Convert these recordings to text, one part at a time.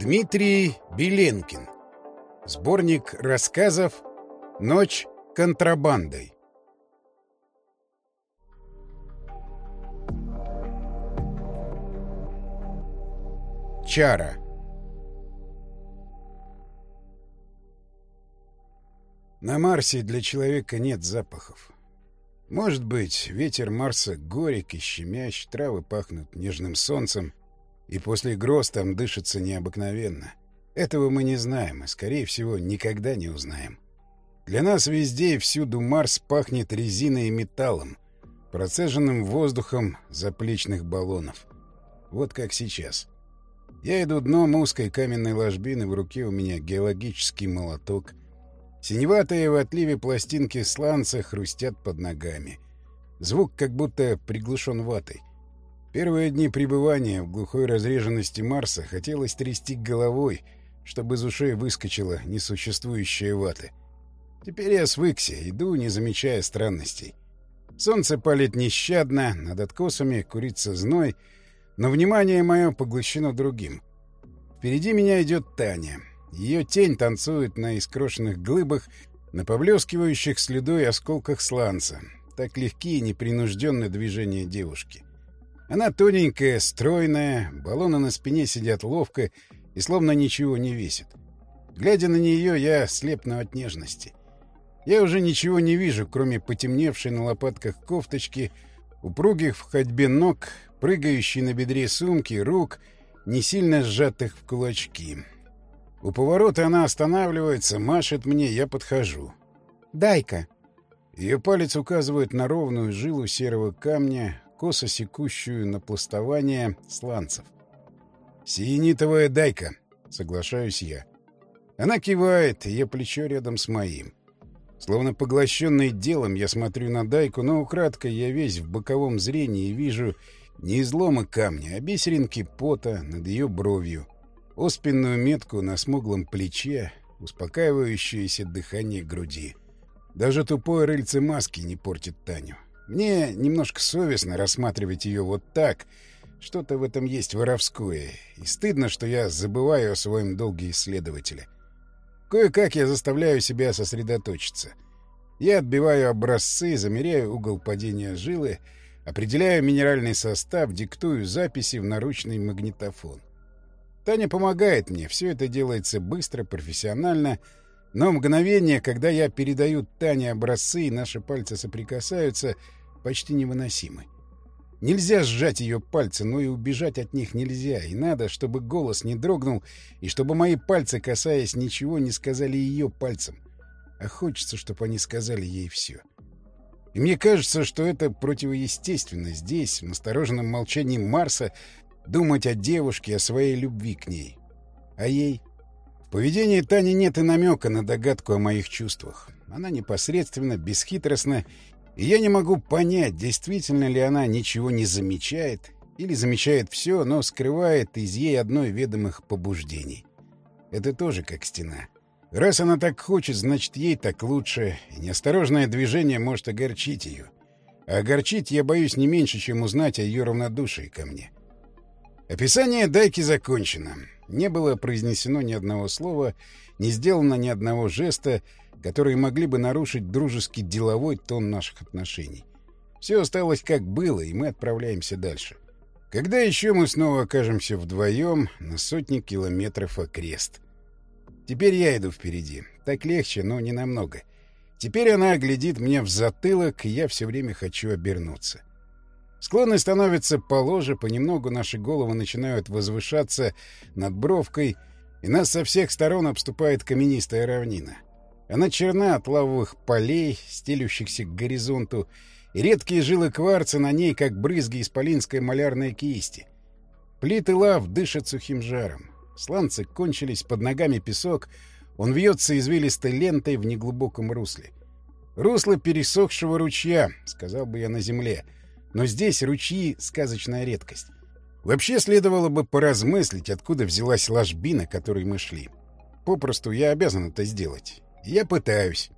Дмитрий Беленкин. Сборник рассказов «Ночь контрабандой». Чара. На Марсе для человека нет запахов. Может быть, ветер Марса горек и щемящ, травы пахнут нежным солнцем, и после гроз там дышится необыкновенно. Этого мы не знаем, и, скорее всего, никогда не узнаем. Для нас везде и всюду Марс пахнет резиной и металлом, процеженным воздухом заплечных баллонов. Вот как сейчас. Я иду дном узкой каменной ложбины, в руке у меня геологический молоток. Синеватые в отливе пластинки сланца хрустят под ногами. Звук как будто приглушен ватой. Первые дни пребывания в глухой разреженности Марса хотелось трясти головой, чтобы из ушей выскочила несуществующая вата. Теперь я свыкся, иду, не замечая странностей. Солнце палит нещадно, над откосами курится зной, но внимание мое поглощено другим. Впереди меня идет Таня. Ее тень танцует на искрошенных глыбах, на поблескивающих следой осколках сланца. Так легкие и непринужденные движения девушки. Она тоненькая, стройная, баллоны на спине сидят ловко и словно ничего не весит. Глядя на нее, я слепну от нежности. Я уже ничего не вижу, кроме потемневшей на лопатках кофточки, упругих в ходьбе ног, прыгающей на бедре сумки, рук, не сильно сжатых в кулачки. У поворота она останавливается, машет мне, я подхожу. «Дай-ка!» Ее палец указывает на ровную жилу серого камня, косо секущую на пластование сланцев. «Сиенитовая дайка», — соглашаюсь я. Она кивает, ее плечо рядом с моим. Словно поглощенный делом, я смотрю на дайку, но украдкой я весь в боковом зрении вижу не изломы камня, а бисеринки пота над ее бровью, оспенную метку на смуглом плече, успокаивающееся дыхание груди. Даже тупое рыльце маски не портит Таню. Мне немножко совестно рассматривать ее вот так. Что-то в этом есть воровское. И стыдно, что я забываю о своем долге исследователя. Кое-как я заставляю себя сосредоточиться. Я отбиваю образцы, замеряю угол падения жилы, определяю минеральный состав, диктую записи в наручный магнитофон. Таня помогает мне. Все это делается быстро, профессионально. Но мгновение, когда я передаю Тане образцы и наши пальцы соприкасаются — почти невыносимы. Нельзя сжать ее пальцы, но и убежать от них нельзя, и надо, чтобы голос не дрогнул, и чтобы мои пальцы, касаясь ничего, не сказали ее пальцем. А хочется, чтобы они сказали ей все. И мне кажется, что это противоестественно здесь, в настороженном молчании Марса, думать о девушке, о своей любви к ней. А ей? В поведении Тани нет и намека на догадку о моих чувствах. Она непосредственно, бесхитростна и я не могу понять, действительно ли она ничего не замечает или замечает все, но скрывает из ей одной ведомых побуждений. Это тоже как стена. Раз она так хочет, значит, ей так лучше, неосторожное движение может огорчить ее. А огорчить я боюсь не меньше, чем узнать о ее равнодушии ко мне. Описание Дайки закончено. Не было произнесено ни одного слова, не сделано ни одного жеста, которые могли бы нарушить дружеский деловой тон наших отношений. Все осталось как было, и мы отправляемся дальше. Когда еще мы снова окажемся вдвоем на сотни километров окрест? Теперь я иду впереди. Так легче, но не намного. Теперь она глядит мне в затылок, и я все время хочу обернуться. Склоны становятся положе, понемногу наши головы начинают возвышаться над бровкой, и нас со всех сторон обступает каменистая равнина. Она черна от лавовых полей, стелющихся к горизонту, и редкие жилы кварца на ней, как брызги исполинской малярной кисти. Плиты лав дышат сухим жаром. Сланцы кончились, под ногами песок, он вьется извилистой лентой в неглубоком русле. «Русло пересохшего ручья», — сказал бы я на земле, но здесь ручьи — сказочная редкость. Вообще следовало бы поразмыслить, откуда взялась ложбина, которой мы шли. Попросту я обязан это сделать. Я пытаюсь.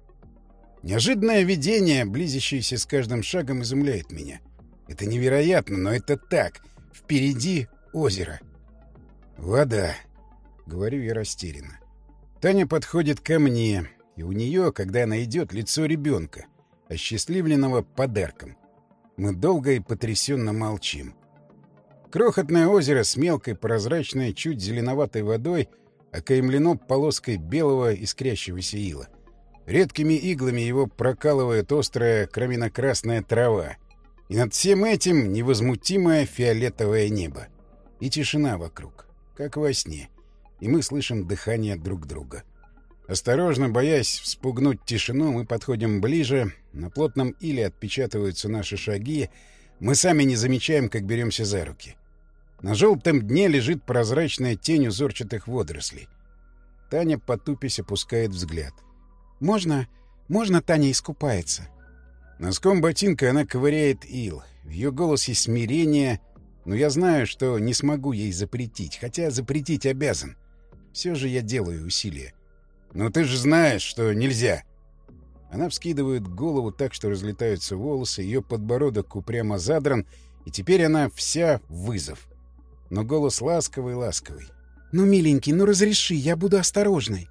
Неожиданное видение, близящееся с каждым шагом, изумляет меня. Это невероятно, но это так. Впереди озеро. Вода. говорю я растерянно. Таня подходит ко мне, и у нее, когда она идет, лицо ребенка, осчастливленного подарком. Мы долго и потрясенно молчим. Крохотное озеро с мелкой, прозрачной, чуть зеленоватой водой окаймлено полоской белого искрящегося ила. Редкими иглами его прокалывает острая кровино-красная трава. И над всем этим невозмутимое фиолетовое небо. И тишина вокруг, как во сне. И мы слышим дыхание друг друга. Осторожно, боясь вспугнуть тишину, мы подходим ближе. На плотном иле отпечатываются наши шаги. Мы сами не замечаем, как беремся за руки. На желтом дне лежит прозрачная тень узорчатых водорослей. Таня, потупясь, опускает взгляд. «Можно... можно Таня искупается?» Носком ботинка она ковыряет ил. В ее голосе смирение, но я знаю, что не смогу ей запретить, хотя запретить обязан. Все же я делаю усилия. «Но ты же знаешь, что нельзя!» Она вскидывает голову так, что разлетаются волосы, ее подбородок упрямо задран, и теперь она вся вызов но голос ласковый-ласковый. «Ну, миленький, ну разреши, я буду осторожной».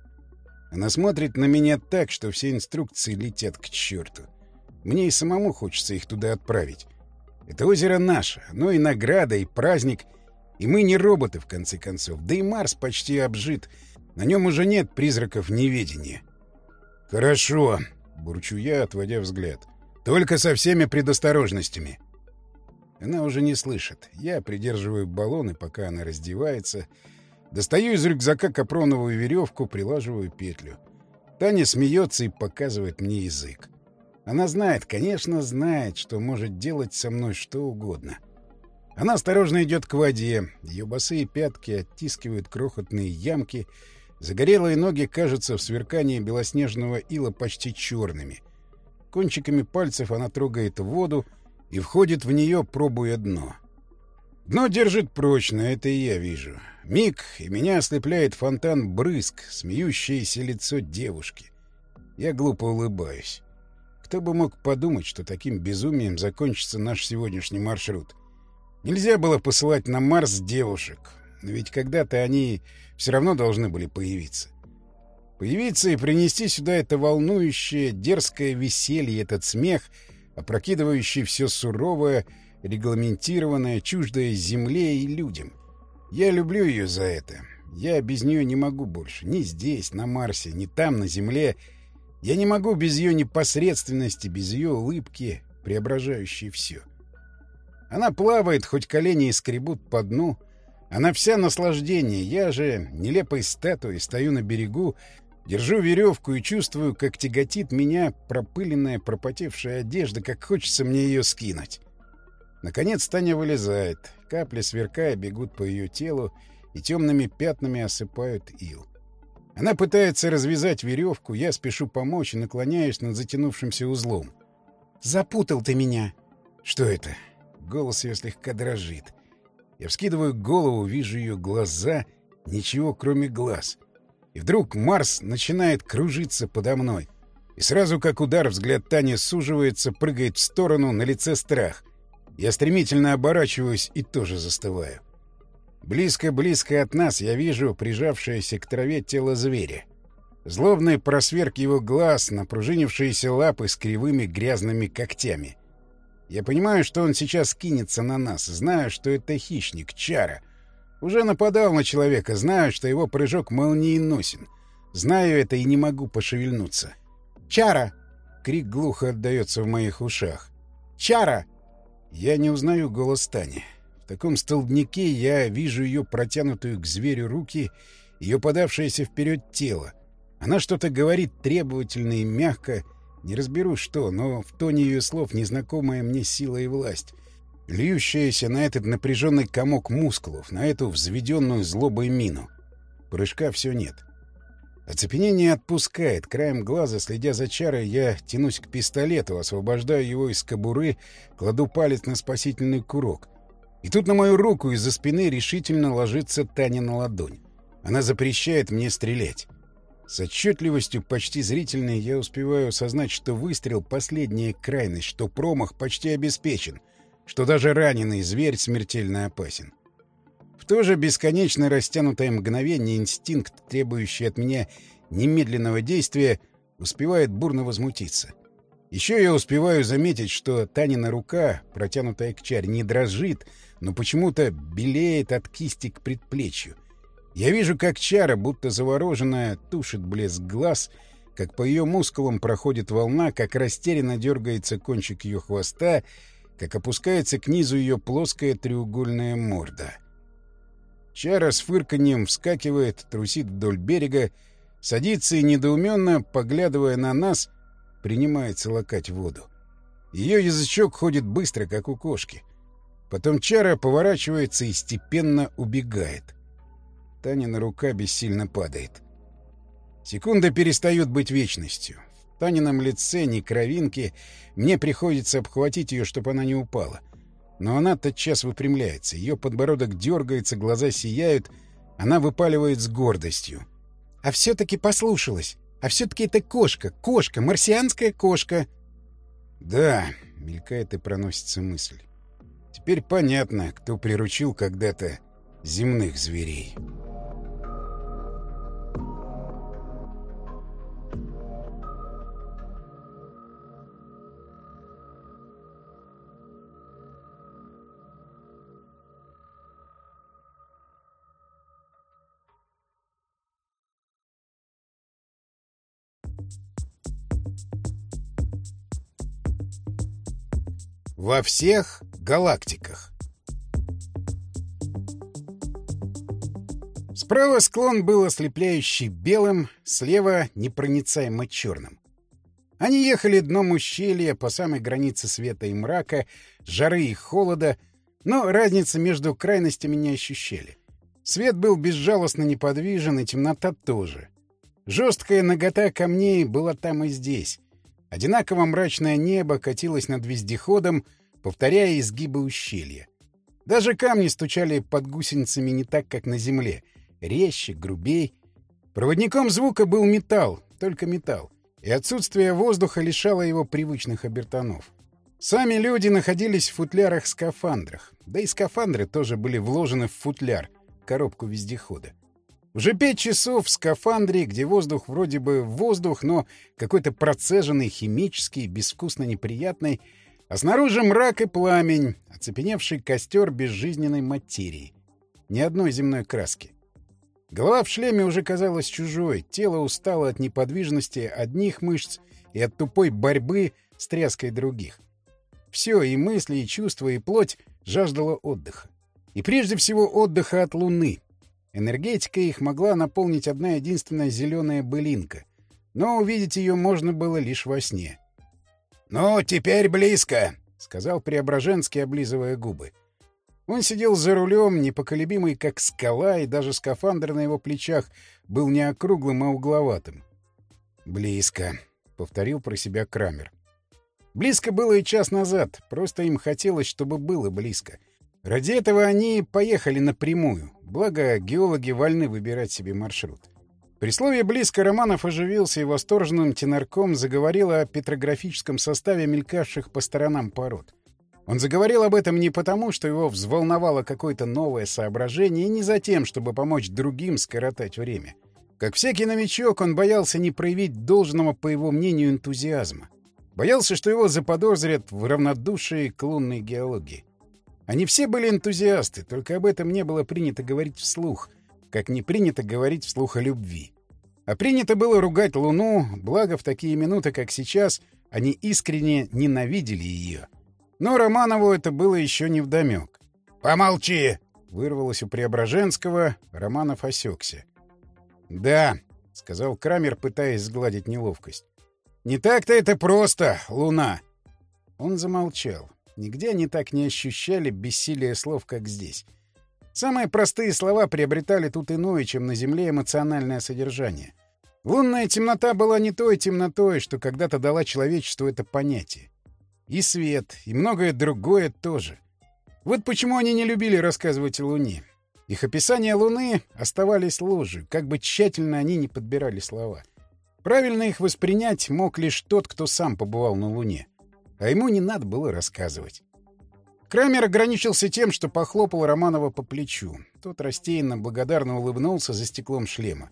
Она смотрит на меня так, что все инструкции летят к черту. Мне и самому хочется их туда отправить. Это озеро наше, оно и награда, и праздник, и мы не роботы, в конце концов. Да и Марс почти обжит, на нем уже нет призраков неведения. «Хорошо», — бурчу я, отводя взгляд. «Только со всеми предосторожностями». Она уже не слышит. Я придерживаю баллоны, пока она раздевается. Достаю из рюкзака капроновую веревку, прилаживаю петлю. Таня смеется и показывает мне язык. Она знает, конечно, знает, что может делать со мной что угодно. Она осторожно идет к воде. Ее босые пятки оттискивают крохотные ямки. Загорелые ноги кажутся в сверкании белоснежного ила почти черными. Кончиками пальцев она трогает воду, и входит в нее, пробуя дно. Дно держит прочно, это и я вижу. Миг, и меня ослепляет фонтан брызг, смеющееся лицо девушки. Я глупо улыбаюсь. Кто бы мог подумать, что таким безумием закончится наш сегодняшний маршрут. Нельзя было посылать на Марс девушек, но ведь когда-то они все равно должны были появиться. Появиться и принести сюда это волнующее, дерзкое веселье, этот смех — опрокидывающий все суровое, регламентированное, чуждое земле и людям. Я люблю ее за это. Я без нее не могу больше. Ни здесь, на Марсе, ни там, на Земле. Я не могу без ее непосредственности, без ее улыбки, преображающей все. Она плавает, хоть колени и скребут по дну. Она вся наслаждение. Я же, нелепой статуей, стою на берегу, Держу веревку и чувствую, как тяготит меня пропыленная, пропотевшая одежда, как хочется мне ее скинуть. Наконец Таня вылезает. Капли, сверкая, бегут по ее телу и темными пятнами осыпают ил. Она пытается развязать веревку, я спешу помочь и наклоняюсь над затянувшимся узлом. «Запутал ты меня!» «Что это?» Голос ее слегка дрожит. Я вскидываю голову, вижу ее глаза, ничего кроме глаз — и вдруг Марс начинает кружиться подо мной. И сразу как удар взгляд Тани суживается, прыгает в сторону, на лице страх. Я стремительно оборачиваюсь и тоже застываю. Близко-близко от нас я вижу прижавшееся к траве тело зверя. Злобный просверк его глаз, напружинившиеся лапы с кривыми грязными когтями. Я понимаю, что он сейчас кинется на нас, знаю, что это хищник, чара — уже нападал на человека, знаю, что его прыжок молниеносен. Знаю это и не могу пошевельнуться. «Чара!» — крик глухо отдается в моих ушах. «Чара!» Я не узнаю голос Тани. В таком столбнике я вижу ее протянутую к зверю руки, ее подавшееся вперед тело. Она что-то говорит требовательно и мягко, не разберу что, но в тоне ее слов незнакомая мне сила и власть — льющаяся на этот напряженный комок мускулов, на эту взведенную злобой мину. Прыжка все нет. Оцепенение отпускает. Краем глаза, следя за чарой, я тянусь к пистолету, освобождаю его из кобуры, кладу палец на спасительный курок. И тут на мою руку из-за спины решительно ложится Таня на ладонь. Она запрещает мне стрелять. С отчетливостью почти зрительной я успеваю осознать, что выстрел — последняя крайность, что промах почти обеспечен — что даже раненый зверь смертельно опасен. В то же бесконечно растянутое мгновение инстинкт, требующий от меня немедленного действия, успевает бурно возмутиться. Еще я успеваю заметить, что Танина рука, протянутая к чаре, не дрожит, но почему-то белеет от кисти к предплечью. Я вижу, как чара, будто завороженная, тушит блеск глаз, как по ее мускулам проходит волна, как растерянно дергается кончик ее хвоста, как опускается к низу ее плоская треугольная морда. Чара с фырканьем вскакивает, трусит вдоль берега, садится и, недоуменно, поглядывая на нас, принимается лакать воду. Ее язычок ходит быстро, как у кошки. Потом Чара поворачивается и степенно убегает. Танина рука бессильно падает. Секунды перестают быть вечностью. Танином лице ни кровинки. Мне приходится обхватить ее, чтобы она не упала. Но она тотчас выпрямляется. Ее подбородок дергается, глаза сияют. Она выпаливает с гордостью. «А все-таки послушалась!» А все-таки это кошка, кошка, марсианская кошка. Да, мелькает и проносится мысль. Теперь понятно, кто приручил когда-то земных зверей. Во всех галактиках. Справа склон был ослепляющий белым, слева — непроницаемо черным. Они ехали дном ущелья по самой границе света и мрака, жары и холода, но разницы между крайностями не ощущали. Свет был безжалостно неподвижен, и темнота тоже. Жесткая нагота камней была там и здесь. Одинаково мрачное небо катилось над вездеходом, повторяя изгибы ущелья. Даже камни стучали под гусеницами не так, как на земле. Резче, грубей. Проводником звука был металл, только металл. И отсутствие воздуха лишало его привычных обертонов. Сами люди находились в футлярах-скафандрах. Да и скафандры тоже были вложены в футляр, коробку вездехода. Уже пять часов в скафандре, где воздух вроде бы воздух, но какой-то процеженный, химический, безвкусно неприятный, а снаружи мрак и пламень, оцепеневший костер безжизненной материи. Ни одной земной краски. Голова в шлеме уже казалась чужой, тело устало от неподвижности одних мышц и от тупой борьбы с тряской других. Все, и мысли, и чувства, и плоть жаждало отдыха. И прежде всего отдыха от Луны — Энергетика их могла наполнить одна единственная зеленая былинка, но увидеть ее можно было лишь во сне. «Ну, теперь близко!» — сказал Преображенский, облизывая губы. Он сидел за рулем, непоколебимый, как скала, и даже скафандр на его плечах был не округлым, а угловатым. «Близко», — повторил про себя Крамер. Близко было и час назад, просто им хотелось, чтобы было близко. Ради этого они поехали напрямую, благо геологи вольны выбирать себе маршрут. При слове «близко» Романов оживился и восторженным тенорком заговорил о петрографическом составе мелькавших по сторонам пород. Он заговорил об этом не потому, что его взволновало какое-то новое соображение, и не за тем, чтобы помочь другим скоротать время. Как всякий новичок, он боялся не проявить должного, по его мнению, энтузиазма. Боялся, что его заподозрят в равнодушии к лунной геологии. Они все были энтузиасты, только об этом не было принято говорить вслух, как не принято говорить вслух о любви. А принято было ругать Луну, благо в такие минуты, как сейчас, они искренне ненавидели ее. Но Романову это было еще не вдомек. «Помолчи!» — вырвалось у Преображенского, Романов осекся. «Да», — сказал Крамер, пытаясь сгладить неловкость. «Не так-то это просто, Луна!» Он замолчал. Нигде они так не ощущали бессилие слов, как здесь. Самые простые слова приобретали тут иное, чем на Земле эмоциональное содержание. Лунная темнота была не той темнотой, что когда-то дала человечеству это понятие. И свет, и многое другое тоже. Вот почему они не любили рассказывать о Луне. Их описания Луны оставались ложью, как бы тщательно они не подбирали слова. Правильно их воспринять мог лишь тот, кто сам побывал на Луне а ему не надо было рассказывать. Крамер ограничился тем, что похлопал Романова по плечу. Тот растерянно благодарно улыбнулся за стеклом шлема.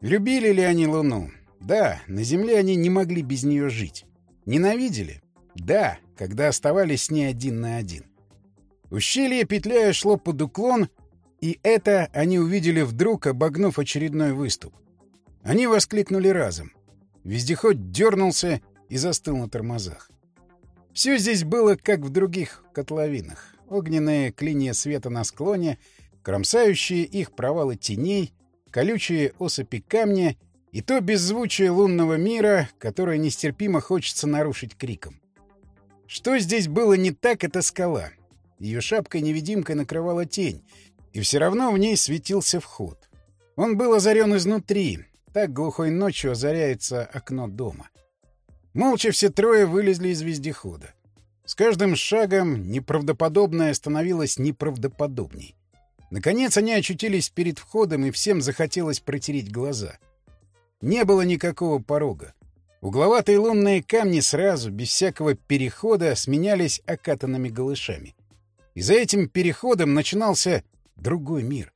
Любили ли они Луну? Да, на Земле они не могли без нее жить. Ненавидели? Да, когда оставались с ней один на один. Ущелье, петляя, шло под уклон, и это они увидели вдруг, обогнув очередной выступ. Они воскликнули разом. Вездеход дернулся и застыл на тормозах. Все здесь было, как в других котловинах. Огненные клинья света на склоне, кромсающие их провалы теней, колючие осыпи камня и то беззвучие лунного мира, которое нестерпимо хочется нарушить криком. Что здесь было не так, это скала. Ее шапкой-невидимкой накрывала тень, и все равно в ней светился вход. Он был озарен изнутри, так глухой ночью озаряется окно дома. Молча все трое вылезли из вездехода. С каждым шагом неправдоподобное становилось неправдоподобней. Наконец они очутились перед входом, и всем захотелось протереть глаза. Не было никакого порога. Угловатые лунные камни сразу, без всякого перехода, сменялись окатанными голышами. И за этим переходом начинался другой мир.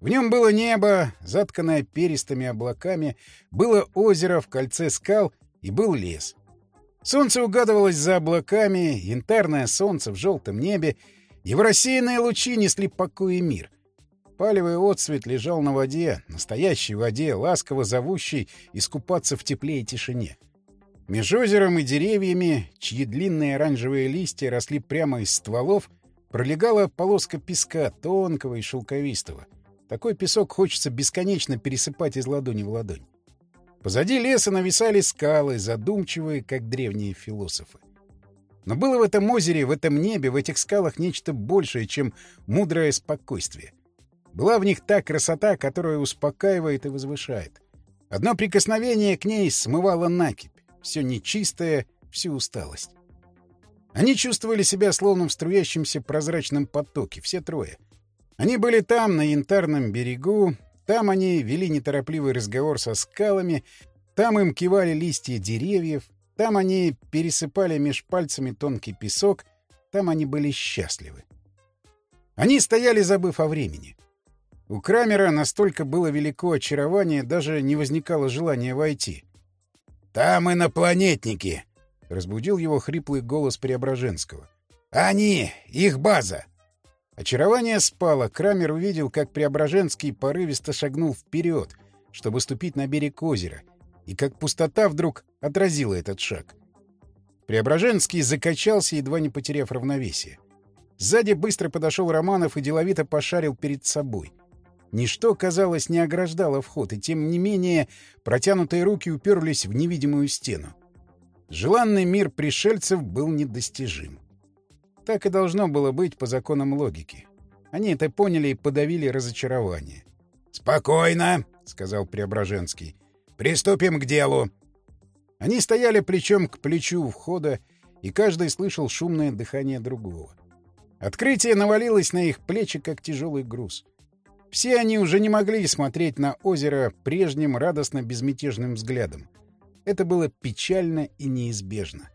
В нем было небо, затканное перистыми облаками, было озеро в кольце скал и был лес. Солнце угадывалось за облаками, янтарное солнце в желтом небе, его рассеянные лучи несли покой и мир. Палевый отсвет лежал на воде, настоящей воде, ласково зовущей искупаться в тепле и тишине. Меж озером и деревьями, чьи длинные оранжевые листья росли прямо из стволов, пролегала полоска песка, тонкого и шелковистого. Такой песок хочется бесконечно пересыпать из ладони в ладонь. Позади леса нависали скалы, задумчивые, как древние философы. Но было в этом озере, в этом небе, в этих скалах нечто большее, чем мудрое спокойствие. Была в них та красота, которая успокаивает и возвышает. Одно прикосновение к ней смывало накипь, все нечистое, всю усталость. Они чувствовали себя словно в струящемся прозрачном потоке, все трое. Они были там, на янтарном берегу, там они вели неторопливый разговор со скалами, там им кивали листья деревьев, там они пересыпали меж пальцами тонкий песок, там они были счастливы. Они стояли, забыв о времени. У Крамера настолько было велико очарование, даже не возникало желания войти. «Там инопланетники!» — разбудил его хриплый голос Преображенского. «Они! Их база!» Очарование спало. Крамер увидел, как Преображенский порывисто шагнул вперед, чтобы ступить на берег озера, и как пустота вдруг отразила этот шаг. Преображенский закачался, едва не потеряв равновесие. Сзади быстро подошел Романов и деловито пошарил перед собой. Ничто, казалось, не ограждало вход, и тем не менее протянутые руки уперлись в невидимую стену. Желанный мир пришельцев был недостижим. Так и должно было быть по законам логики. Они это поняли и подавили разочарование. «Спокойно», — сказал Преображенский. «Приступим к делу». Они стояли плечом к плечу у входа, и каждый слышал шумное дыхание другого. Открытие навалилось на их плечи, как тяжелый груз. Все они уже не могли смотреть на озеро прежним радостно-безмятежным взглядом. Это было печально и неизбежно.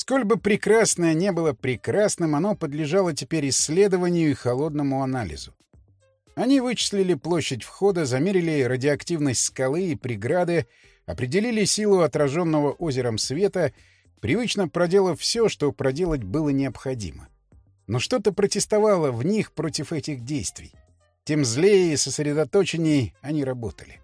Сколь бы прекрасное не было прекрасным, оно подлежало теперь исследованию и холодному анализу. Они вычислили площадь входа, замерили радиоактивность скалы и преграды, определили силу отраженного озером света, привычно проделав все, что проделать было необходимо. Но что-то протестовало в них против этих действий. Тем злее и сосредоточенней они работали.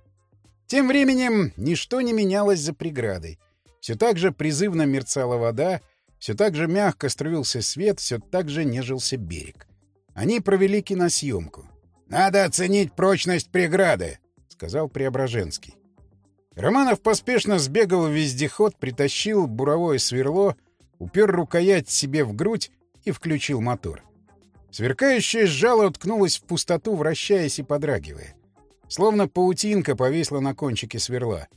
Тем временем ничто не менялось за преградой. Все так же призывно мерцала вода, все так же мягко струился свет, все так же нежился берег. Они провели киносъемку. «Надо оценить прочность преграды», — сказал Преображенский. Романов поспешно сбегал в вездеход, притащил буровое сверло, упер рукоять себе в грудь и включил мотор. Сверкающее жало уткнулось в пустоту, вращаясь и подрагивая. Словно паутинка повисла на кончике сверла —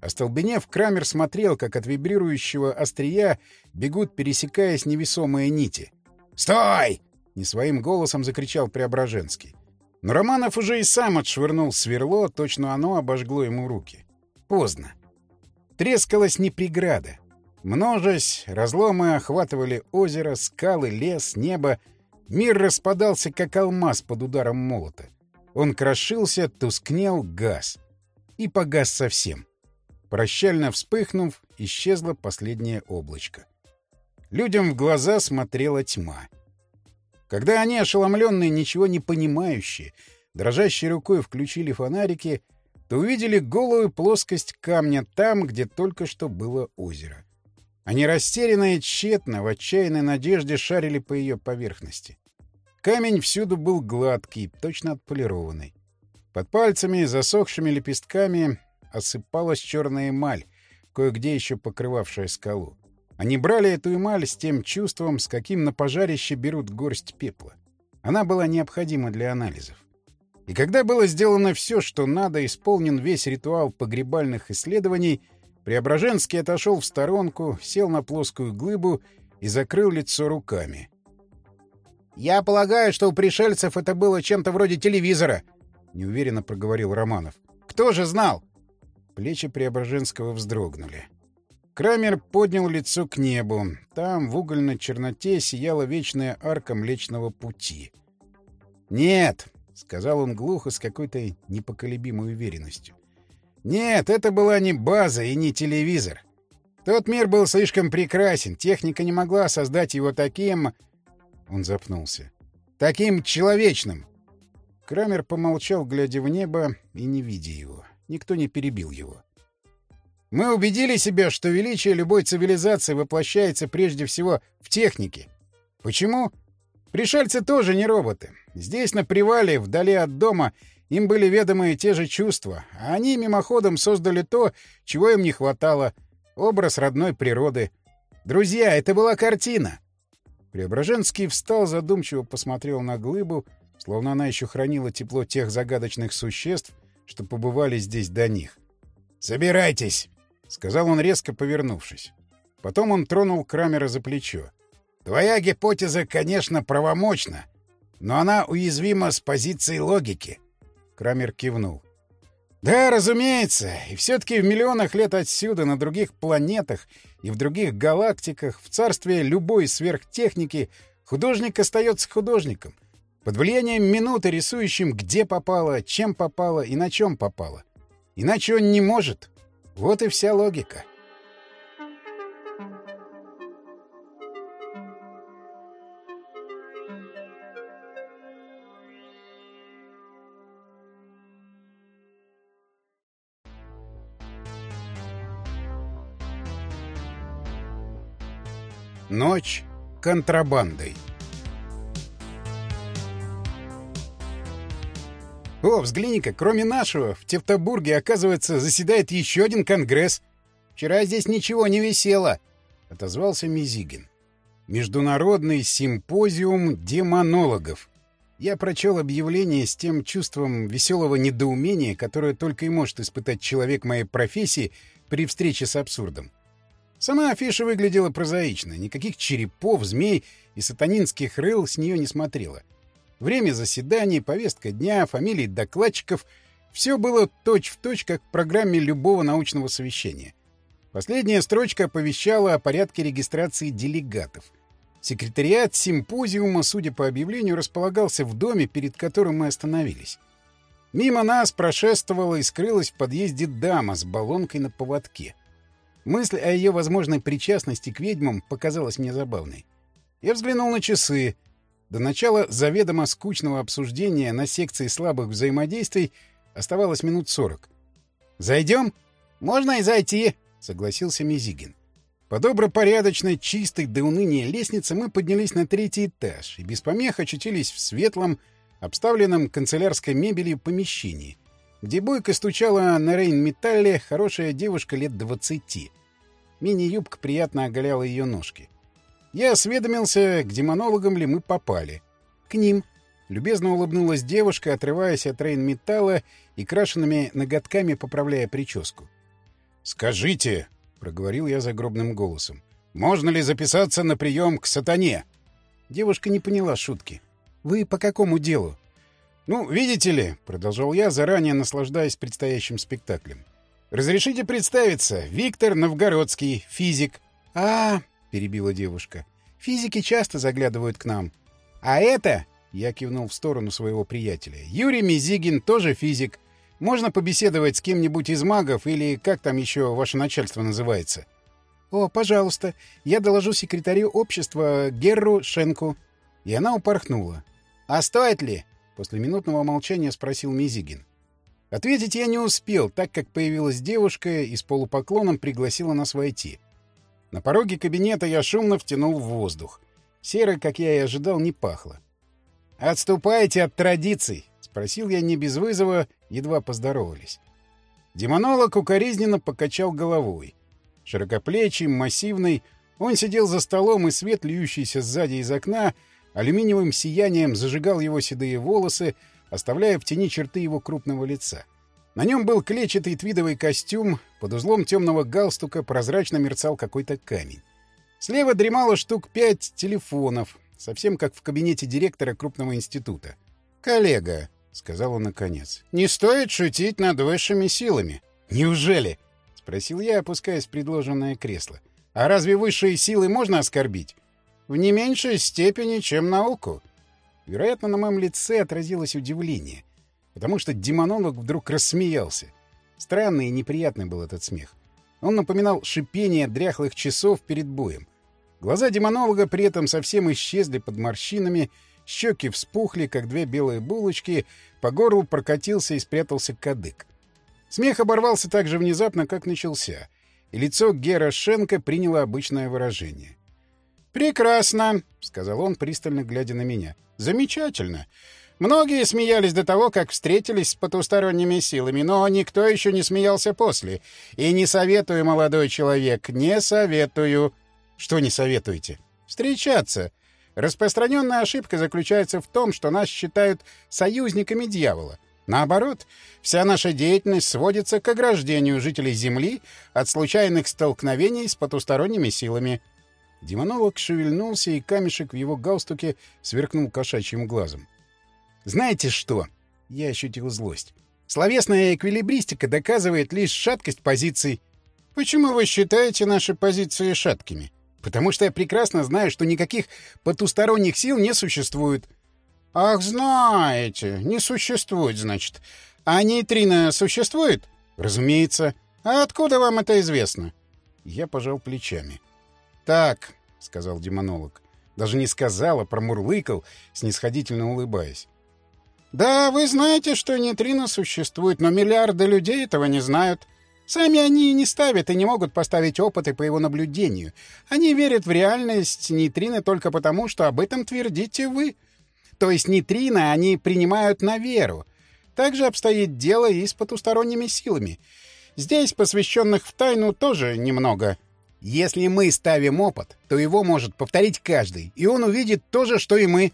Остолбенев, Крамер смотрел, как от вибрирующего острия бегут, пересекаясь невесомые нити. «Стой!» — не своим голосом закричал Преображенский. Но Романов уже и сам отшвырнул сверло, точно оно обожгло ему руки. Поздно. Трескалась не преграда. Множась, разломы охватывали озеро, скалы, лес, небо. Мир распадался, как алмаз под ударом молота. Он крошился, тускнел, газ. И погас совсем. Прощально вспыхнув, исчезло последнее облачко. Людям в глаза смотрела тьма. Когда они, ошеломленные, ничего не понимающие, дрожащей рукой включили фонарики, то увидели голую плоскость камня там, где только что было озеро. Они растерянно и тщетно, в отчаянной надежде шарили по ее поверхности. Камень всюду был гладкий, точно отполированный. Под пальцами, засохшими лепестками, осыпалась черная эмаль, кое-где еще покрывавшая скалу. Они брали эту эмаль с тем чувством, с каким на пожарище берут горсть пепла. Она была необходима для анализов. И когда было сделано все, что надо, исполнен весь ритуал погребальных исследований, Преображенский отошел в сторонку, сел на плоскую глыбу и закрыл лицо руками. «Я полагаю, что у пришельцев это было чем-то вроде телевизора», — неуверенно проговорил Романов. «Кто же знал?» Плечи Преображенского вздрогнули. Крамер поднял лицо к небу. Там, в угольной черноте, сияла вечная арка Млечного Пути. «Нет», — сказал он глухо с какой-то непоколебимой уверенностью. «Нет, это была не база и не телевизор. Тот мир был слишком прекрасен, техника не могла создать его таким...» Он запнулся. «Таким человечным!» Крамер помолчал, глядя в небо и не видя его. Никто не перебил его. Мы убедили себя, что величие любой цивилизации воплощается прежде всего в технике. Почему? Пришельцы тоже не роботы. Здесь, на привале, вдали от дома, им были ведомы те же чувства, а они мимоходом создали то, чего им не хватало — образ родной природы. Друзья, это была картина. Преображенский встал, задумчиво посмотрел на глыбу, словно она еще хранила тепло тех загадочных существ, что побывали здесь до них. «Собирайтесь!» — сказал он, резко повернувшись. Потом он тронул Крамера за плечо. «Твоя гипотеза, конечно, правомочна, но она уязвима с позиции логики». Крамер кивнул. «Да, разумеется. И все-таки в миллионах лет отсюда, на других планетах и в других галактиках, в царстве любой сверхтехники, художник остается художником. Под влиянием минуты рисующим, где попало, чем попало и на чем попало. Иначе он не может. Вот и вся логика. Ночь контрабандой. «О, взгляни-ка, кроме нашего, в Тевтобурге, оказывается, заседает еще один конгресс. Вчера здесь ничего не висело», — отозвался Мизигин. «Международный симпозиум демонологов». Я прочел объявление с тем чувством веселого недоумения, которое только и может испытать человек моей профессии при встрече с абсурдом. Сама афиша выглядела прозаично. Никаких черепов, змей и сатанинских рыл с нее не смотрела. Время заседаний, повестка дня, фамилии докладчиков — все было точь-в-точь, точь, как в программе любого научного совещания. Последняя строчка оповещала о порядке регистрации делегатов. Секретариат симпозиума, судя по объявлению, располагался в доме, перед которым мы остановились. Мимо нас прошествовала и скрылась в подъезде дама с баллонкой на поводке. Мысль о ее возможной причастности к ведьмам показалась мне забавной. Я взглянул на часы — до начала заведомо скучного обсуждения на секции слабых взаимодействий оставалось минут сорок. «Зайдем?» «Можно и зайти», — согласился Мизигин. По добропорядочной, чистой до уныния лестнице мы поднялись на третий этаж и без помех очутились в светлом, обставленном канцелярской мебелью помещении, где бойко стучала на рейн-металле хорошая девушка лет двадцати. Мини-юбка приятно оголяла ее ножки. Я осведомился, к демонологам ли мы попали. К ним. Любезно улыбнулась девушка, отрываясь от рейн-металла и крашенными ноготками поправляя прическу. «Скажите», — проговорил я загробным голосом, — «можно ли записаться на прием к сатане?» Девушка не поняла шутки. «Вы по какому делу?» «Ну, видите ли», — продолжал я, заранее наслаждаясь предстоящим спектаклем. «Разрешите представиться. Виктор Новгородский, физик. «А, — перебила девушка, — физики часто заглядывают к нам. А это, — я кивнул в сторону своего приятеля, — Юрий Мизигин тоже физик. Можно побеседовать с кем-нибудь из магов или как там еще ваше начальство называется?» «О, пожалуйста, я доложу секретарю общества Герру Шенку». И она упорхнула. «А стоит ли?» — после минутного молчания спросил Мизигин. Ответить я не успел, так как появилась девушка и с полупоклоном пригласила нас войти. На пороге кабинета я шумно втянул в воздух. Серой, как я и ожидал, не пахло. «Отступайте от традиций!» — спросил я не без вызова, едва поздоровались. Демонолог укоризненно покачал головой. Широкоплечий, массивный, он сидел за столом, и свет, льющийся сзади из окна, алюминиевым сиянием зажигал его седые волосы, оставляя в тени черты его крупного лица. На нем был клетчатый твидовый костюм, под узлом темного галстука прозрачно мерцал какой-то камень. Слева дремало штук пять телефонов, совсем как в кабинете директора крупного института. «Коллега», — сказал он наконец, — «не стоит шутить над высшими силами». «Неужели?» — спросил я, опускаясь в предложенное кресло. «А разве высшие силы можно оскорбить?» «В не меньшей степени, чем науку», Вероятно, на моем лице отразилось удивление, потому что демонолог вдруг рассмеялся. Странный и неприятный был этот смех. Он напоминал шипение дряхлых часов перед боем. Глаза демонолога при этом совсем исчезли под морщинами, щеки вспухли, как две белые булочки, по горлу прокатился и спрятался кадык. Смех оборвался так же внезапно, как начался, и лицо Гера Шенка приняло обычное выражение. «Прекрасно», — сказал он, пристально глядя на меня. «Замечательно. Многие смеялись до того, как встретились с потусторонними силами, но никто еще не смеялся после. И не советую, молодой человек, не советую». «Что не советуете?» «Встречаться. Распространенная ошибка заключается в том, что нас считают союзниками дьявола. Наоборот, вся наша деятельность сводится к ограждению жителей Земли от случайных столкновений с потусторонними силами». Демонолог шевельнулся, и камешек в его галстуке сверкнул кошачьим глазом. «Знаете что?» — я ощутил злость. «Словесная эквилибристика доказывает лишь шаткость позиций». «Почему вы считаете наши позиции шаткими?» «Потому что я прекрасно знаю, что никаких потусторонних сил не существует». «Ах, знаете, не существует, значит. А нейтрино существует?» «Разумеется. А откуда вам это известно?» Я пожал плечами. «Так», — сказал демонолог. Даже не сказал, а промурлыкал, снисходительно улыбаясь. «Да, вы знаете, что нейтрино существует, но миллиарды людей этого не знают. Сами они не ставят и не могут поставить опыты по его наблюдению. Они верят в реальность нейтрино только потому, что об этом твердите вы. То есть нейтрино они принимают на веру. Так же обстоит дело и с потусторонними силами. Здесь посвященных в тайну тоже немного». Если мы ставим опыт, то его может повторить каждый, и он увидит то же, что и мы.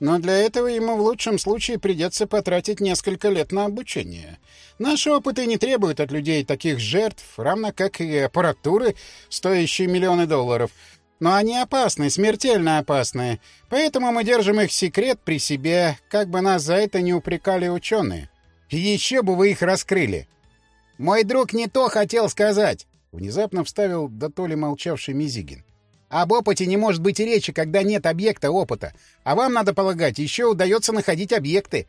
Но для этого ему в лучшем случае придется потратить несколько лет на обучение. Наши опыты не требуют от людей таких жертв, равно как и аппаратуры, стоящей миллионы долларов. Но они опасны, смертельно опасны. Поэтому мы держим их секрет при себе, как бы нас за это не упрекали ученые. Еще бы вы их раскрыли. Мой друг не то хотел сказать. Внезапно вставил до то молчавший Мизигин. «Об опыте не может быть и речи, когда нет объекта опыта. А вам, надо полагать, еще удается находить объекты».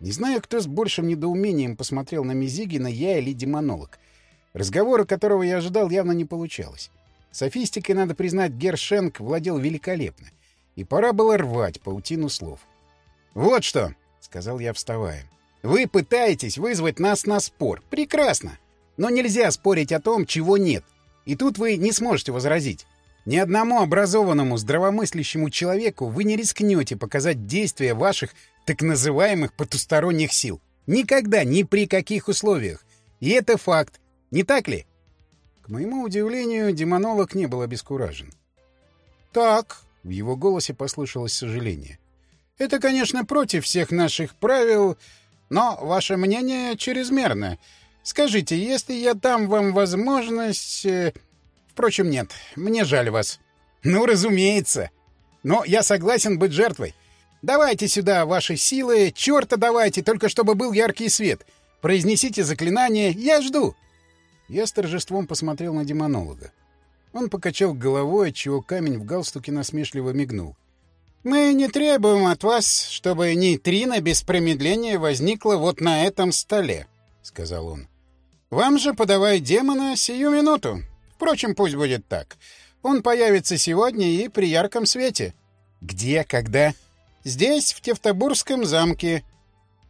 Не знаю, кто с большим недоумением посмотрел на Мизигина, я или демонолог. Разговора, которого я ожидал, явно не получалось. Софистикой, надо признать, Гершенк владел великолепно. И пора было рвать паутину слов. «Вот что!» — сказал я, вставая. «Вы пытаетесь вызвать нас на спор. Прекрасно. Но нельзя спорить о том, чего нет. И тут вы не сможете возразить. Ни одному образованному, здравомыслящему человеку вы не рискнете показать действия ваших так называемых потусторонних сил. Никогда, ни при каких условиях. И это факт. Не так ли? К моему удивлению, демонолог не был обескуражен. «Так», — в его голосе послышалось сожаление. «Это, конечно, против всех наших правил, но ваше мнение чрезмерно. Скажите, если я дам вам возможность... Впрочем, нет, мне жаль вас. Ну, разумеется. Но я согласен быть жертвой. Давайте сюда ваши силы, черта давайте, только чтобы был яркий свет. Произнесите заклинание, я жду. Я с торжеством посмотрел на демонолога. Он покачал головой, отчего камень в галстуке насмешливо мигнул. «Мы не требуем от вас, чтобы нейтрино без промедления возникло вот на этом столе», — сказал он. «Вам же подавай демона сию минуту. Впрочем, пусть будет так. Он появится сегодня и при ярком свете». «Где? Когда?» «Здесь, в Тевтобурском замке».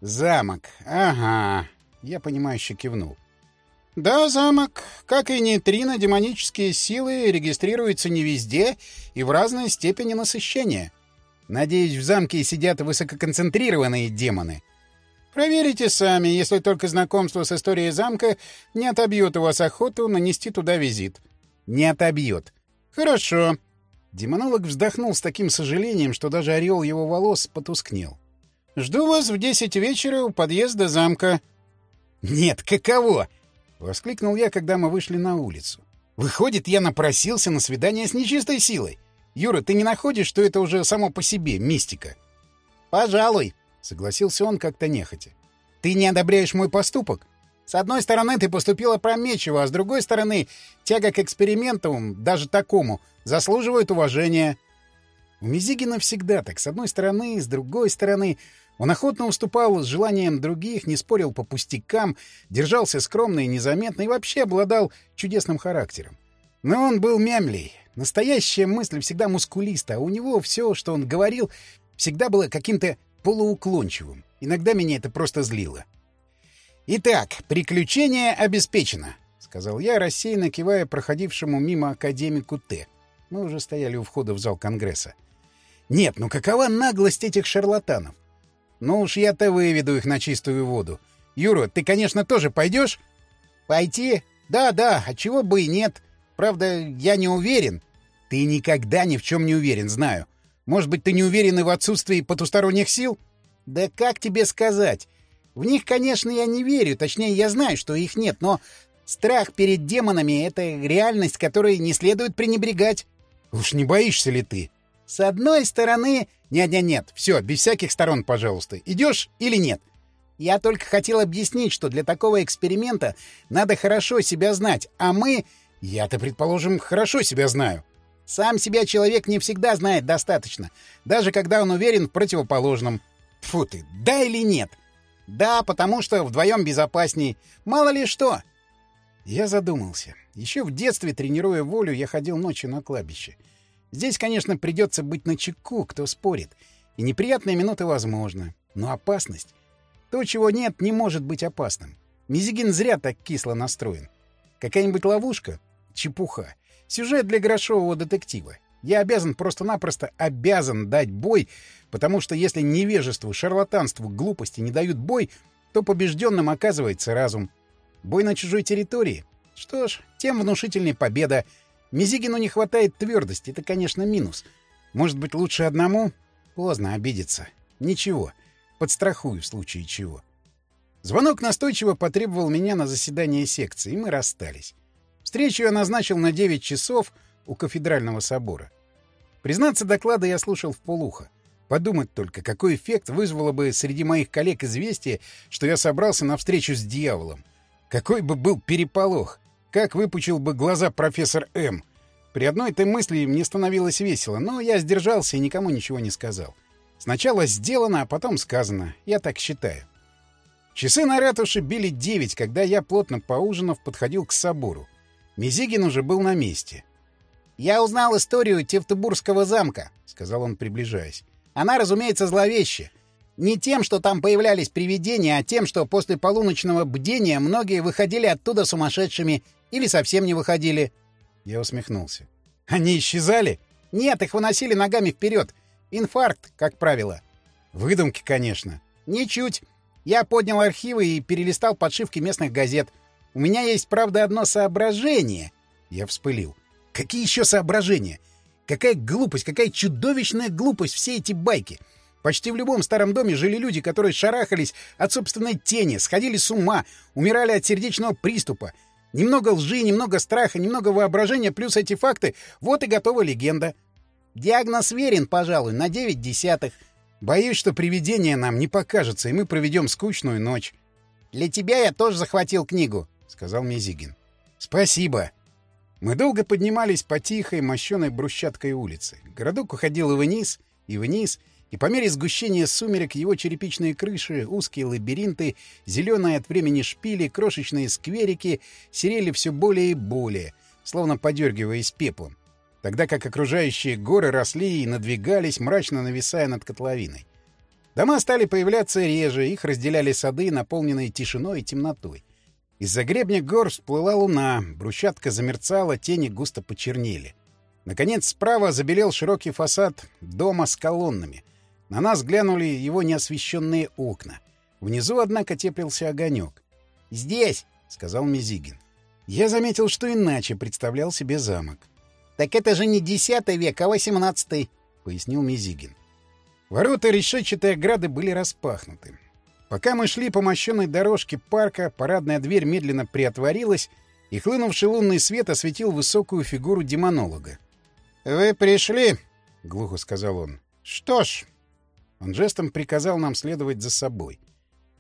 «Замок. Ага». Я понимающе кивнул. Да, замок, как и нейтрино, демонические силы регистрируются не везде и в разной степени насыщения. Надеюсь, в замке сидят высококонцентрированные демоны. Проверите сами, если только знакомство с историей замка не отобьет у вас охоту нанести туда визит. Не отобьет. Хорошо. Демонолог вздохнул с таким сожалением, что даже орел его волос потускнел. Жду вас в десять вечера у подъезда замка. Нет, каково? Воскликнул я, когда мы вышли на улицу. Выходит, я напросился на свидание с нечистой силой. Юра, ты не находишь, что это уже само по себе мистика? Пожалуй, согласился он как-то нехотя. Ты не одобряешь мой поступок? С одной стороны, ты поступила прометчиво, а с другой стороны, тяга к эксперименту, даже такому, заслуживает уважения. У Мизигина всегда так. С одной стороны, с другой стороны. Он охотно уступал с желанием других, не спорил по пустякам, держался скромно и незаметно и вообще обладал чудесным характером. Но он был мямлей. Настоящая мысль всегда мускулиста, а у него все, что он говорил, всегда было каким-то полууклончивым. Иногда меня это просто злило. «Итак, приключение обеспечено», — сказал я, рассеянно кивая проходившему мимо академику Т. Мы уже стояли у входа в зал Конгресса. «Нет, ну какова наглость этих шарлатанов? Ну уж я-то выведу их на чистую воду. Юра, ты, конечно, тоже пойдешь? Пойти? Да, да, а чего бы и нет. Правда, я не уверен. Ты никогда ни в чем не уверен, знаю. Может быть, ты не уверен и в отсутствии потусторонних сил? Да как тебе сказать? В них, конечно, я не верю, точнее, я знаю, что их нет, но страх перед демонами — это реальность, которой не следует пренебрегать. Уж не боишься ли ты? С одной стороны... Нет-нет-нет, все, без всяких сторон, пожалуйста. Идешь или нет? Я только хотел объяснить, что для такого эксперимента надо хорошо себя знать, а мы... Я-то, предположим, хорошо себя знаю. Сам себя человек не всегда знает достаточно, даже когда он уверен в противоположном. Фу ты, да или нет? Да, потому что вдвоем безопасней. Мало ли что. Я задумался. Еще в детстве, тренируя волю, я ходил ночью на кладбище. Здесь, конечно, придется быть начеку, кто спорит. И неприятные минуты возможны. Но опасность... То, чего нет, не может быть опасным. Мизигин зря так кисло настроен. Какая-нибудь ловушка? Чепуха. Сюжет для грошового детектива. Я обязан, просто-напросто обязан дать бой, потому что если невежеству, шарлатанству, глупости не дают бой, то побежденным оказывается разум. Бой на чужой территории? Что ж, тем внушительней победа — Мизигину не хватает твердости, это, конечно, минус. Может быть, лучше одному? Поздно обидеться. Ничего. Подстрахую в случае чего. Звонок настойчиво потребовал меня на заседание секции, и мы расстались. Встречу я назначил на 9 часов у кафедрального собора. Признаться, доклада я слушал в полухо. Подумать только, какой эффект вызвало бы среди моих коллег известие, что я собрался на встречу с дьяволом. Какой бы был переполох. Как выпучил бы глаза профессор М. При одной этой мысли мне становилось весело, но я сдержался и никому ничего не сказал. Сначала сделано, а потом сказано. Я так считаю. Часы на ратуше били девять, когда я, плотно поужинав, подходил к собору. Мизигин уже был на месте. «Я узнал историю Тевтобурского замка», — сказал он, приближаясь. «Она, разумеется, зловещая. Не тем, что там появлялись привидения, а тем, что после полуночного бдения многие выходили оттуда сумасшедшими или совсем не выходили. Я усмехнулся. Они исчезали? Нет, их выносили ногами вперед. Инфаркт, как правило. Выдумки, конечно. Ничуть. Я поднял архивы и перелистал подшивки местных газет. У меня есть, правда, одно соображение. Я вспылил. Какие еще соображения? Какая глупость, какая чудовищная глупость все эти байки. Почти в любом старом доме жили люди, которые шарахались от собственной тени, сходили с ума, умирали от сердечного приступа. Немного лжи, немного страха, немного воображения, плюс эти факты — вот и готова легенда. Диагноз верен, пожалуй, на девять десятых. Боюсь, что привидение нам не покажется, и мы проведем скучную ночь. — Для тебя я тоже захватил книгу, — сказал Мизигин. — Спасибо. Мы долго поднимались по тихой, мощеной брусчаткой улице. Городок уходил и вниз, и вниз, и по мере сгущения сумерек его черепичные крыши, узкие лабиринты, зеленые от времени шпили, крошечные скверики серели все более и более, словно подергиваясь пеплом, тогда как окружающие горы росли и надвигались, мрачно нависая над котловиной. Дома стали появляться реже, их разделяли сады, наполненные тишиной и темнотой. Из-за гребня гор всплыла луна, брусчатка замерцала, тени густо почернели. Наконец, справа забелел широкий фасад дома с колоннами. На нас глянули его неосвещенные окна. Внизу, однако, теплился огонек. «Здесь!» — сказал Мизигин. Я заметил, что иначе представлял себе замок. «Так это же не десятый век, а восемнадцатый!» — пояснил Мизигин. Ворота решетчатой ограды были распахнуты. Пока мы шли по мощенной дорожке парка, парадная дверь медленно приотворилась, и хлынувший лунный свет осветил высокую фигуру демонолога. «Вы пришли?» — глухо сказал он. «Что ж...» Он жестом приказал нам следовать за собой.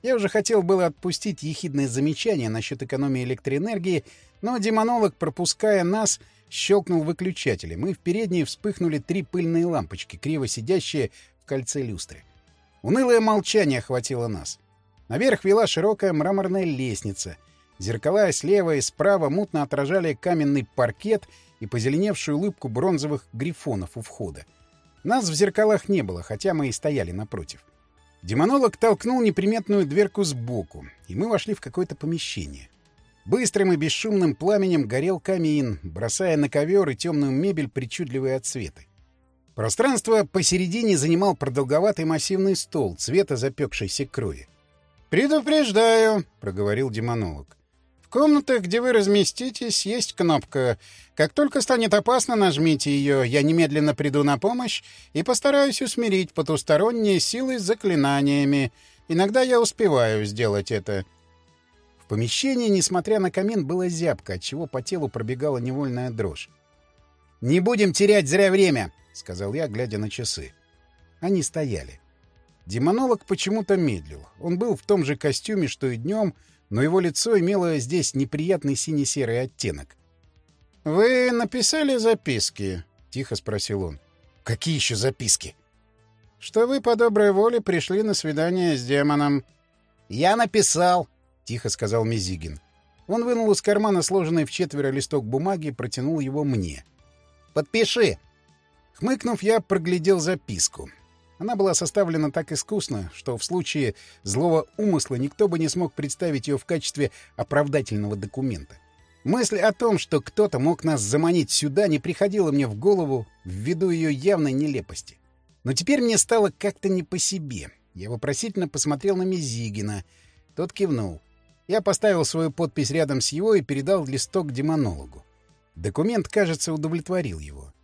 Я уже хотел было отпустить ехидное замечание насчет экономии электроэнергии, но демонолог, пропуская нас, щелкнул выключателем, и в передней вспыхнули три пыльные лампочки, криво сидящие в кольце люстры. Унылое молчание охватило нас. Наверх вела широкая мраморная лестница. Зеркала слева и справа мутно отражали каменный паркет и позеленевшую улыбку бронзовых грифонов у входа. Нас в зеркалах не было, хотя мы и стояли напротив. Демонолог толкнул неприметную дверку сбоку, и мы вошли в какое-то помещение. Быстрым и бесшумным пламенем горел камин, бросая на ковер и темную мебель причудливые отсветы. Пространство посередине занимал продолговатый массивный стол цвета запекшейся крови. «Предупреждаю», — проговорил демонолог. «В комнатах, где вы разместитесь, есть кнопка. Как только станет опасно, нажмите ее. Я немедленно приду на помощь и постараюсь усмирить потусторонние силы с заклинаниями. Иногда я успеваю сделать это». В помещении, несмотря на камин, было зябко, отчего по телу пробегала невольная дрожь. «Не будем терять зря время», — сказал я, глядя на часы. Они стояли. Демонолог почему-то медлил. Он был в том же костюме, что и днем, но его лицо имело здесь неприятный сине-серый оттенок. «Вы написали записки?» — тихо спросил он. «Какие еще записки?» «Что вы по доброй воле пришли на свидание с демоном». «Я написал», — тихо сказал Мизигин. Он вынул из кармана сложенный в четверо листок бумаги и протянул его мне. «Подпиши». Хмыкнув, я проглядел записку. Она была составлена так искусно, что в случае злого умысла никто бы не смог представить ее в качестве оправдательного документа. Мысль о том, что кто-то мог нас заманить сюда, не приходила мне в голову ввиду ее явной нелепости. Но теперь мне стало как-то не по себе. Я вопросительно посмотрел на Мизигина. Тот кивнул. Я поставил свою подпись рядом с его и передал листок демонологу. Документ, кажется, удовлетворил его.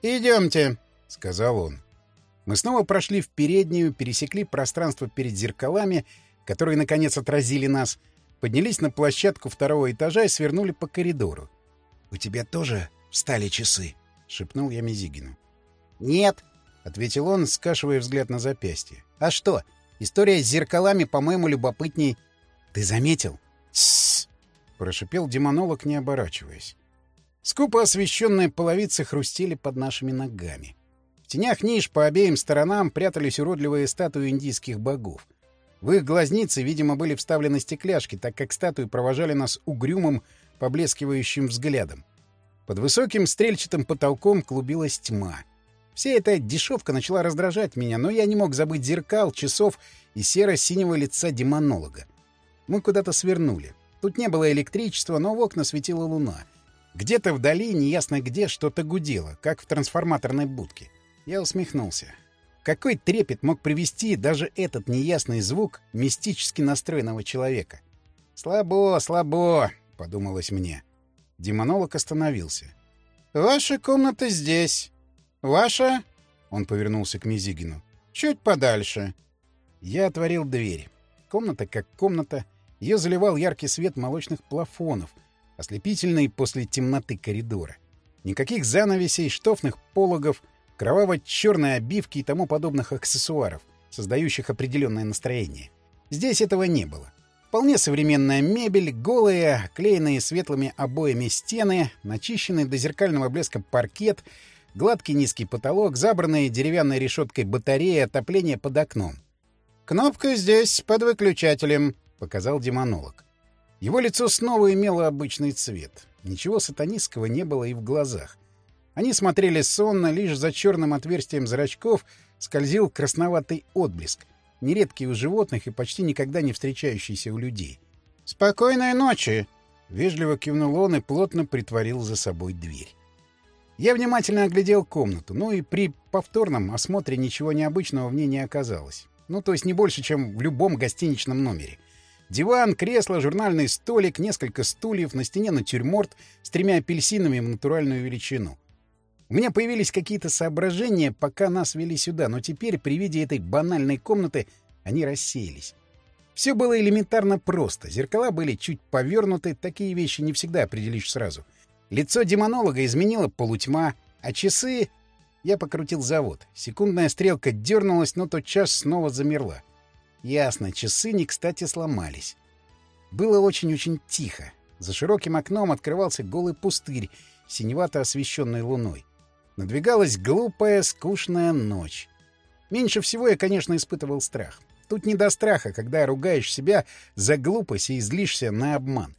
«Идемте», — сказал он. Мы снова прошли в переднюю, пересекли пространство перед зеркалами, которые, наконец, отразили нас, поднялись на площадку второго этажа и свернули по коридору. — У тебя тоже встали часы? — шепнул я Мизигину. — Нет, — ответил он, скашивая взгляд на запястье. — А что? История с зеркалами, по-моему, любопытней. — Ты заметил? — Тссс! — прошипел демонолог, не оборачиваясь. Скупо освещенные половицы хрустели под нашими ногами тенях ниш по обеим сторонам прятались уродливые статуи индийских богов. В их глазницы, видимо, были вставлены стекляшки, так как статуи провожали нас угрюмым, поблескивающим взглядом. Под высоким стрельчатым потолком клубилась тьма. Вся эта дешевка начала раздражать меня, но я не мог забыть зеркал, часов и серо-синего лица демонолога. Мы куда-то свернули. Тут не было электричества, но в окна светила луна. Где-то вдали, неясно где, что-то гудело, как в трансформаторной будке. Я усмехнулся. Какой трепет мог привести даже этот неясный звук мистически настроенного человека? «Слабо, слабо», — подумалось мне. Демонолог остановился. «Ваша комната здесь. Ваша...» — он повернулся к Мизигину. «Чуть подальше». Я отворил дверь. Комната как комната. Ее заливал яркий свет молочных плафонов, ослепительный после темноты коридора. Никаких занавесей, штофных пологов — кроваво-черной обивки и тому подобных аксессуаров, создающих определенное настроение. Здесь этого не было. Вполне современная мебель, голые, клеенные светлыми обоями стены, начищенный до зеркального блеска паркет, гладкий низкий потолок, забранные деревянной решеткой батареи, отопление под окном. «Кнопка здесь, под выключателем», — показал демонолог. Его лицо снова имело обычный цвет. Ничего сатанистского не было и в глазах. Они смотрели сонно, лишь за черным отверстием зрачков скользил красноватый отблеск, нередкий у животных и почти никогда не встречающийся у людей. «Спокойной ночи!» — вежливо кивнул он и плотно притворил за собой дверь. Я внимательно оглядел комнату, но и при повторном осмотре ничего необычного в ней не оказалось. Ну, то есть не больше, чем в любом гостиничном номере. Диван, кресло, журнальный столик, несколько стульев, на стене натюрморт с тремя апельсинами в натуральную величину. У меня появились какие-то соображения, пока нас вели сюда, но теперь при виде этой банальной комнаты они рассеялись. Все было элементарно просто. Зеркала были чуть повернуты, такие вещи не всегда определишь сразу. Лицо демонолога изменило полутьма, а часы... Я покрутил завод. Секундная стрелка дернулась, но тот час снова замерла. Ясно, часы не кстати сломались. Было очень-очень тихо. За широким окном открывался голый пустырь, синевато освещенный луной. Надвигалась глупая, скучная ночь. Меньше всего я, конечно, испытывал страх. Тут не до страха, когда ругаешь себя за глупость и злишься на обман.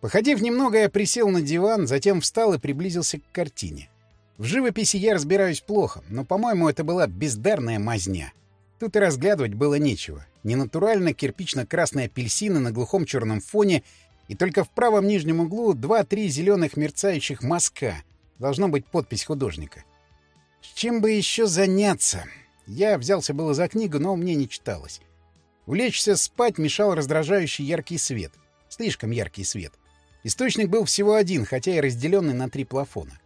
Походив немного, я присел на диван, затем встал и приблизился к картине. В живописи я разбираюсь плохо, но, по-моему, это была бездарная мазня. Тут и разглядывать было нечего. Ненатурально кирпично-красные апельсины на глухом черном фоне, и только в правом нижнем углу два-три зеленых мерцающих мазка — Должна быть подпись художника. С чем бы еще заняться? Я взялся было за книгу, но мне не читалось. Улечься спать мешал раздражающий яркий свет. Слишком яркий свет. Источник был всего один, хотя и разделенный на три плафона.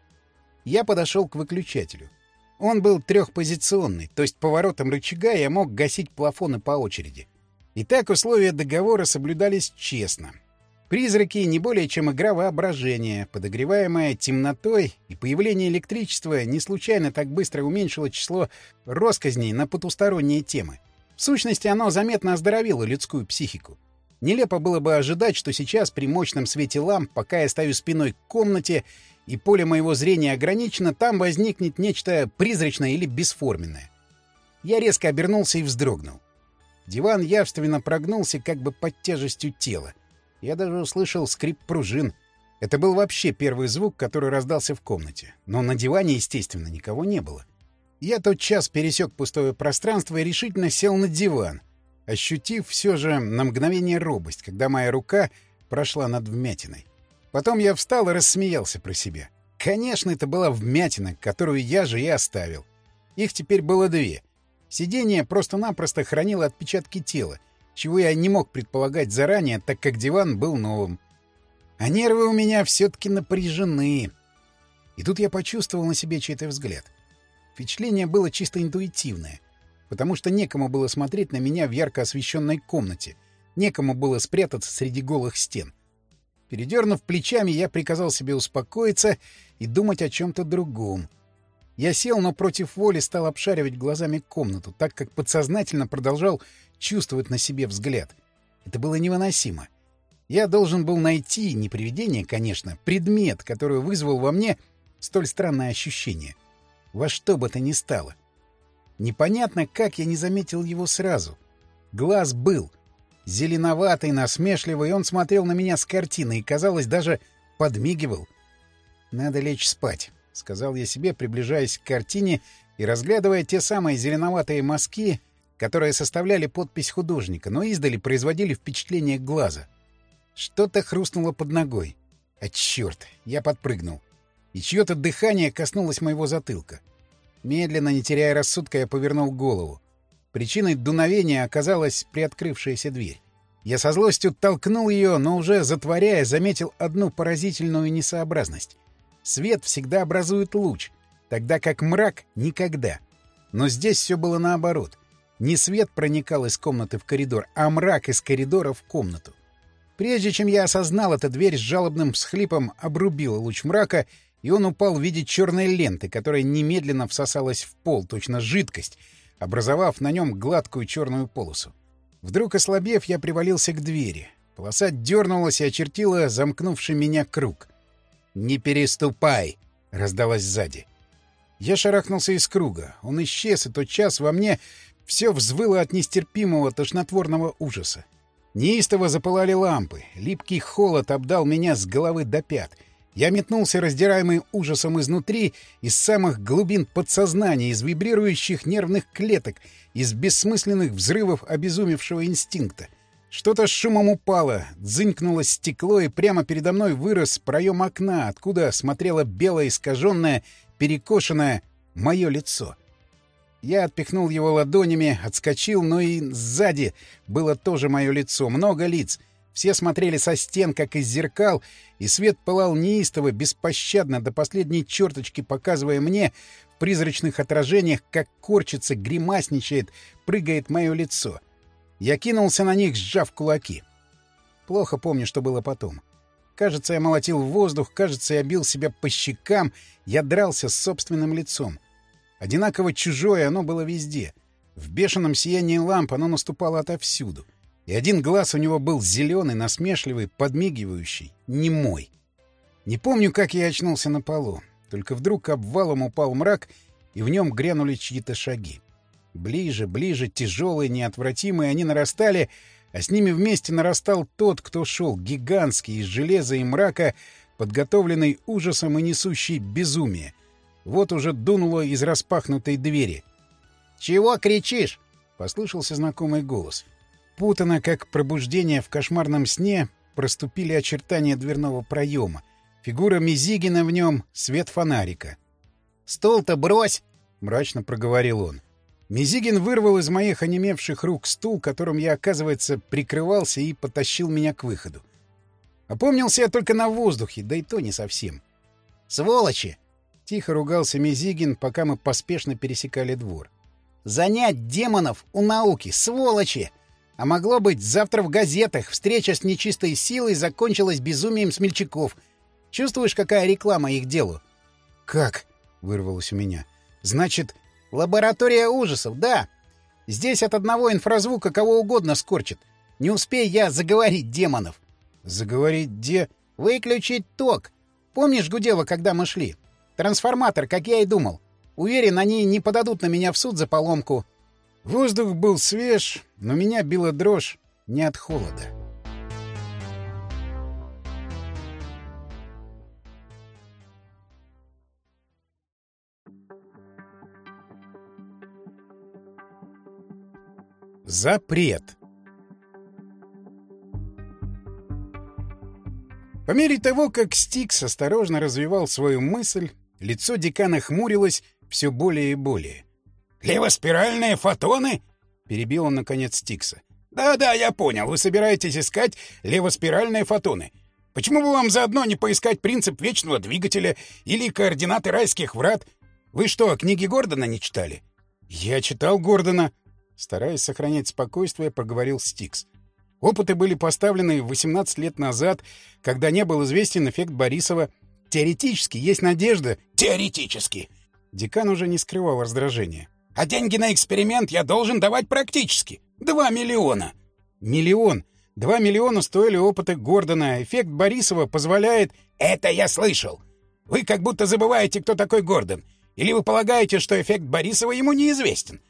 Я подошел к выключателю. Он был трехпозиционный, то есть поворотом рычага я мог гасить плафоны по очереди. Итак, условия договора соблюдались честно. Призраки — не более чем игра воображения, подогреваемая темнотой, и появление электричества не случайно так быстро уменьшило число росказней на потусторонние темы. В сущности, оно заметно оздоровило людскую психику. Нелепо было бы ожидать, что сейчас при мощном свете ламп, пока я стою спиной к комнате и поле моего зрения ограничено, там возникнет нечто призрачное или бесформенное. Я резко обернулся и вздрогнул. Диван явственно прогнулся как бы под тяжестью тела. Я даже услышал скрип пружин. Это был вообще первый звук, который раздался в комнате. Но на диване, естественно, никого не было. Я тот час пересек пустое пространство и решительно сел на диван, ощутив все же на мгновение робость, когда моя рука прошла над вмятиной. Потом я встал и рассмеялся про себя. Конечно, это была вмятина, которую я же и оставил. Их теперь было две. Сиденье просто-напросто хранило отпечатки тела — чего я не мог предполагать заранее, так как диван был новым. А нервы у меня все-таки напряжены. И тут я почувствовал на себе чей-то взгляд. Впечатление было чисто интуитивное, потому что некому было смотреть на меня в ярко освещенной комнате, некому было спрятаться среди голых стен. Передернув плечами, я приказал себе успокоиться и думать о чем-то другом. Я сел, но против воли стал обшаривать глазами комнату, так как подсознательно продолжал чувствовать на себе взгляд. Это было невыносимо. Я должен был найти, не привидение, конечно, предмет, который вызвал во мне столь странное ощущение. Во что бы то ни стало. Непонятно, как я не заметил его сразу. Глаз был. Зеленоватый, насмешливый, он смотрел на меня с картины и, казалось, даже подмигивал. «Надо лечь спать», — сказал я себе, приближаясь к картине и разглядывая те самые зеленоватые мазки, которые составляли подпись художника, но издали производили впечатление глаза. Что-то хрустнуло под ногой. А черт, я подпрыгнул. И чье-то дыхание коснулось моего затылка. Медленно, не теряя рассудка, я повернул голову. Причиной дуновения оказалась приоткрывшаяся дверь. Я со злостью толкнул ее, но уже затворяя, заметил одну поразительную несообразность. Свет всегда образует луч, тогда как мрак — никогда. Но здесь все было наоборот. Не свет проникал из комнаты в коридор, а мрак из коридора в комнату. Прежде чем я осознал, эта дверь с жалобным всхлипом обрубила луч мрака, и он упал в виде черной ленты, которая немедленно всосалась в пол, точно жидкость, образовав на нем гладкую черную полосу. Вдруг ослабев, я привалился к двери. Полоса дернулась и очертила замкнувший меня круг. «Не переступай!» — раздалось сзади. Я шарахнулся из круга. Он исчез, и тот час во мне все взвыло от нестерпимого тошнотворного ужаса. Неистово запылали лампы. Липкий холод обдал меня с головы до пят. Я метнулся, раздираемый ужасом изнутри, из самых глубин подсознания, из вибрирующих нервных клеток, из бессмысленных взрывов обезумевшего инстинкта. Что-то с шумом упало, дзынькнуло стекло, и прямо передо мной вырос проем окна, откуда смотрело белое искаженное, перекошенное мое лицо. Я отпихнул его ладонями, отскочил, но и сзади было тоже мое лицо, много лиц. Все смотрели со стен, как из зеркал, и свет пылал неистово, беспощадно, до последней черточки, показывая мне в призрачных отражениях, как корчится, гримасничает, прыгает мое лицо. Я кинулся на них, сжав кулаки. Плохо помню, что было потом. Кажется, я молотил в воздух, кажется, я бил себя по щекам, я дрался с собственным лицом. Одинаково чужое оно было везде. В бешеном сиянии ламп оно наступало отовсюду. И один глаз у него был зеленый, насмешливый, подмигивающий, не мой. Не помню, как я очнулся на полу. Только вдруг обвалом упал мрак, и в нем грянули чьи-то шаги. Ближе, ближе, тяжелые, неотвратимые, они нарастали, а с ними вместе нарастал тот, кто шел, гигантский, из железа и мрака, подготовленный ужасом и несущий безумие. Вот уже дунуло из распахнутой двери. «Чего кричишь?» — послышался знакомый голос. Путано, как пробуждение в кошмарном сне, проступили очертания дверного проема. Фигура Мизигина в нем, свет фонарика. «Стул-то брось!» — мрачно проговорил он. Мизигин вырвал из моих онемевших рук стул, которым я, оказывается, прикрывался и потащил меня к выходу. Опомнился я только на воздухе, да и то не совсем. «Сволочи!» Тихо ругался Мизигин, пока мы поспешно пересекали двор. «Занять демонов у науки, сволочи! А могло быть, завтра в газетах встреча с нечистой силой закончилась безумием смельчаков. Чувствуешь, какая реклама их делу?» «Как?» — вырвалось у меня. «Значит...» «Лаборатория ужасов, да. Здесь от одного инфразвука кого угодно скорчит. Не успей я заговорить демонов». «Заговорить де...» «Выключить ток. Помнишь, гудело, когда мы шли? Трансформатор, как я и думал. Уверен, они не подадут на меня в суд за поломку. Воздух был свеж, но меня била дрожь не от холода. Запрет По мере того, как Стикс осторожно развивал свою мысль, Лицо декана хмурилось все более и более. «Левоспиральные фотоны?» — перебил он, наконец, Стикса. «Да-да, я понял. Вы собираетесь искать левоспиральные фотоны. Почему бы вам заодно не поискать принцип вечного двигателя или координаты райских врат? Вы что, книги Гордона не читали?» «Я читал Гордона», — стараясь сохранять спокойствие, проговорил Стикс. «Опыты были поставлены 18 лет назад, когда не был известен эффект Борисова. Теоретически есть надежда. Теоретически. Декан уже не скрывал раздражения. А деньги на эксперимент я должен давать практически. Два миллиона. Миллион. Два миллиона стоили опыты Гордона. Эффект Борисова позволяет... Это я слышал. Вы как будто забываете, кто такой Гордон. Или вы полагаете, что эффект Борисова ему неизвестен?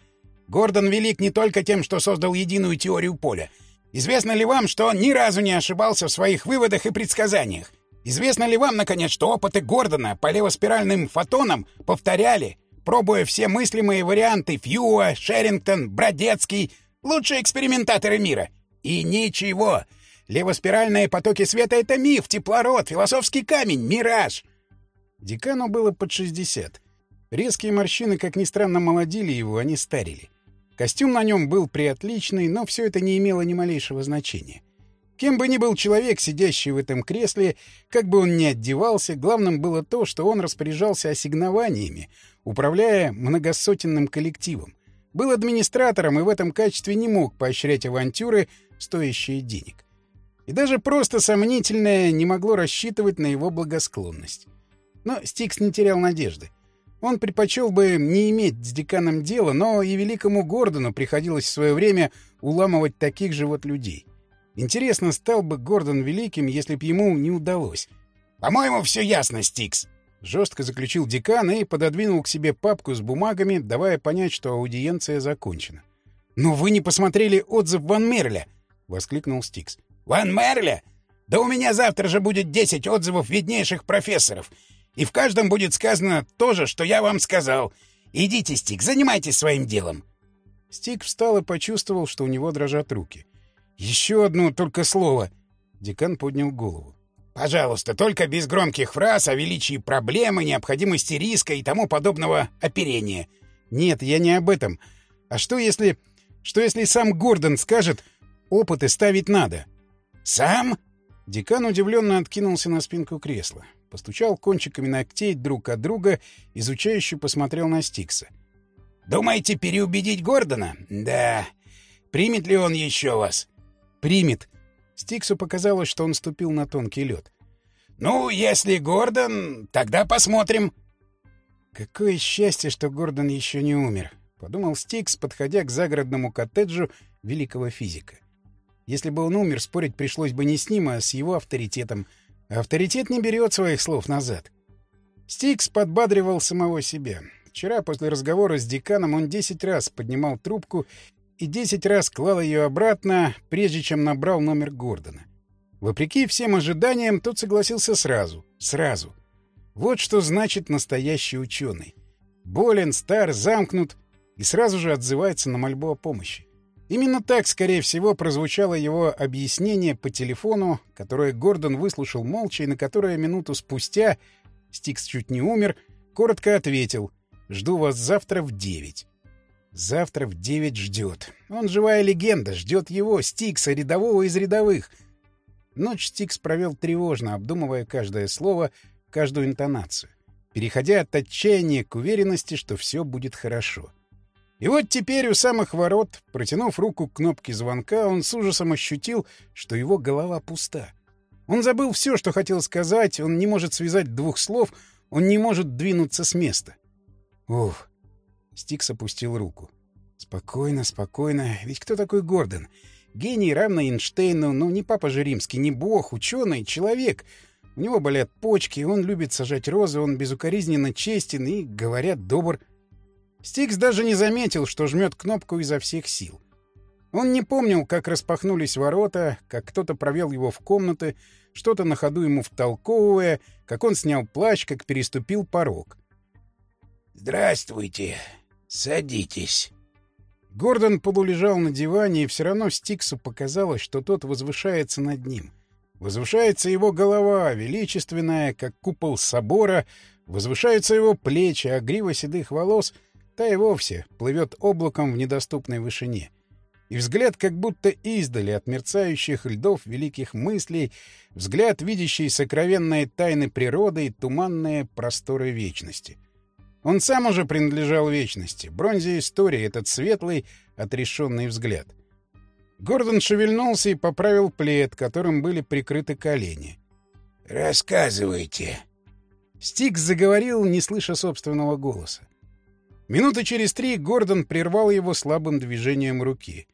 Гордон велик не только тем, что создал единую теорию поля. Известно ли вам, что он ни разу не ошибался в своих выводах и предсказаниях? Известно ли вам, наконец, что опыты Гордона по левоспиральным фотонам повторяли, пробуя все мыслимые варианты Фьюа, Шерингтон, Бродецкий, лучшие экспериментаторы мира? И ничего. Левоспиральные потоки света — это миф, теплород, философский камень, мираж. Декану было под 60. Резкие морщины, как ни странно, молодили его, они старили. Костюм на нем был приотличный, но все это не имело ни малейшего значения. Кем бы ни был человек, сидящий в этом кресле, как бы он ни отдевался, главным было то, что он распоряжался ассигнованиями, управляя многосотенным коллективом. Был администратором и в этом качестве не мог поощрять авантюры, стоящие денег. И даже просто сомнительное не могло рассчитывать на его благосклонность. Но Стикс не терял надежды. Он предпочел бы не иметь с деканом дела, но и великому Гордону приходилось в свое время уламывать таких же вот людей. Интересно, стал бы Гордон великим, если б ему не удалось. «По-моему, все ясно, Стикс», — жестко заключил декан и пододвинул к себе папку с бумагами, давая понять, что аудиенция закончена. «Но вы не посмотрели отзыв Ван Мерля!» — воскликнул Стикс. «Ван Мерля? Да у меня завтра же будет десять отзывов виднейших профессоров, и в каждом будет сказано то же, что я вам сказал. Идите, Стик, занимайтесь своим делом». Стик встал и почувствовал, что у него дрожат руки. «Еще одно только слово!» Декан поднял голову. «Пожалуйста, только без громких фраз о величии проблемы, необходимости риска и тому подобного оперения». «Нет, я не об этом. А что если... Что если сам Гордон скажет, опыты ставить надо?» «Сам?» Декан удивленно откинулся на спинку кресла. Постучал кончиками ногтей друг от друга, изучающе посмотрел на Стикса. «Думаете переубедить Гордона? Да. Примет ли он еще вас?» «Примет». Стиксу показалось, что он ступил на тонкий лед. «Ну, если Гордон, тогда посмотрим». «Какое счастье, что Гордон еще не умер», — подумал Стикс, подходя к загородному коттеджу великого физика. Если бы он умер, спорить пришлось бы не с ним, а с его авторитетом. авторитет не берет своих слов назад. Стикс подбадривал самого себя. Вчера после разговора с деканом он десять раз поднимал трубку и десять раз клал ее обратно, прежде чем набрал номер Гордона. Вопреки всем ожиданиям, тот согласился сразу. Сразу. Вот что значит настоящий ученый. Болен, стар, замкнут и сразу же отзывается на мольбу о помощи. Именно так, скорее всего, прозвучало его объяснение по телефону, которое Гордон выслушал молча и на которое минуту спустя, Стикс чуть не умер, коротко ответил «Жду вас завтра в девять». Завтра в девять ждет. Он живая легенда, ждет его, Стикса, рядового из рядовых. Ночь Стикс провел тревожно, обдумывая каждое слово, каждую интонацию, переходя от отчаяния к уверенности, что все будет хорошо. — и вот теперь у самых ворот, протянув руку к кнопке звонка, он с ужасом ощутил, что его голова пуста. Он забыл все, что хотел сказать, он не может связать двух слов, он не может двинуться с места. Ух! Стикс опустил руку. Спокойно, спокойно. Ведь кто такой Гордон? Гений, равный Эйнштейну, но не папа же римский, не бог, ученый, человек. У него болят почки, он любит сажать розы, он безукоризненно честен и, говорят, добр. Стикс даже не заметил, что жмет кнопку изо всех сил. Он не помнил, как распахнулись ворота, как кто-то провел его в комнаты, что-то на ходу ему втолковывая, как он снял плащ, как переступил порог. «Здравствуйте. Садитесь». Гордон полулежал на диване, и все равно Стиксу показалось, что тот возвышается над ним. Возвышается его голова, величественная, как купол собора, возвышаются его плечи, а грива седых волос — та и вовсе плывет облаком в недоступной вышине. И взгляд как будто издали от мерцающих льдов великих мыслей, взгляд, видящий сокровенные тайны природы и туманные просторы вечности. Он сам уже принадлежал вечности, бронзе истории, этот светлый, отрешенный взгляд. Гордон шевельнулся и поправил плед, которым были прикрыты колени. «Рассказывайте». Стикс заговорил, не слыша собственного голоса. Минуты через три Гордон прервал его слабым движением руки.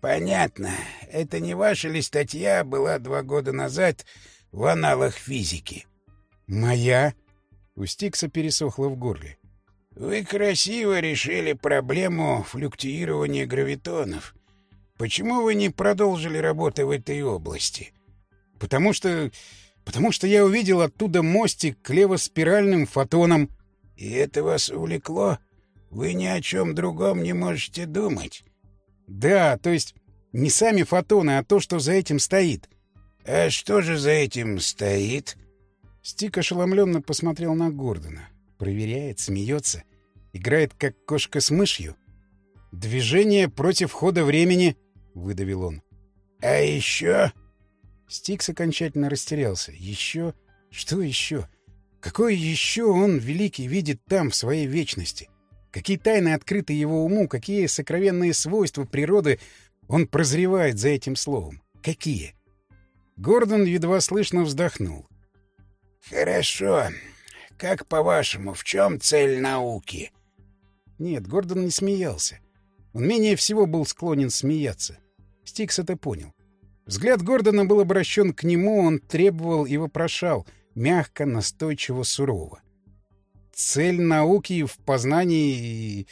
«Понятно. Это не ваша ли статья была два года назад в аналах физики?» «Моя?» У Стикса пересохло в горле. «Вы красиво решили проблему флюктуирования гравитонов. Почему вы не продолжили работу в этой области?» «Потому что... потому что я увидел оттуда мостик к левоспиральным фотонам». «И это вас увлекло?» Вы ни о чем другом не можете думать. Да, то есть не сами фотоны, а то, что за этим стоит. А что же за этим стоит? Стик ошеломленно посмотрел на Гордона. Проверяет, смеется. Играет, как кошка с мышью. «Движение против хода времени», — выдавил он. «А еще?» Стикс окончательно растерялся. «Еще? Что еще? Какое еще он, великий, видит там, в своей вечности? Какие тайны открыты его уму, какие сокровенные свойства природы он прозревает за этим словом? Какие? Гордон едва слышно вздохнул. «Хорошо. как по-вашему, в чем цель науки? Нет, Гордон не смеялся. Он менее всего был склонен смеяться. Стикс это понял. Взгляд Гордона был обращен к нему, он требовал и вопрошал, мягко, настойчиво, сурово. Цель науки в познании...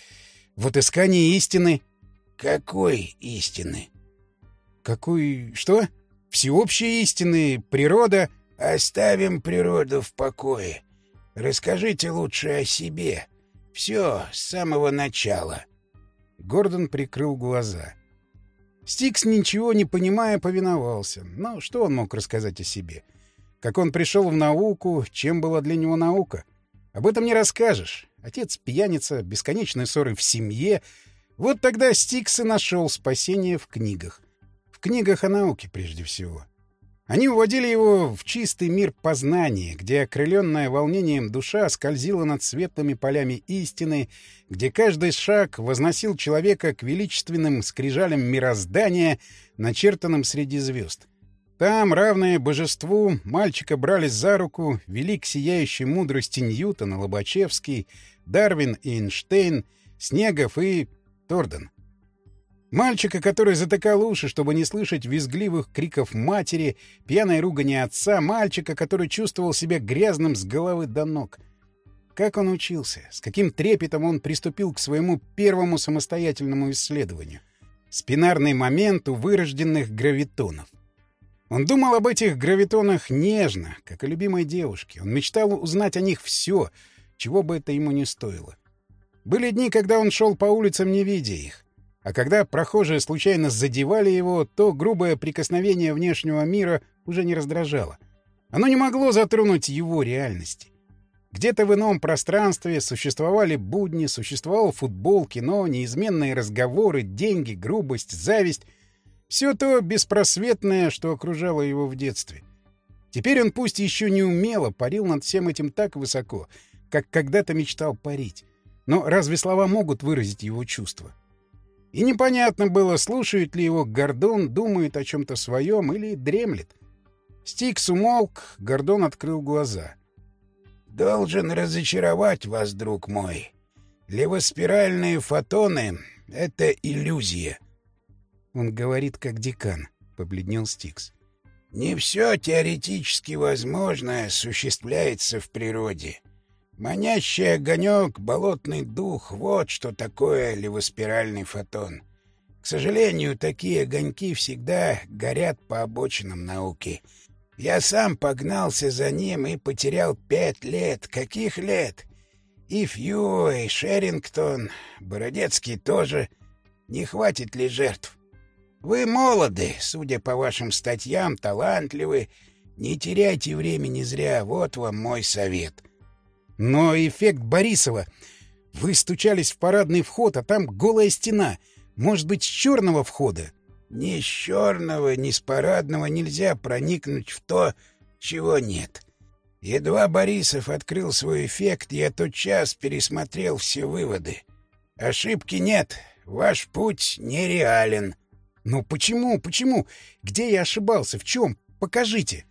в отыскании истины... Какой истины? Какой... что? Всеобщей истины, природа... Оставим природу в покое. Расскажите лучше о себе. Все с самого начала. Гордон прикрыл глаза. Стикс, ничего не понимая, повиновался. Но что он мог рассказать о себе? Как он пришел в науку, чем была для него наука? Об этом не расскажешь. Отец пьяница, бесконечные ссоры в семье. Вот тогда Стикс и нашел спасение в книгах. В книгах о науке, прежде всего. Они уводили его в чистый мир познания, где окрыленная волнением душа скользила над светлыми полями истины, где каждый шаг возносил человека к величественным скрижалям мироздания, начертанным среди звезд. Там, равные божеству, мальчика брали за руку, вели к сияющей мудрости Ньютона, Лобачевский, Дарвин и Эйнштейн, Снегов и Торден. Мальчика, который затыкал уши, чтобы не слышать визгливых криков матери, пьяной ругани отца, мальчика, который чувствовал себя грязным с головы до ног. Как он учился, с каким трепетом он приступил к своему первому самостоятельному исследованию. Спинарный момент у вырожденных гравитонов. Он думал об этих гравитонах нежно, как о любимой девушке. Он мечтал узнать о них все, чего бы это ему не стоило. Были дни, когда он шел по улицам, не видя их. А когда прохожие случайно задевали его, то грубое прикосновение внешнего мира уже не раздражало. Оно не могло затронуть его реальности. Где-то в ином пространстве существовали будни, существовал футбол, кино, неизменные разговоры, деньги, грубость, зависть — все то беспросветное, что окружало его в детстве. Теперь он пусть еще не умело парил над всем этим так высоко, как когда-то мечтал парить. Но разве слова могут выразить его чувства? И непонятно было, слушает ли его Гордон, думает о чем-то своем или дремлет. Стикс умолк, Гордон открыл глаза. «Должен разочаровать вас, друг мой. Левоспиральные фотоны — это иллюзия». «Он говорит, как декан», — побледнел Стикс. «Не все теоретически возможное осуществляется в природе. Манящий огонек, болотный дух — вот что такое левоспиральный фотон. К сожалению, такие огоньки всегда горят по обочинам науки. Я сам погнался за ним и потерял пять лет. Каких лет? И Фью, и Шерингтон, Бородецкий тоже. Не хватит ли жертв? Вы молоды, судя по вашим статьям, талантливы. Не теряйте времени зря, вот вам мой совет — но эффект Борисова... Вы стучались в парадный вход, а там голая стена. Может быть, с черного входа? Ни с черного, ни с парадного нельзя проникнуть в то, чего нет. Едва Борисов открыл свой эффект, я тотчас пересмотрел все выводы. Ошибки нет, ваш путь нереален. Но почему, почему? Где я ошибался? В чем? Покажите.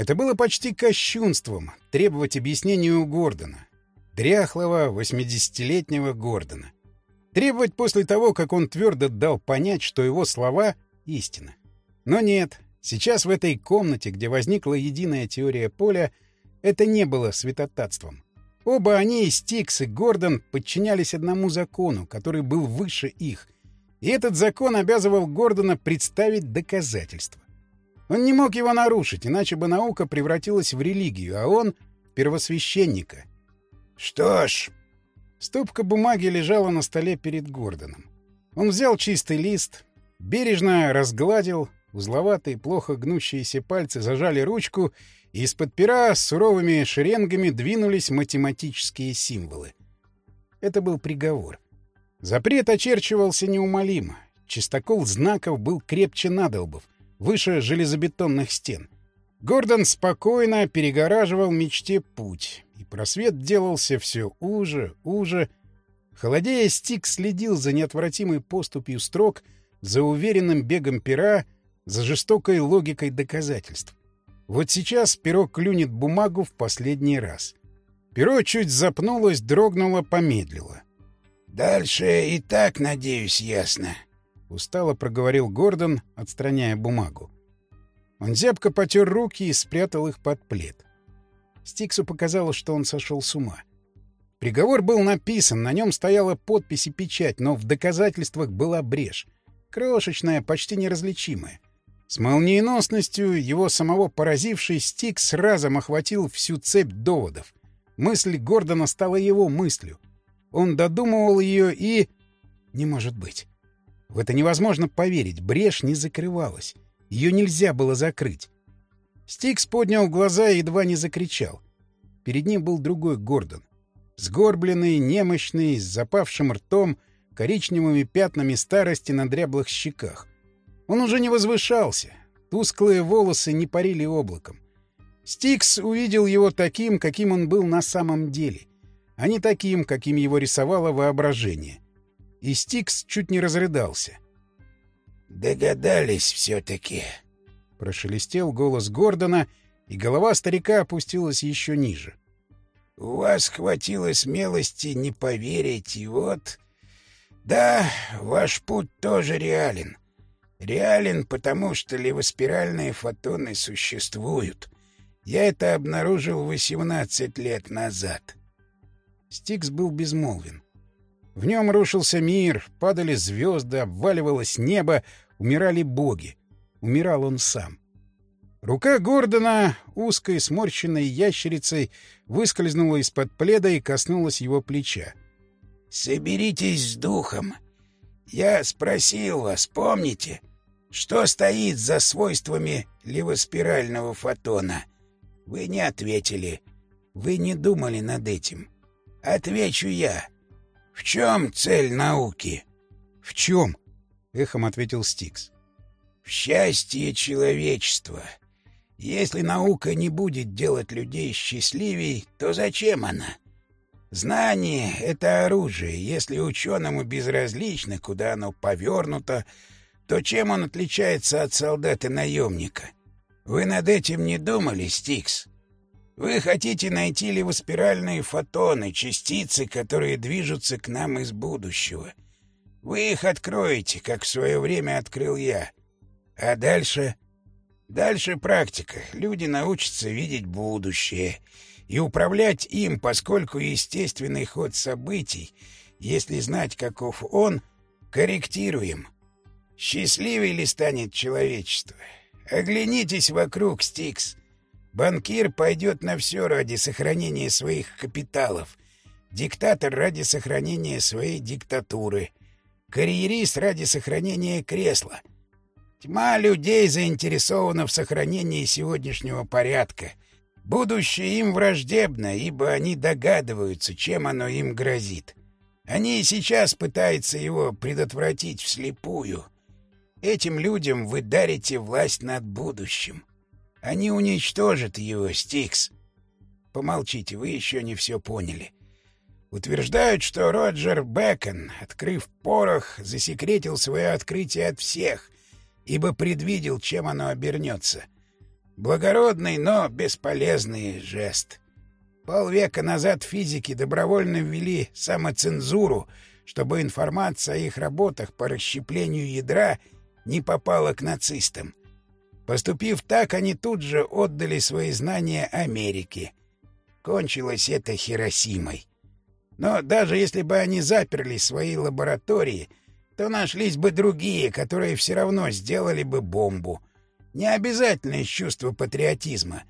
Это было почти кощунством — требовать объяснения у Гордона. Дряхлого, восьмидесятилетнего Гордона. Требовать после того, как он твердо дал понять, что его слова — истина. Но нет, сейчас в этой комнате, где возникла единая теория поля, это не было святотатством. Оба они, Стикс и Гордон, подчинялись одному закону, который был выше их. И этот закон обязывал Гордона представить доказательства. Он не мог его нарушить, иначе бы наука превратилась в религию, а он — первосвященника. «Что ж...» Стопка бумаги лежала на столе перед Гордоном. Он взял чистый лист, бережно разгладил, узловатые, плохо гнущиеся пальцы зажали ручку, и из-под пера с суровыми шеренгами двинулись математические символы. Это был приговор. Запрет очерчивался неумолимо. Чистокол знаков был крепче надолбов — выше железобетонных стен. Гордон спокойно перегораживал мечте путь, и просвет делался все уже, уже. Холодея, Стик следил за неотвратимой поступью строк, за уверенным бегом пера, за жестокой логикой доказательств. Вот сейчас перо клюнет бумагу в последний раз. Перо чуть запнулось, дрогнуло, помедлило. «Дальше и так, надеюсь, ясно», — устало проговорил Гордон, отстраняя бумагу. Он зябко потер руки и спрятал их под плед. Стиксу показалось, что он сошел с ума. Приговор был написан, на нем стояла подпись и печать, но в доказательствах была брешь. Крошечная, почти неразличимая. С молниеносностью его самого поразивший Стикс разом охватил всю цепь доводов. Мысль Гордона стала его мыслью. Он додумывал ее и... Не может быть. В это невозможно поверить. Брешь не закрывалась. Ее нельзя было закрыть. Стикс поднял глаза и едва не закричал. Перед ним был другой Гордон. Сгорбленный, немощный, с запавшим ртом, коричневыми пятнами старости на дряблых щеках. Он уже не возвышался. Тусклые волосы не парили облаком. Стикс увидел его таким, каким он был на самом деле, а не таким, каким его рисовало воображение. И Стикс чуть не разрыдался. «Догадались все-таки», — прошелестел голос Гордона, и голова старика опустилась еще ниже. «У вас хватило смелости не поверить, и вот...» «Да, ваш путь тоже реален. Реален, потому что левоспиральные фотоны существуют. Я это обнаружил 18 лет назад. Стикс был безмолвен. В нем рушился мир, падали звезды, обваливалось небо, умирали боги. Умирал он сам. Рука Гордона, узкой сморщенной ящерицей, выскользнула из-под пледа и коснулась его плеча. «Соберитесь с духом. Я спросил вас, помните, что стоит за свойствами левоспирального фотона? Вы не ответили. Вы не думали над этим. Отвечу я. В чем цель науки? — В чем? — эхом ответил Стикс. — В счастье человечества. Если наука не будет делать людей счастливей, то зачем она? Знание — это оружие. Если ученому безразлично, куда оно повернуто, то чем он отличается от солдата-наемника? Вы над этим не думали, Стикс? Вы хотите найти левоспиральные фотоны, частицы, которые движутся к нам из будущего. Вы их откроете, как в свое время открыл я. А дальше... Дальше практика. Люди научатся видеть будущее и управлять им, поскольку естественный ход событий, если знать, каков он, корректируем. Счастливее ли станет человечество? Оглянитесь вокруг, Стикс. Банкир пойдет на все ради сохранения своих капиталов. Диктатор ради сохранения своей диктатуры. Карьерист ради сохранения кресла. Тьма людей заинтересована в сохранении сегодняшнего порядка. Будущее им враждебно, ибо они догадываются, чем оно им грозит. Они сейчас пытаются его предотвратить вслепую — Этим людям вы дарите власть над будущим. Они уничтожат его, Стикс. Помолчите, вы еще не все поняли. Утверждают, что Роджер Бэкон, открыв порох, засекретил свое открытие от всех, ибо предвидел, чем оно обернется. Благородный, но бесполезный жест. Полвека назад физики добровольно ввели самоцензуру, чтобы информация о их работах по расщеплению ядра — не попала к нацистам. Поступив так, они тут же отдали свои знания Америке. Кончилось это Хиросимой. Но даже если бы они заперли свои лаборатории, то нашлись бы другие, которые все равно сделали бы бомбу. Не обязательно из чувства патриотизма.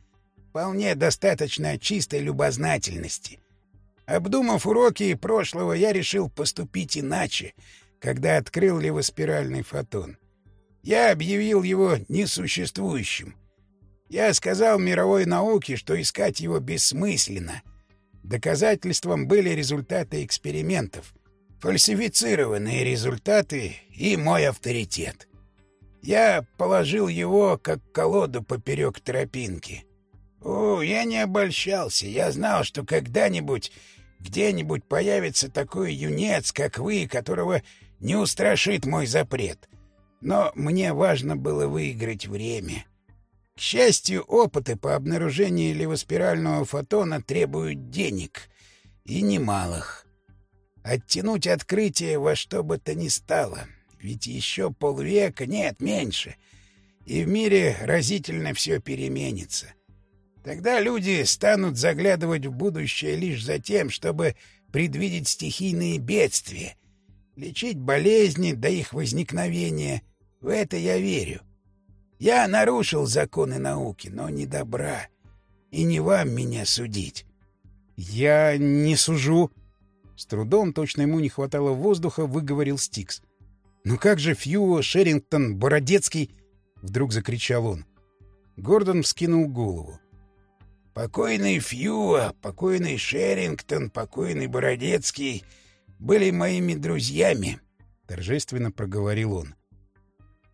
Вполне достаточно чистой любознательности. Обдумав уроки прошлого, я решил поступить иначе, когда открыл левоспиральный фотон. Я объявил его несуществующим. Я сказал мировой науке, что искать его бессмысленно. Доказательством были результаты экспериментов, фальсифицированные результаты и мой авторитет. Я положил его как колоду поперек тропинки. О, я не обольщался. Я знал, что когда-нибудь где-нибудь появится такой юнец, как вы, которого не устрашит мой запрет. Но мне важно было выиграть время. К счастью, опыты по обнаружению левоспирального фотона требуют денег, и немалых. Оттянуть открытие во что бы то ни стало, ведь еще полвека, нет, меньше, и в мире разительно все переменится. Тогда люди станут заглядывать в будущее лишь за тем, чтобы предвидеть стихийные бедствия, лечить болезни до их возникновения. В это я верю. Я нарушил законы науки, но не добра. И не вам меня судить. — Я не сужу. С трудом, точно ему не хватало воздуха, выговорил Стикс. — Ну как же Фью, Шерингтон, Бородецкий? — вдруг закричал он. Гордон вскинул голову. Покойный Фьюа, покойный Шерингтон, покойный Бородецкий были моими друзьями, — торжественно проговорил он.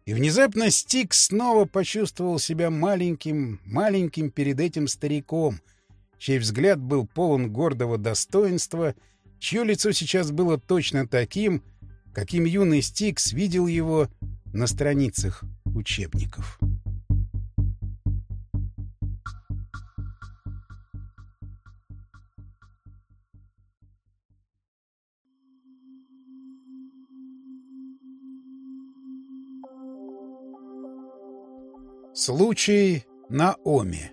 И внезапно Стик снова почувствовал себя маленьким, маленьким перед этим стариком, чей взгляд был полон гордого достоинства, чье лицо сейчас было точно таким, каким юный Стикс видел его на страницах учебников. Случай на Оме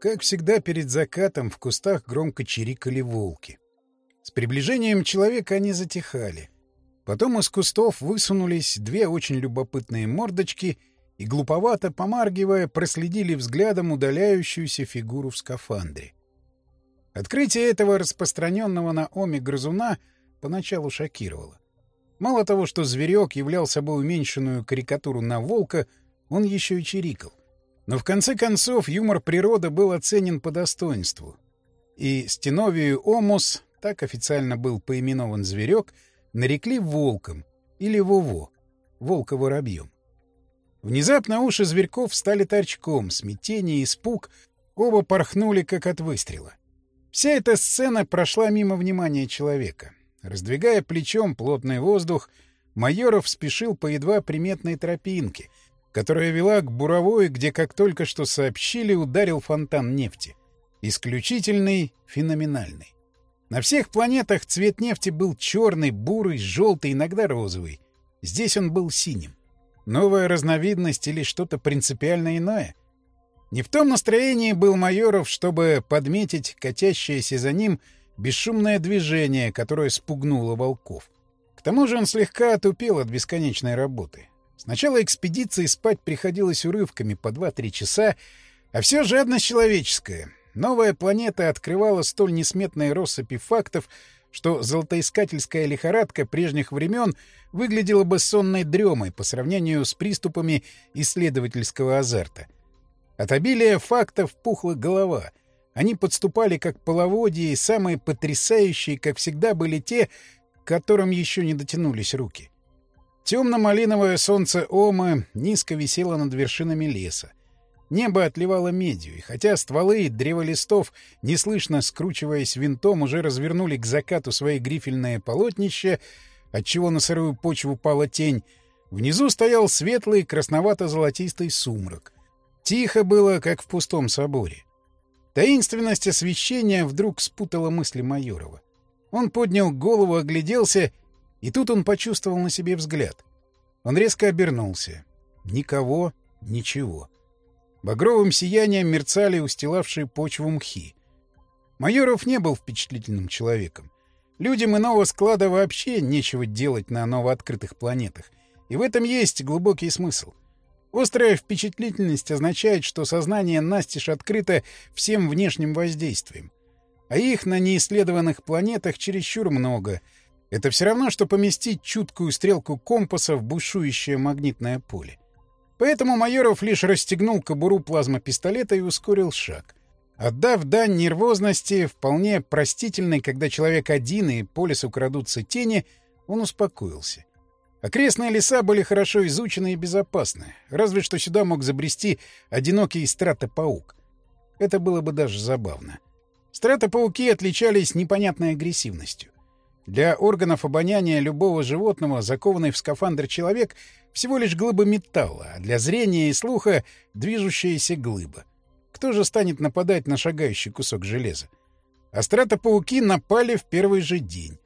Как всегда перед закатом в кустах громко чирикали волки. С приближением человека они затихали. Потом из кустов высунулись две очень любопытные мордочки и, глуповато помаргивая, проследили взглядом удаляющуюся фигуру в скафандре. Открытие этого распространенного на Оме грызуна поначалу шокировало. Мало того, что зверек являл собой уменьшенную карикатуру на волка, он еще и чирикал. Но в конце концов юмор природы был оценен по достоинству. И Стеновию Омус, так официально был поименован зверек, нарекли волком или вово, волка-воробьем. Внезапно уши зверьков стали торчком, смятение испуг оба порхнули, как от выстрела. Вся эта сцена прошла мимо внимания человека. Раздвигая плечом плотный воздух, Майоров спешил по едва приметной тропинке, которая вела к буровой, где, как только что сообщили, ударил фонтан нефти. Исключительный, феноменальный. На всех планетах цвет нефти был черный, бурый, желтый, иногда розовый. Здесь он был синим. Новая разновидность или что-то принципиально иное? Не в том настроении был Майоров, чтобы подметить катящееся за ним бесшумное движение, которое спугнуло волков. К тому же он слегка отупел от бесконечной работы. С начала экспедиции спать приходилось урывками по 2-3 часа, а все жадность человеческая. Новая планета открывала столь несметные россыпи фактов, что золотоискательская лихорадка прежних времен выглядела бы сонной дремой по сравнению с приступами исследовательского азарта — от обилия фактов пухла голова. Они подступали как половодье, и самые потрясающие, как всегда, были те, к которым еще не дотянулись руки. Темно-малиновое солнце Омы низко висело над вершинами леса. Небо отливало медью, и хотя стволы древолистов, неслышно скручиваясь винтом, уже развернули к закату свои грифельные полотнища, отчего на сырую почву пала тень, внизу стоял светлый красновато-золотистый сумрак — Тихо было, как в пустом соборе. Таинственность освещения вдруг спутала мысли Майорова. Он поднял голову, огляделся, и тут он почувствовал на себе взгляд. Он резко обернулся. Никого, ничего. Багровым сиянием мерцали устилавшие почву мхи. Майоров не был впечатлительным человеком. Людям иного склада вообще нечего делать на новооткрытых планетах. И в этом есть глубокий смысл. Острая впечатлительность означает, что сознание настежь открыто всем внешним воздействием. А их на неисследованных планетах чересчур много. Это все равно, что поместить чуткую стрелку компаса в бушующее магнитное поле. Поэтому Майоров лишь расстегнул кобуру плазмопистолета и ускорил шаг. Отдав дань нервозности, вполне простительной, когда человек один и по лесу крадутся тени, он успокоился. Окрестные леса были хорошо изучены и безопасны, разве что сюда мог забрести одинокий стратопаук. Это было бы даже забавно. Стратопауки отличались непонятной агрессивностью. Для органов обоняния любого животного закованный в скафандр человек всего лишь глыба металла, а для зрения и слуха — движущаяся глыба. Кто же станет нападать на шагающий кусок железа? Астрата-пауки напали в первый же день.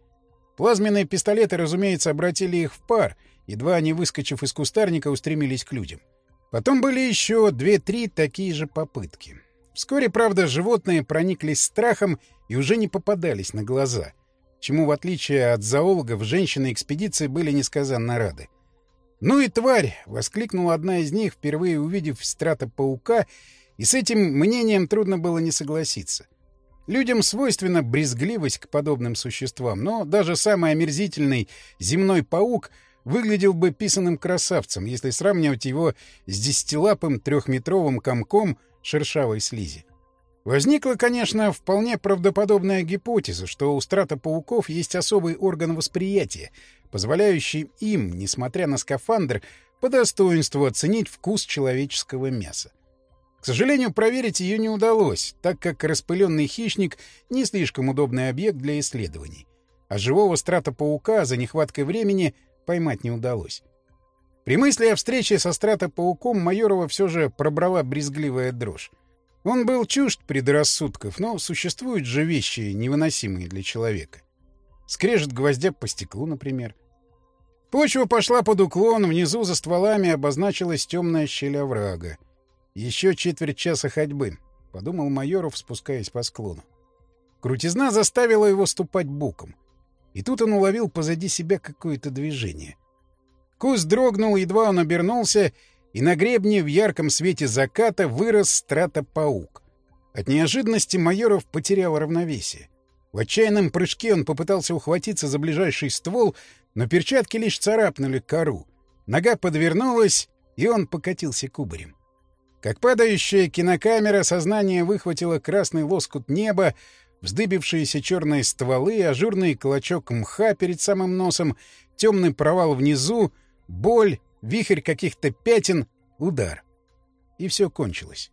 Плазменные пистолеты, разумеется, обратили их в пар, едва они, выскочив из кустарника, устремились к людям. Потом были еще две-три такие же попытки. Вскоре, правда, животные прониклись страхом и уже не попадались на глаза, чему, в отличие от зоологов, женщины экспедиции были несказанно рады. «Ну и тварь!» — воскликнула одна из них, впервые увидев страта паука, и с этим мнением трудно было не согласиться. Людям свойственна брезгливость к подобным существам, но даже самый омерзительный земной паук выглядел бы писаным красавцем, если сравнивать его с десятилапым трехметровым комком шершавой слизи. Возникла, конечно, вполне правдоподобная гипотеза, что у стратопауков есть особый орган восприятия, позволяющий им, несмотря на скафандр, по достоинству оценить вкус человеческого мяса. К сожалению, проверить ее не удалось, так как распыленный хищник — не слишком удобный объект для исследований. А живого стратопаука за нехваткой времени поймать не удалось. При мысли о встрече со стратопауком Майорова все же пробрала брезгливая дрожь. Он был чужд предрассудков, но существуют же вещи, невыносимые для человека. Скрежет гвоздя по стеклу, например. Почва пошла под уклон, внизу за стволами обозначилась темная щель оврага. Еще четверть часа ходьбы, — подумал Майоров, спускаясь по склону. Крутизна заставила его ступать боком. И тут он уловил позади себя какое-то движение. Куст дрогнул, едва он обернулся, и на гребне в ярком свете заката вырос стратопаук. От неожиданности Майоров потерял равновесие. В отчаянном прыжке он попытался ухватиться за ближайший ствол, но перчатки лишь царапнули кору. Нога подвернулась, и он покатился кубарем. Как падающая кинокамера, сознание выхватило красный лоскут неба, вздыбившиеся черные стволы, ажурный клочок мха перед самым носом, темный провал внизу, боль, вихрь каких-то пятен, удар. И все кончилось.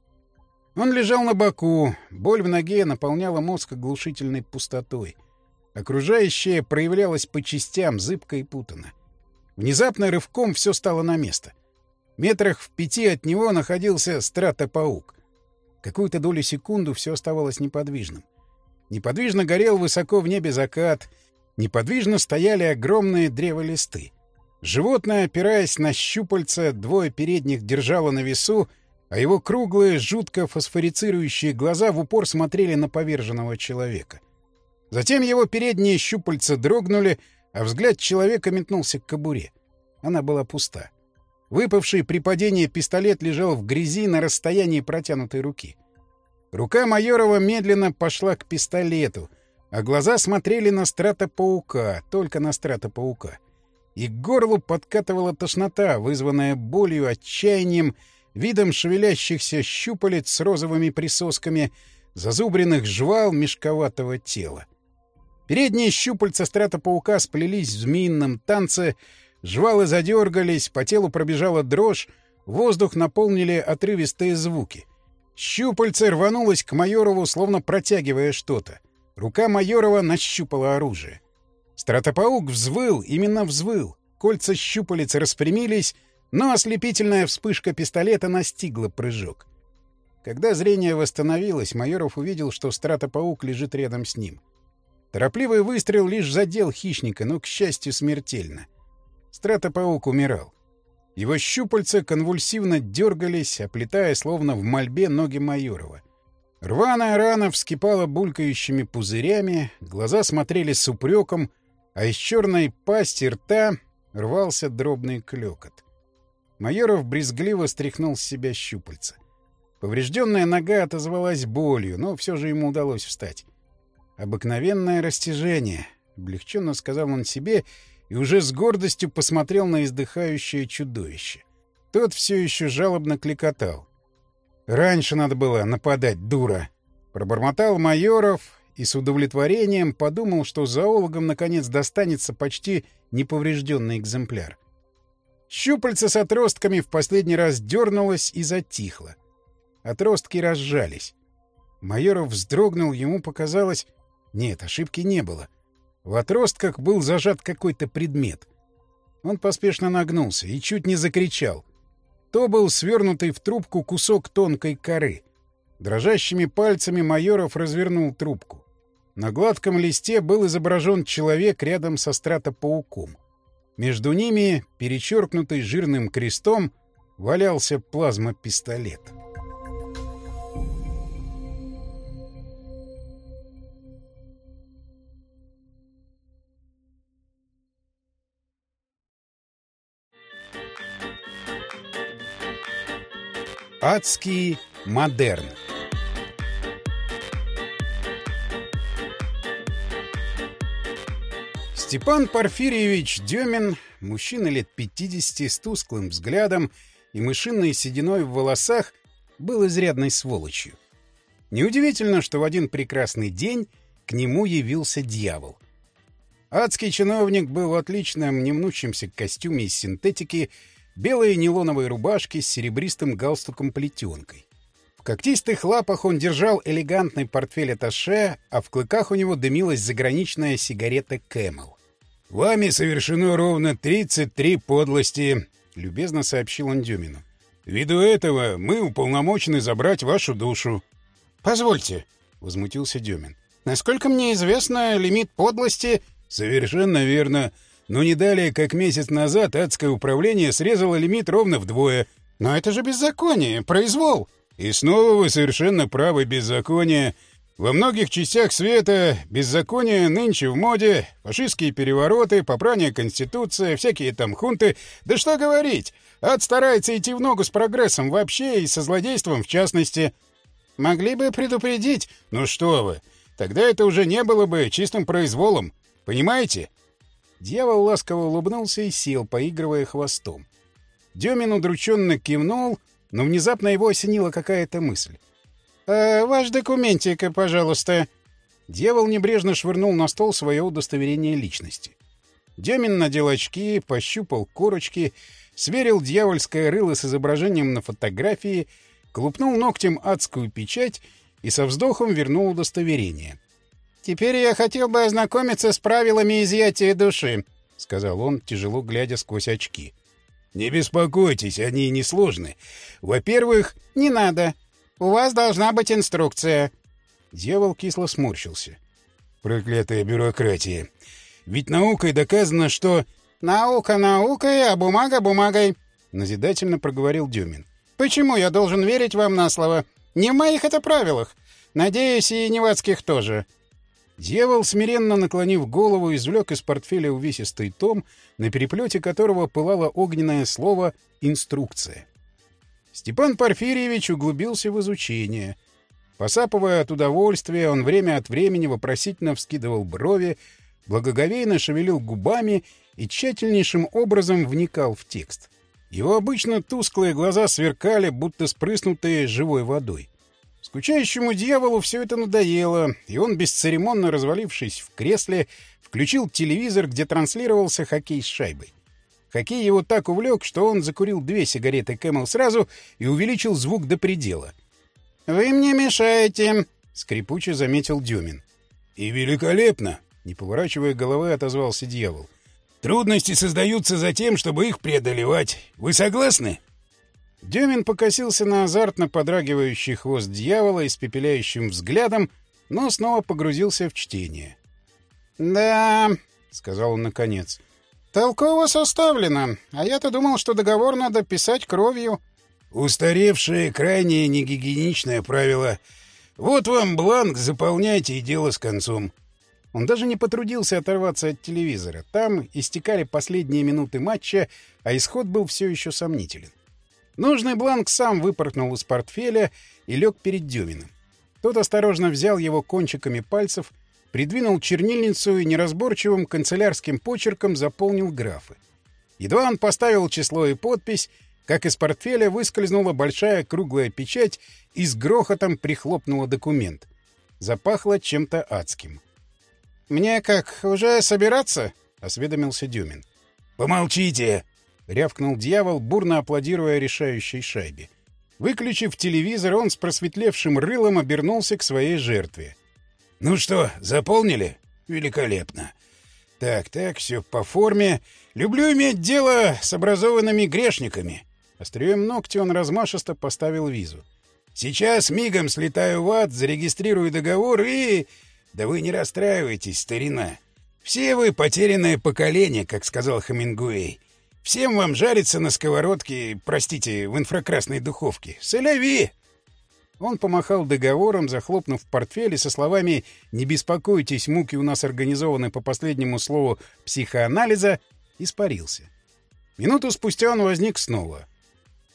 Он лежал на боку, боль в ноге наполняла мозг оглушительной пустотой. Окружающее проявлялось по частям, зыбко и путано. Внезапно рывком все стало на место. Метрах в пяти от него находился стратопаук. Какую-то долю секунду все оставалось неподвижным. Неподвижно горел высоко в небе закат, неподвижно стояли огромные древолисты. Животное, опираясь на щупальца, двое передних держало на весу, а его круглые, жутко фосфорицирующие глаза в упор смотрели на поверженного человека. Затем его передние щупальца дрогнули, а взгляд человека метнулся к кобуре. Она была пуста. Выпавший при падении пистолет лежал в грязи на расстоянии протянутой руки. Рука Майорова медленно пошла к пистолету, а глаза смотрели на страта-паука, только на страта-паука — и к горлу подкатывала тошнота, вызванная болью, отчаянием, видом шевелящихся щупалец с розовыми присосками, зазубренных жвал мешковатого тела. Передние щупальца страта-паука сплелись в змеином танце, жвалы задергались, по телу пробежала дрожь, воздух наполнили отрывистые звуки. Щупальце рванулось к Майорову, словно протягивая что-то. Рука Майорова нащупала оружие. Стратопаук взвыл, именно взвыл. Кольца щупалец распрямились, но ослепительная вспышка пистолета настигла прыжок. Когда зрение восстановилось, Майоров увидел, что стратопаук лежит рядом с ним. Торопливый выстрел лишь задел хищника, но, к счастью, смертельно. Стратопаук умирал. Его щупальца конвульсивно дергались, оплетая, словно в мольбе, ноги Майорова. Рваная рана вскипала булькающими пузырями, глаза смотрели с упреком, а из черной пасти рта рвался дробный клекот. Майоров брезгливо стряхнул с себя щупальца. Поврежденная нога отозвалась болью, но все же ему удалось встать. «Обыкновенное растяжение», — облегченно сказал он себе и уже с гордостью посмотрел на издыхающее чудовище. Тот все еще жалобно кликотал. «Раньше надо было нападать, дура!» Пробормотал Майоров и с удовлетворением подумал, что зоологам наконец достанется почти неповрежденный экземпляр. Щупальце с отростками в последний раз дернулось и затихло. Отростки разжались. Майоров вздрогнул, ему показалось... Нет, ошибки не было. В отростках был зажат какой-то предмет. Он поспешно нагнулся и чуть не закричал. То был свернутый в трубку кусок тонкой коры. Дрожащими пальцами майоров развернул трубку. На гладком листе был изображен человек рядом со стратопауком. Между ними, перечеркнутый жирным крестом, валялся плазмопистолет. Адский модерн Степан Порфирьевич Демин, мужчина лет 50 с тусклым взглядом и мышиной сединой в волосах, был изрядной сволочью. Неудивительно, что в один прекрасный день к нему явился дьявол. Адский чиновник был в отличном, немнущемся костюме из синтетики, белой нейлоновой рубашке с серебристым галстуком-плетенкой. В когтистых лапах он держал элегантный портфель атташе, а в клыках у него дымилась заграничная сигарета Camel. «Вами совершено ровно 33 подлости», — любезно сообщил он Дюмину. «Ввиду этого мы уполномочены забрать вашу душу». «Позвольте», — возмутился Дюмин. «Насколько мне известно, лимит подлости...» «Совершенно верно. Но не далее, как месяц назад адское управление срезало лимит ровно вдвое». «Но это же беззаконие, произвол». «И снова вы совершенно правы, беззаконие. Во многих частях света беззаконие нынче в моде, фашистские перевороты, попрание Конституции, всякие там хунты. Да что говорить, ад старается идти в ногу с прогрессом вообще и со злодейством в частности. Могли бы предупредить. Ну что вы, тогда это уже не было бы чистым произволом. Понимаете? Дьявол ласково улыбнулся и сел, поигрывая хвостом. Демин удрученно кивнул, но внезапно его осенила какая-то мысль. «Э, «Ваш документик, пожалуйста». Дьявол небрежно швырнул на стол свое удостоверение личности. Демин надел очки, пощупал корочки, сверил дьявольское рыло с изображением на фотографии, клупнул ногтем адскую печать и со вздохом вернул удостоверение. «Теперь я хотел бы ознакомиться с правилами изъятия души», — сказал он, тяжело глядя сквозь очки. «Не беспокойтесь, они несложны. Во-первых...» «Не надо. У вас должна быть инструкция». Дьявол кисло сморщился. «Проклятая бюрократия. Ведь наукой доказано, что...» «Наука наукой, а бумага бумагой», — назидательно проговорил Дюмин. «Почему я должен верить вам на слово? Не в моих это правилах. Надеюсь, и не в адских тоже». Дьявол, смиренно наклонив голову, извлек из портфеля увесистый том, на переплете которого пылало огненное слово «инструкция». Степан Порфирьевич углубился в изучение. Посапывая от удовольствия, он время от времени вопросительно вскидывал брови, благоговейно шевелил губами и тщательнейшим образом вникал в текст. Его обычно тусклые глаза сверкали, будто спрыснутые живой водой. Скучающему дьяволу все это надоело, и он, бесцеремонно развалившись в кресле, включил телевизор, где транслировался хоккей с шайбой. Хоккей его так увлек, что он закурил две сигареты Camel сразу и увеличил звук до предела. «Вы мне мешаете», — скрипуче заметил Дюмин. «И великолепно!» — не поворачивая головы, отозвался дьявол. «Трудности создаются за тем, чтобы их преодолевать. Вы согласны?» Дюмин покосился на азартно подрагивающий хвост дьявола испепеляющим взглядом, но снова погрузился в чтение. «Да», — сказал он наконец, — «Толково составлено. А я-то думал, что договор надо писать кровью». «Устаревшее, крайне негигиеничное правило. Вот вам бланк, заполняйте и дело с концом». Он даже не потрудился оторваться от телевизора. Там истекали последние минуты матча, а исход был все еще сомнителен. Нужный бланк сам выпорхнул из портфеля и лег перед Дюминым. Тот осторожно взял его кончиками пальцев придвинул чернильницу и неразборчивым канцелярским почерком заполнил графы. Едва он поставил число и подпись, как из портфеля выскользнула большая круглая печать и с грохотом прихлопнула документ. Запахло чем-то адским. «Мне как, уже собираться?» — осведомился Дюмин. «Помолчите!» — рявкнул дьявол, бурно аплодируя решающей шайбе. Выключив телевизор, он с просветлевшим рылом обернулся к своей жертве. «Ну что, заполнили? Великолепно. Так, так, все по форме. Люблю иметь дело с образованными грешниками. Острием ногти он размашисто поставил визу. Сейчас мигом слетаю в ад, зарегистрирую договор и... Да вы не расстраивайтесь, старина. Все вы потерянное поколение, как сказал Хамингуэй. Всем вам жарится на сковородке, простите, в инфракрасной духовке. Соляви! Он помахал договором, захлопнув портфель и со словами «Не беспокойтесь, муки у нас организованы по последнему слову психоанализа», испарился. Минуту спустя он возник снова.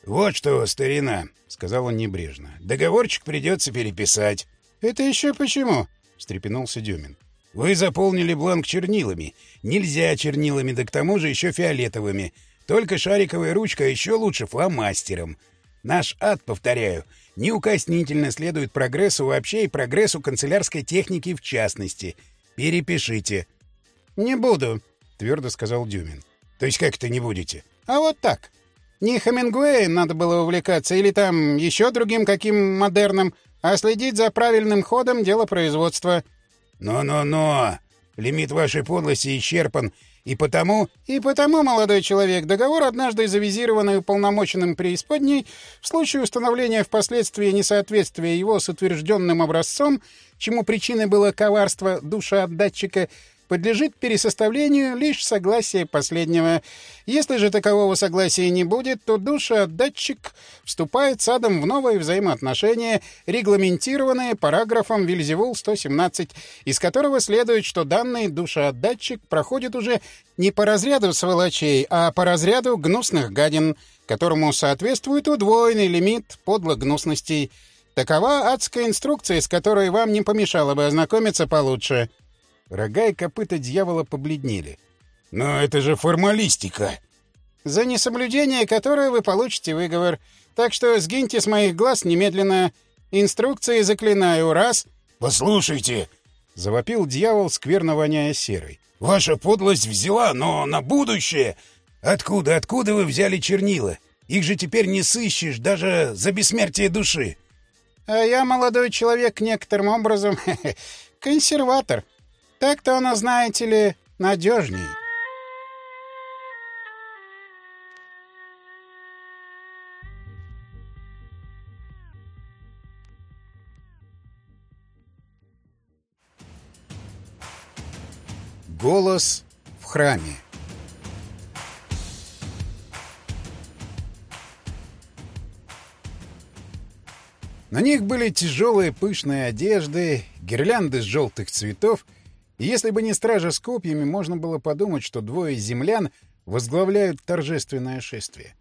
«Вот что, старина», — сказал он небрежно, — «договорчик придется переписать». «Это еще почему?» — встрепенулся Дюмин. «Вы заполнили бланк чернилами. Нельзя чернилами, да к тому же еще фиолетовыми. Только шариковая ручка, а еще лучше фломастером. Наш ад, повторяю, неукоснительно следует прогрессу вообще и прогрессу канцелярской техники в частности. Перепишите». «Не буду», — твердо сказал Дюмин. «То есть как это не будете?» «А вот так. Не Хемингуэем надо было увлекаться или там еще другим каким модерном, а следить за правильным ходом дела производства». «Но-но-но! Лимит вашей подлости исчерпан, и потому...» «И потому, молодой человек, договор, однажды завизированный уполномоченным преисподней, в случае установления впоследствии несоответствия его с утвержденным образцом, чему причиной было коварство душеотдатчика, подлежит пересоставлению лишь согласия последнего. Если же такового согласия не будет, то душеотдатчик вступает с адом в новые взаимоотношения, регламентированные параграфом Вильзевул 117, из которого следует, что данный душеотдатчик проходит уже не по разряду сволочей, а по разряду гнусных гадин, которому соответствует удвоенный лимит подлогнусностей. Такова адская инструкция, с которой вам не помешало бы ознакомиться получше. Рога и копыта дьявола побледнели. «Но это же формалистика!» «За несоблюдение которой вы получите выговор. Так что сгиньте с моих глаз немедленно. Инструкции заклинаю. Раз...» «Послушайте!» — завопил дьявол, скверно воняя серой. «Ваша подлость взяла, но на будущее! Откуда, откуда вы взяли чернила? Их же теперь не сыщешь даже за бессмертие души!» «А я, молодой человек, некоторым образом консерватор», так-то оно, знаете ли, надежней. Голос в храме На них были тяжелые пышные одежды, гирлянды с желтых цветов если бы не стража с копьями, можно было подумать, что двое землян возглавляют торжественное шествие.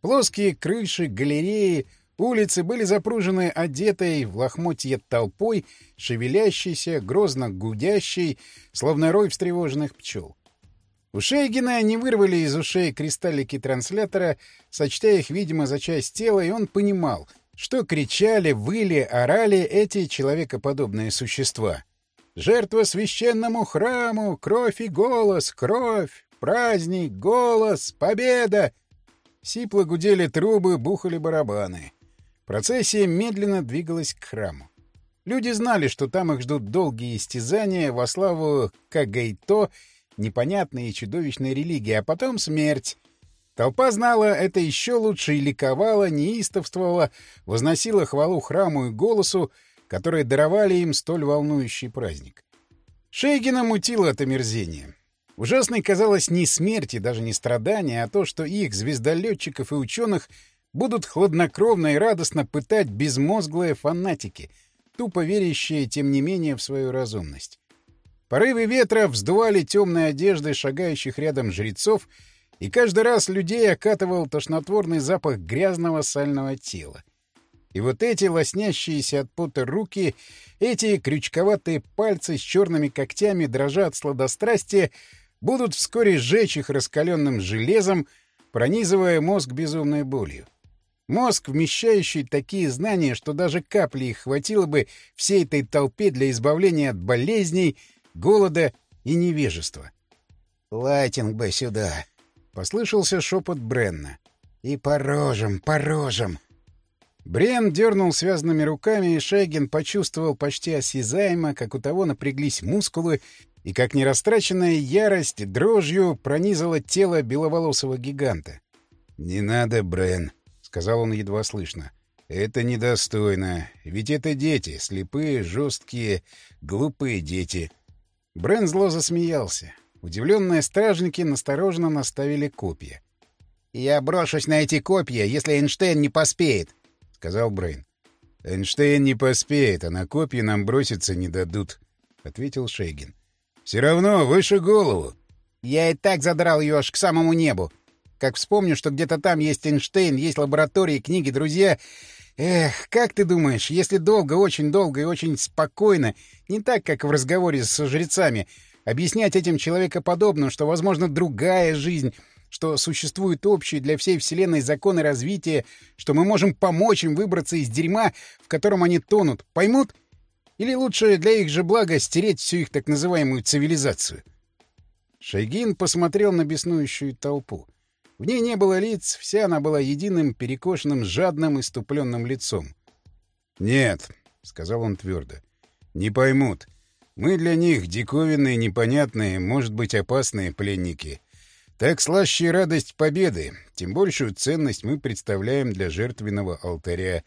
Плоские крыши, галереи, улицы были запружены одетой в лохмотье толпой, шевелящейся, грозно гудящей, словно рой встревоженных пчел. У Шейгина не вырвали из ушей кристаллики транслятора, сочтя их, видимо, за часть тела, и он понимал, что кричали, выли, орали эти человекоподобные существа — Жертва священному храму, кровь и голос, кровь, праздник, голос, победа. Сипло гудели трубы, бухали барабаны. Процессия медленно двигалась к храму. Люди знали, что там их ждут долгие истязания во славу Кагайто, непонятной и чудовищной религии, а потом смерть. Толпа знала это еще лучше и ликовала, неистовствовала, возносила хвалу храму и голосу, которые даровали им столь волнующий праздник. Шейгина мутило от омерзения. Ужасной казалось не смерть и даже не страдания, а то, что их, звездолетчиков и ученых, будут хладнокровно и радостно пытать безмозглые фанатики, тупо верящие, тем не менее, в свою разумность. Порывы ветра вздували темные одежды шагающих рядом жрецов, и каждый раз людей окатывал тошнотворный запах грязного сального тела. И вот эти лоснящиеся от пота руки, эти крючковатые пальцы с черными когтями дрожат сладострастия, будут вскоре сжечь их раскаленным железом, пронизывая мозг безумной болью. Мозг, вмещающий такие знания, что даже капли их хватило бы всей этой толпе для избавления от болезней, голода и невежества. «Лайтинг бы сюда!» — послышался шепот Бренна. «И по рожам, по рожам!» Брен дернул связанными руками, и Шейген почувствовал почти осязаемо, как у того напряглись мускулы, и, как нерастраченная ярость, дрожью пронизала тело беловолосого гиганта. «Не надо, Брен», — сказал он едва слышно. «Это недостойно. Ведь это дети, слепые, жесткие, глупые дети». Брен зло засмеялся. Удивленные стражники настороженно наставили копья. «Я брошусь на эти копья, если Эйнштейн не поспеет», — сказал Брейн. «Эйнштейн не поспеет, а на копья нам броситься не дадут», — ответил Шейгин. «Все равно выше голову». «Я и так задрал ее аж к самому небу. Как вспомню, что где-то там есть Эйнштейн, есть лаборатории, книги, друзья. Эх, как ты думаешь, если долго, очень долго и очень спокойно, не так, как в разговоре с жрецами, объяснять этим человекоподобным, что, возможно, другая жизнь, что существуют общие для всей Вселенной законы развития, что мы можем помочь им выбраться из дерьма, в котором они тонут, поймут? Или лучше для их же блага стереть всю их так называемую цивилизацию? Шайгин посмотрел на беснующую толпу. В ней не было лиц, вся она была единым, перекошенным, жадным, иступленным лицом. «Нет», — сказал он твердо, — «не поймут. Мы для них диковинные, непонятные, может быть, опасные пленники. Так слаще радость победы, тем большую ценность мы представляем для жертвенного алтаря.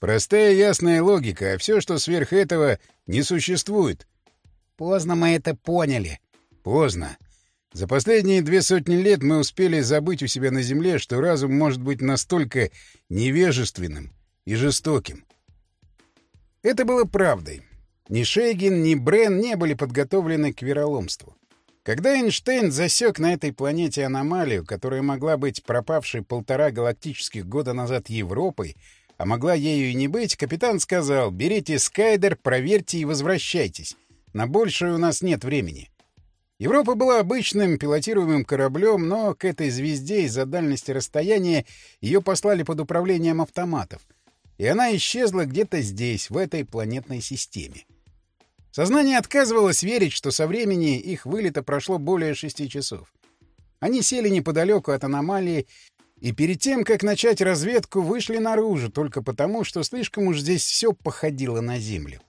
Простая ясная логика, а все, что сверх этого, не существует». «Поздно мы это поняли». «Поздно. За последние две сотни лет мы успели забыть у себя на Земле, что разум может быть настолько невежественным и жестоким. Это было правдой. Ни Шейгин, ни Брен не были подготовлены к вероломству. Когда Эйнштейн засек на этой планете аномалию, которая могла быть пропавшей полтора галактических года назад Европой, а могла ею и не быть, капитан сказал «Берите Скайдер, проверьте и возвращайтесь. На большее у нас нет времени». Европа была обычным пилотируемым кораблем, но к этой звезде из-за дальности расстояния ее послали под управлением автоматов. И она исчезла где-то здесь, в этой планетной системе. Сознание отказывалось верить, что со времени их вылета прошло более шести часов. Они сели неподалеку от аномалии и перед тем, как начать разведку, вышли наружу только потому, что слишком уж здесь все походило на Землю.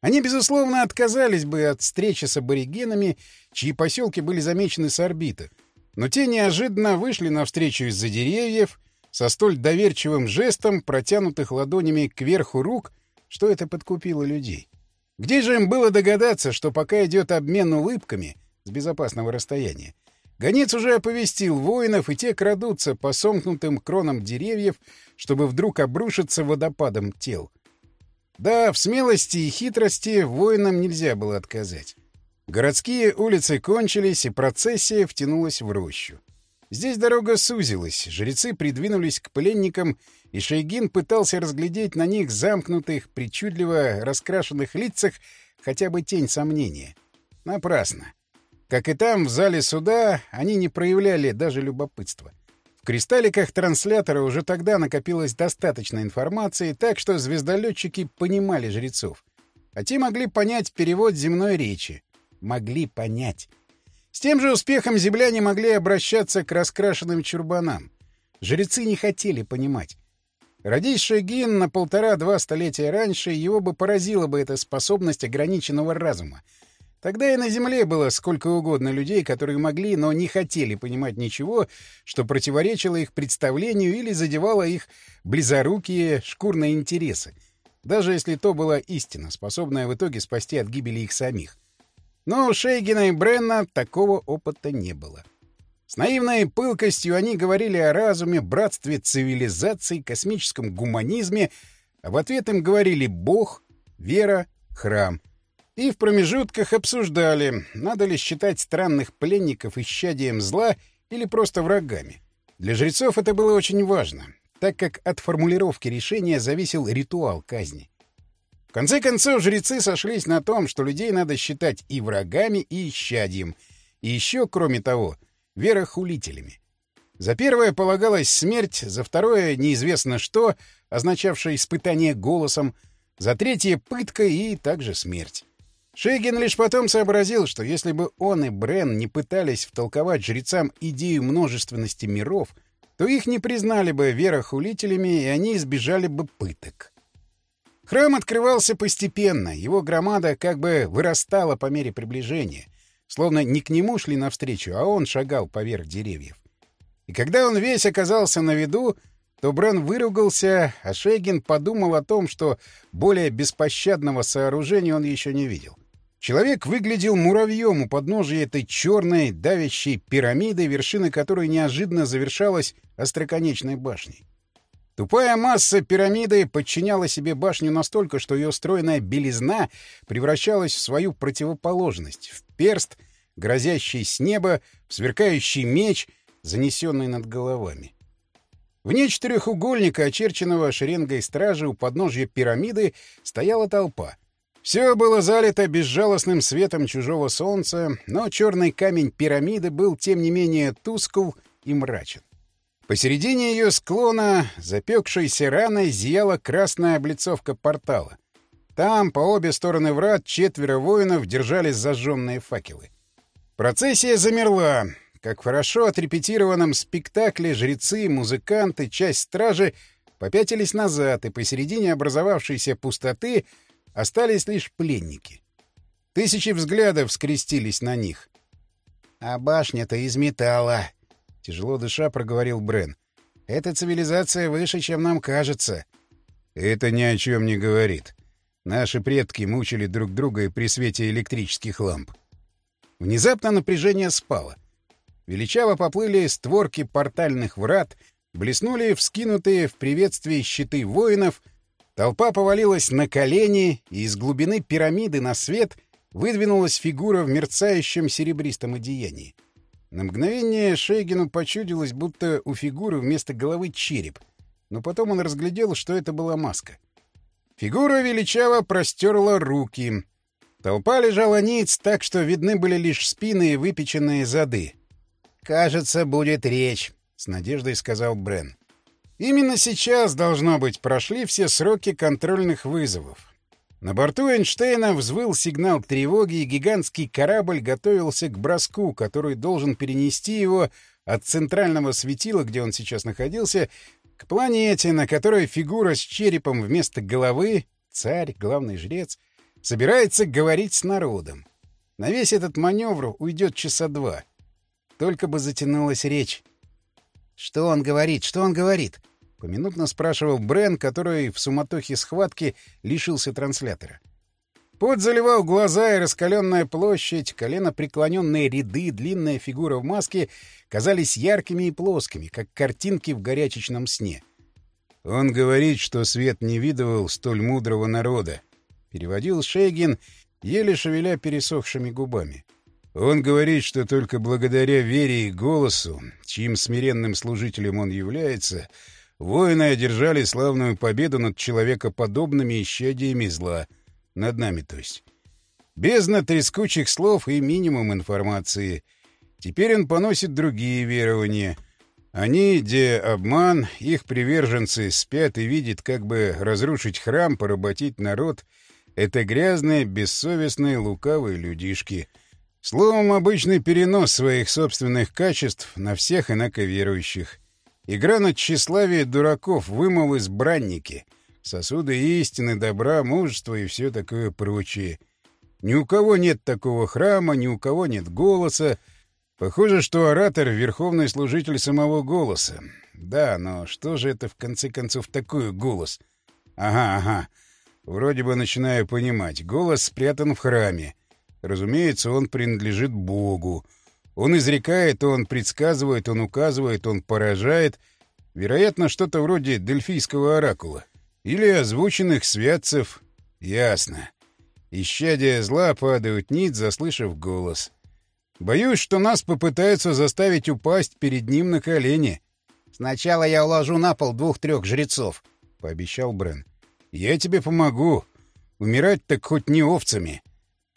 Они, безусловно, отказались бы от встречи с аборигенами, чьи поселки были замечены с орбиты. Но те неожиданно вышли навстречу из-за деревьев со столь доверчивым жестом, протянутых ладонями кверху рук, что это подкупило людей. Где же им было догадаться, что пока идет обмен улыбками с безопасного расстояния, гонец уже оповестил воинов, и те крадутся по сомкнутым кронам деревьев, чтобы вдруг обрушиться водопадом тел — да, в смелости и хитрости воинам нельзя было отказать. Городские улицы кончились, и процессия втянулась в рощу. Здесь дорога сузилась, жрецы придвинулись к пленникам, и Шейгин пытался разглядеть на них замкнутых, причудливо раскрашенных лицах хотя бы тень сомнения. Напрасно. Как и там, в зале суда, они не проявляли даже любопытства. — в кристалликах транслятора уже тогда накопилось достаточно информации, так что звездолетчики понимали жрецов. А те могли понять перевод земной речи. Могли понять. С тем же успехом земляне могли обращаться к раскрашенным чурбанам. Жрецы не хотели понимать. Родись Шегин на полтора-два столетия раньше, его бы поразила бы эта способность ограниченного разума — Тогда и на Земле было сколько угодно людей, которые могли, но не хотели понимать ничего, что противоречило их представлению или задевало их близорукие шкурные интересы, даже если то была истина, способная в итоге спасти от гибели их самих. Но у Шейгина и Бренна такого опыта не было. С наивной пылкостью они говорили о разуме, братстве цивилизаций, космическом гуманизме, а в ответ им говорили «Бог», «Вера», «Храм». И в промежутках обсуждали, надо ли считать странных пленников исчадием зла или просто врагами. Для жрецов это было очень важно, так как от формулировки решения зависел ритуал казни. В конце концов, жрецы сошлись на том, что людей надо считать и врагами, и исчадием, и еще, кроме того, верохулителями. За первое полагалась смерть, за второе — неизвестно что, означавшее испытание голосом, за третье — пытка и также смерть. Шейгин лишь потом сообразил, что если бы он и Брен не пытались втолковать жрецам идею множественности миров, то их не признали бы верохулителями, и они избежали бы пыток. Храм открывался постепенно, его громада как бы вырастала по мере приближения. Словно не к нему шли навстречу, а он шагал поверх деревьев. И когда он весь оказался на виду, то Брен выругался, а Шейгин подумал о том, что более беспощадного сооружения он еще не видел. Человек выглядел муравьем у подножия этой черной, давящей пирамиды, вершина которой неожиданно завершалась остроконечной башней. Тупая масса пирамиды подчиняла себе башню настолько, что ее стройная белизна превращалась в свою противоположность, в перст, грозящий с неба, в сверкающий меч, занесенный над головами. Вне четырехугольника, очерченного шеренгой стражи у подножья пирамиды, стояла толпа. Все было залито безжалостным светом чужого солнца, но черный камень пирамиды был, тем не менее, тускл и мрачен. Посередине ее склона, запекшейся раной, зияла красная облицовка портала. Там, по обе стороны врат, четверо воинов держали зажженные факелы. Процессия замерла. Как хорошо отрепетированном спектакле жрецы, музыканты, часть стражи попятились назад, и посередине образовавшейся пустоты остались лишь пленники. Тысячи взглядов скрестились на них. «А башня-то из металла», Тяжело дыша проговорил Брен. «Эта цивилизация выше, чем нам кажется». «Это ни о чем не говорит. Наши предки мучили друг друга и при свете электрических ламп». Внезапно напряжение спало. Величаво поплыли створки портальных врат, блеснули вскинутые в приветствии щиты воинов, толпа повалилась на колени, и из глубины пирамиды на свет выдвинулась фигура в мерцающем серебристом одеянии. На мгновение Шейгину почудилось, будто у фигуры вместо головы череп, но потом он разглядел, что это была маска. Фигура величаво простерла руки. Толпа лежала ниц так, что видны были лишь спины и выпеченные зады. «Кажется, будет речь», — с надеждой сказал Брен. Именно сейчас, должно быть, прошли все сроки контрольных вызовов. На борту Эйнштейна взвыл сигнал тревоги, и гигантский корабль готовился к броску, который должен перенести его от центрального светила, где он сейчас находился, к планете, на которой фигура с черепом вместо головы, царь, главный жрец, собирается говорить с народом. На весь этот маневр уйдет часа два. Только бы затянулась речь. «Что он говорит? Что он говорит?» Поминутно спрашивал Брен, который в суматохе схватки лишился транслятора. Пот заливал глаза, и раскаленная площадь, колено преклоненные ряды, длинная фигура в маске казались яркими и плоскими, как картинки в горячечном сне. «Он говорит, что свет не видывал столь мудрого народа», — переводил Шейгин, еле шевеля пересохшими губами. «Он говорит, что только благодаря вере и голосу, чьим смиренным служителем он является, — Воины одержали славную победу над человекоподобными исчадиями зла. Над нами, то есть. Бездна трескучих слов и минимум информации. Теперь он поносит другие верования. Они, где обман, их приверженцы спят и видят, как бы разрушить храм, поработить народ. Это грязные, бессовестные, лукавые людишки. Словом, обычный перенос своих собственных качеств на всех инаковерующих. Игра на тщеславие дураков, вымыл избранники, сосуды истины, добра, мужества и все такое прочее. Ни у кого нет такого храма, ни у кого нет голоса. Похоже, что оратор — верховный служитель самого голоса. Да, но что же это в конце концов такое голос? Ага, ага. Вроде бы начинаю понимать. Голос спрятан в храме. Разумеется, он принадлежит Богу. Он изрекает, он предсказывает, он указывает, он поражает. Вероятно, что-то вроде дельфийского оракула. Или озвученных святцев. Ясно. Исчадия зла падают ниц, заслышав голос. Боюсь, что нас попытаются заставить упасть перед ним на колени. «Сначала я уложу на пол двух-трех жрецов», — пообещал Брен. «Я тебе помогу. Умирать так хоть не овцами».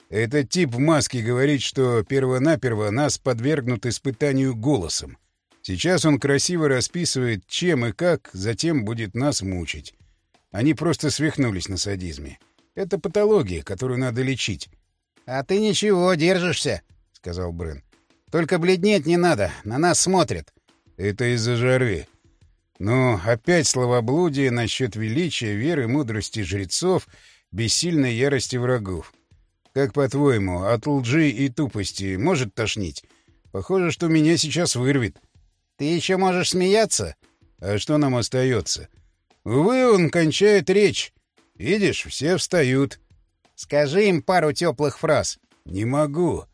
Этот тип в маске говорит, что перво-наперво нас подвергнут испытанию голосом. Сейчас он красиво расписывает, чем и как затем будет нас мучить. Они просто свихнулись на садизме. Это патология, которую надо лечить. — А ты ничего, держишься, — сказал Брен. — Только бледнеть не надо, на нас смотрят. — Это из-за жары. Но опять словоблудие насчет величия, веры, мудрости жрецов, бессильной ярости врагов. Как по-твоему, от лжи и тупости может тошнить? Похоже, что меня сейчас вырвет. Ты еще можешь смеяться? А что нам остается? Увы, он кончает речь. Видишь, все встают. Скажи им пару теплых фраз. Не могу.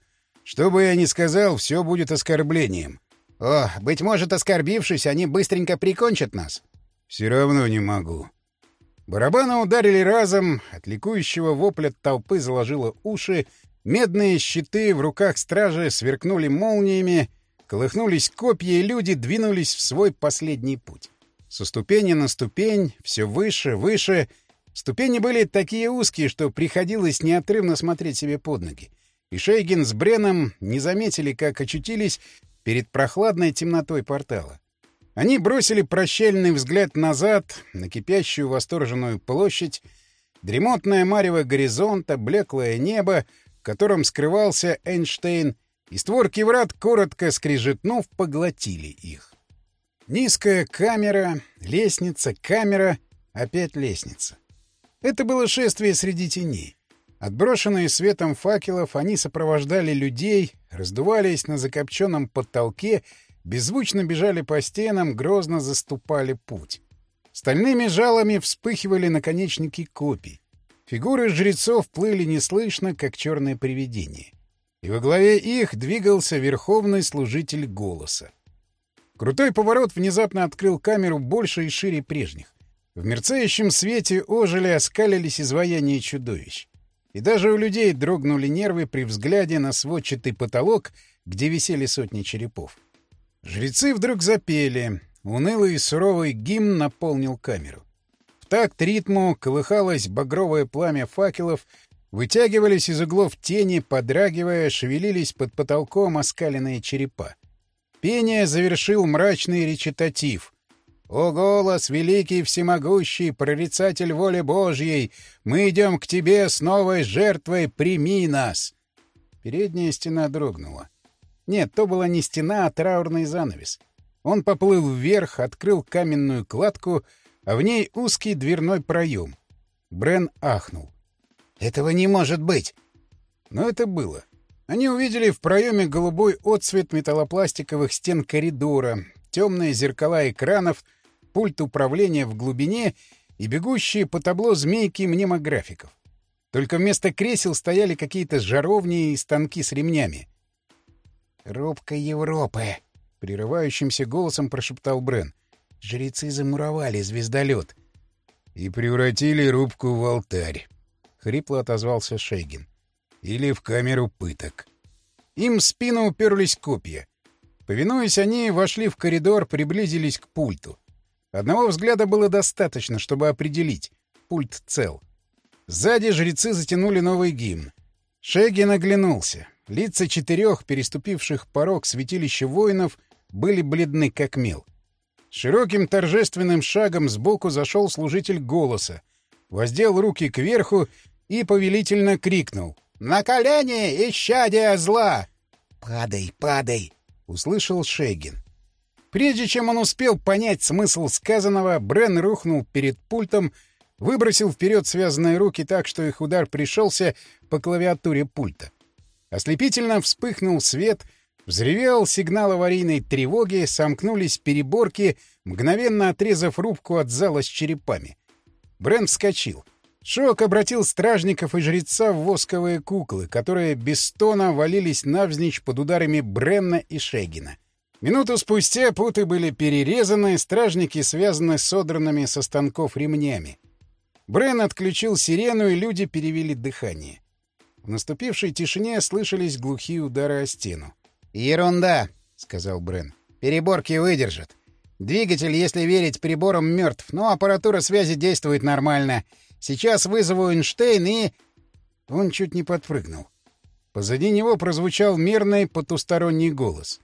Что бы я ни сказал, все будет оскорблением. О, быть может, оскорбившись, они быстренько прикончат нас. Все равно не могу. Барабаны ударили разом, от ликующего вопля толпы заложило уши, медные щиты в руках стражи сверкнули молниями, колыхнулись копья, и люди двинулись в свой последний путь. Со ступени на ступень, все выше, выше. Ступени были такие узкие, что приходилось неотрывно смотреть себе под ноги. И Шейгин с Бреном не заметили, как очутились перед прохладной темнотой портала. Они бросили прощальный взгляд назад на кипящую восторженную площадь, дремотное марево горизонта, блеклое небо, в котором скрывался Эйнштейн, и створки врат, коротко скрижетнув, поглотили их. Низкая камера, лестница, камера, опять лестница. Это было шествие среди теней. Отброшенные светом факелов, они сопровождали людей, раздувались на закопченном потолке беззвучно бежали по стенам, грозно заступали путь. Стальными жалами вспыхивали наконечники копий. Фигуры жрецов плыли неслышно, как черное привидение. И во главе их двигался верховный служитель голоса. Крутой поворот внезапно открыл камеру больше и шире прежних. В мерцающем свете ожили, оскалились изваяния чудовищ. И даже у людей дрогнули нервы при взгляде на сводчатый потолок, где висели сотни черепов. Жрецы вдруг запели. Унылый и суровый гимн наполнил камеру. В такт ритму колыхалось багровое пламя факелов, вытягивались из углов тени, подрагивая, шевелились под потолком оскаленные черепа. Пение завершил мрачный речитатив. «О голос, великий всемогущий, прорицатель воли Божьей! Мы идем к тебе с новой жертвой, прими нас!» Передняя стена дрогнула. Нет, то была не стена, а траурный занавес. Он поплыл вверх, открыл каменную кладку, а в ней узкий дверной проем. Брен ахнул. «Этого не может быть!» Но это было. Они увидели в проеме голубой отсвет металлопластиковых стен коридора, темные зеркала экранов, пульт управления в глубине и бегущие по табло змейки мнемографиков. Только вместо кресел стояли какие-то жаровни и станки с ремнями. «Рубка Европы!» — прерывающимся голосом прошептал Брен. «Жрецы замуровали звездолет». «И превратили рубку в алтарь», — хрипло отозвался Шейгин. «Или в камеру пыток». Им в спину уперлись копья. Повинуясь, они вошли в коридор, приблизились к пульту. Одного взгляда было достаточно, чтобы определить. Пульт цел. Сзади жрецы затянули новый гимн. Шейгин оглянулся. Лица четырех, переступивших порог святилища воинов, были бледны как мел. Широким торжественным шагом сбоку зашел служитель голоса, воздел руки кверху и повелительно крикнул «На колени, исчадие зла!» «Падай, падай!» — услышал Шейгин. Прежде чем он успел понять смысл сказанного, Брен рухнул перед пультом, выбросил вперед связанные руки так, что их удар пришелся по клавиатуре пульта. Ослепительно вспыхнул свет, взревел сигнал аварийной тревоги, сомкнулись переборки, мгновенно отрезав рубку от зала с черепами. Брент вскочил. Шок обратил стражников и жреца в восковые куклы, которые без стона валились навзничь под ударами Бренна и Шегина. Минуту спустя путы были перерезаны, стражники связаны содранными со станков ремнями. Брен отключил сирену, и люди перевели дыхание. В наступившей тишине слышались глухие удары о стену. «Ерунда!» — сказал Брен. «Переборки выдержат. Двигатель, если верить приборам, мертв, но аппаратура связи действует нормально. Сейчас вызову Эйнштейн и...» Он чуть не подпрыгнул. Позади него прозвучал мерный потусторонний голос.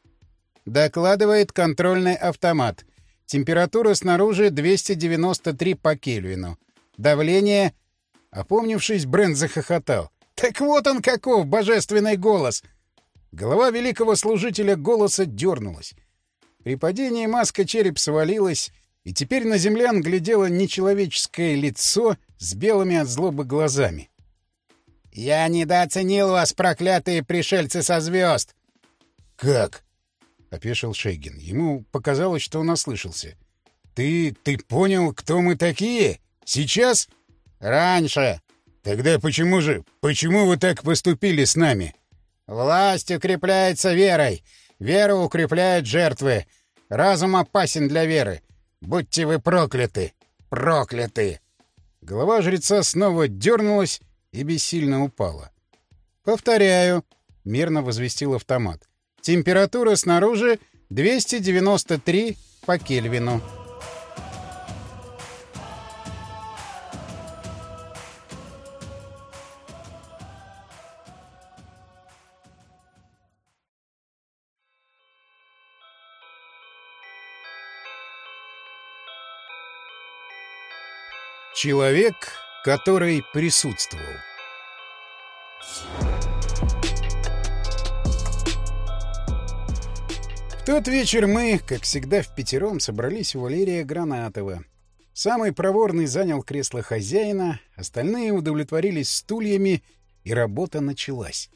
«Докладывает контрольный автомат. Температура снаружи 293 по Кельвину. Давление...» Опомнившись, Брент захохотал. Так вот он каков, божественный голос! Голова великого служителя голоса дернулась. При падении маска череп свалилась, и теперь на землян глядело нечеловеческое лицо с белыми от злобы глазами. «Я недооценил вас, проклятые пришельцы со звезд!» «Как?» — опешил Шейгин. Ему показалось, что он ослышался. «Ты... ты понял, кто мы такие? Сейчас?» «Раньше!» «Тогда почему же... почему вы так поступили с нами?» «Власть укрепляется верой. Вера укрепляет жертвы. Разум опасен для веры. Будьте вы прокляты! Прокляты!» Голова жреца снова дернулась и бессильно упала. «Повторяю», — мирно возвестил автомат. «Температура снаружи 293 по Кельвину». Человек, который присутствовал. В тот вечер мы, как всегда в пятером, собрались у Валерия Гранатова. Самый проворный занял кресло хозяина, остальные удовлетворились стульями, и работа началась.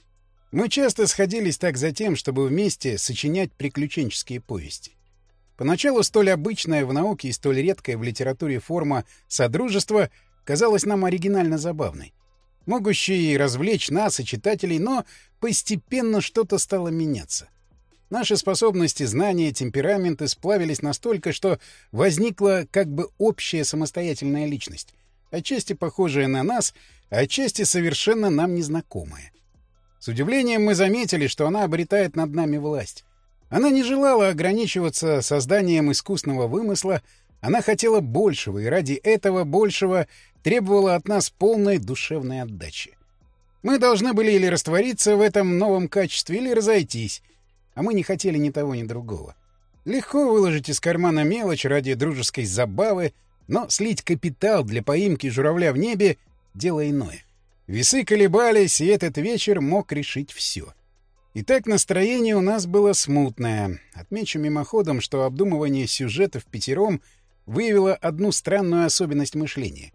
Мы часто сходились так за тем, чтобы вместе сочинять приключенческие повести. Поначалу столь обычная в науке и столь редкая в литературе форма содружества казалась нам оригинально забавной. Могущей развлечь нас и читателей, но постепенно что-то стало меняться. Наши способности, знания, темпераменты сплавились настолько, что возникла как бы общая самостоятельная личность, отчасти похожая на нас, а отчасти совершенно нам незнакомая. С удивлением мы заметили, что она обретает над нами власть. Она не желала ограничиваться созданием искусного вымысла, она хотела большего, и ради этого большего требовала от нас полной душевной отдачи. Мы должны были или раствориться в этом новом качестве, или разойтись, а мы не хотели ни того, ни другого. Легко выложить из кармана мелочь ради дружеской забавы, но слить капитал для поимки журавля в небе — дело иное. Весы колебались, и этот вечер мог решить все — Итак, настроение у нас было смутное. Отмечу мимоходом, что обдумывание сюжетов пятером выявило одну странную особенность мышления.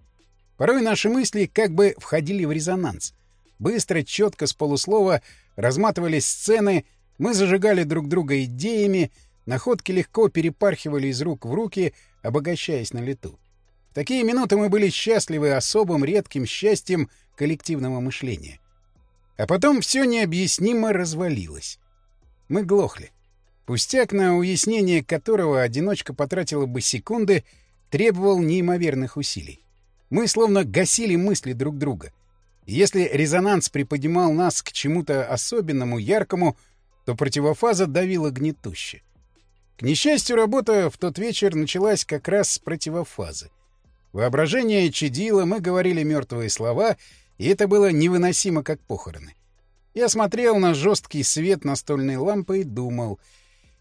Порой наши мысли как бы входили в резонанс. Быстро, четко, с полуслова разматывались сцены, мы зажигали друг друга идеями, находки легко перепархивали из рук в руки, обогащаясь на лету. В такие минуты мы были счастливы особым редким счастьем коллективного мышления — а потом все необъяснимо развалилось. Мы глохли. Пустяк, на уяснение которого одиночка потратила бы секунды, требовал неимоверных усилий. Мы словно гасили мысли друг друга. И если резонанс приподнимал нас к чему-то особенному, яркому, то противофаза давила гнетуще. К несчастью, работа в тот вечер началась как раз с противофазы. Воображение чадило, мы говорили мертвые слова — и это было невыносимо, как похороны. Я смотрел на жесткий свет настольной лампы и думал,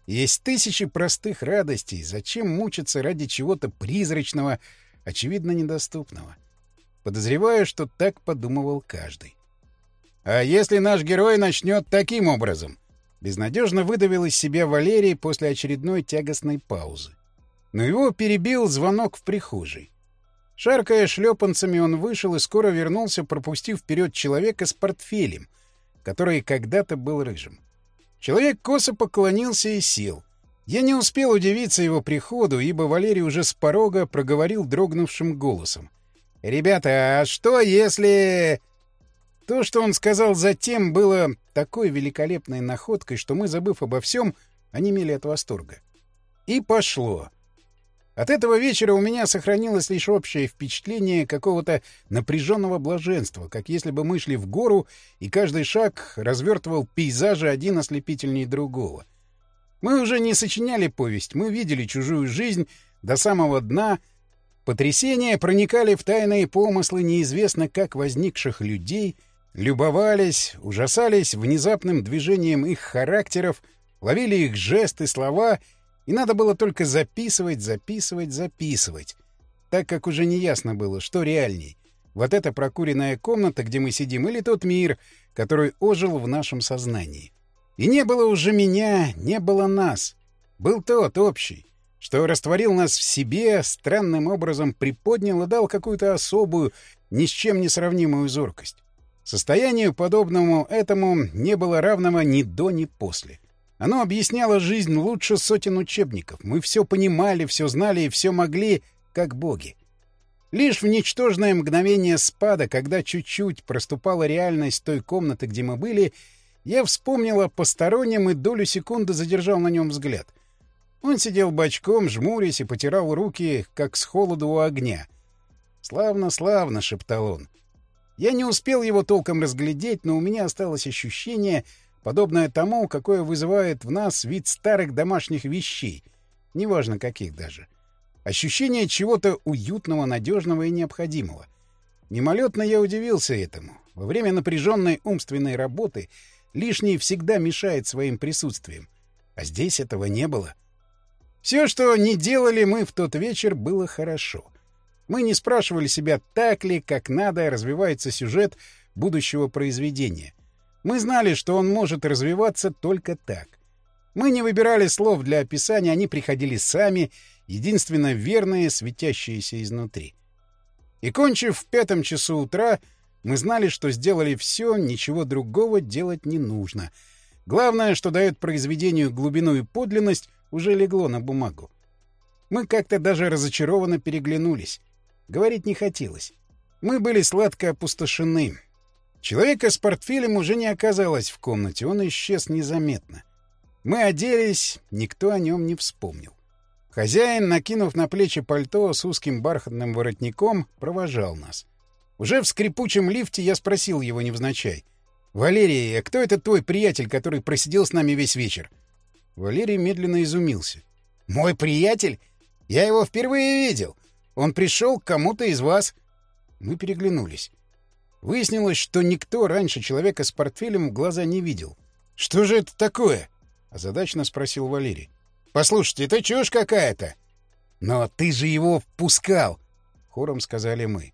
есть тысячи простых радостей, зачем мучиться ради чего-то призрачного, очевидно недоступного? Подозреваю, что так подумывал каждый. А если наш герой начнет таким образом? Безнадежно выдавил из себя Валерий после очередной тягостной паузы. Но его перебил звонок в прихожей. Шаркая шлепанцами, он вышел и скоро вернулся, пропустив вперед человека с портфелем, который когда-то был рыжим. Человек косо поклонился и сел. Я не успел удивиться его приходу, ибо Валерий уже с порога проговорил дрогнувшим голосом. «Ребята, а что если...» То, что он сказал затем, было такой великолепной находкой, что мы, забыв обо всем, онемели от восторга. И пошло. От этого вечера у меня сохранилось лишь общее впечатление какого-то напряженного блаженства, как если бы мы шли в гору, и каждый шаг развертывал пейзажи один ослепительнее другого. Мы уже не сочиняли повесть, мы видели чужую жизнь до самого дна. Потрясения проникали в тайные помыслы неизвестно как возникших людей, любовались, ужасались внезапным движением их характеров, ловили их жесты, слова — и надо было только записывать, записывать, записывать. Так как уже не ясно было, что реальней. Вот эта прокуренная комната, где мы сидим, или тот мир, который ожил в нашем сознании. И не было уже меня, не было нас. Был тот общий, что растворил нас в себе, странным образом приподнял и дал какую-то особую, ни с чем не сравнимую зоркость. Состоянию, подобному этому, не было равного ни до, ни после. Оно объясняло жизнь лучше сотен учебников. Мы все понимали, все знали и все могли, как боги. Лишь в ничтожное мгновение спада, когда чуть-чуть проступала реальность той комнаты, где мы были, я вспомнил о постороннем и долю секунды задержал на нем взгляд. Он сидел бочком, жмурясь и потирал руки, как с холоду у огня. «Славно, славно!» — шептал он. Я не успел его толком разглядеть, но у меня осталось ощущение, подобное тому, какое вызывает в нас вид старых домашних вещей, неважно каких даже — Ощущение чего-то уютного, надежного и необходимого. Мимолетно я удивился этому. Во время напряженной умственной работы лишний всегда мешает своим присутствием. А здесь этого не было. Все, что не делали мы в тот вечер, было хорошо. Мы не спрашивали себя, так ли, как надо, развивается сюжет будущего произведения. Мы знали, что он может развиваться только так. Мы не выбирали слов для описания, они приходили сами единственно верные, светящиеся изнутри. И кончив в пятом часу утра, мы знали, что сделали все, ничего другого делать не нужно. Главное, что дает произведению глубину и подлинность, уже легло на бумагу. Мы как-то даже разочарованно переглянулись. Говорить не хотелось. Мы были сладко опустошены. Человека с портфелем уже не оказалось в комнате, он исчез незаметно. Мы оделись, никто о нем не вспомнил. Хозяин, накинув на плечи пальто с узким бархатным воротником, провожал нас. Уже в скрипучем лифте я спросил его невзначай. «Валерий, а кто это твой приятель, который просидел с нами весь вечер?» Валерий медленно изумился. «Мой приятель? Я его впервые видел. Он пришел к кому-то из вас». Мы переглянулись. Выяснилось, что никто раньше человека с портфелем в глаза не видел. «Что же это такое?» — озадачно спросил Валерий. Послушайте, это чушь какая-то. Но ты же его впускал, хором сказали мы.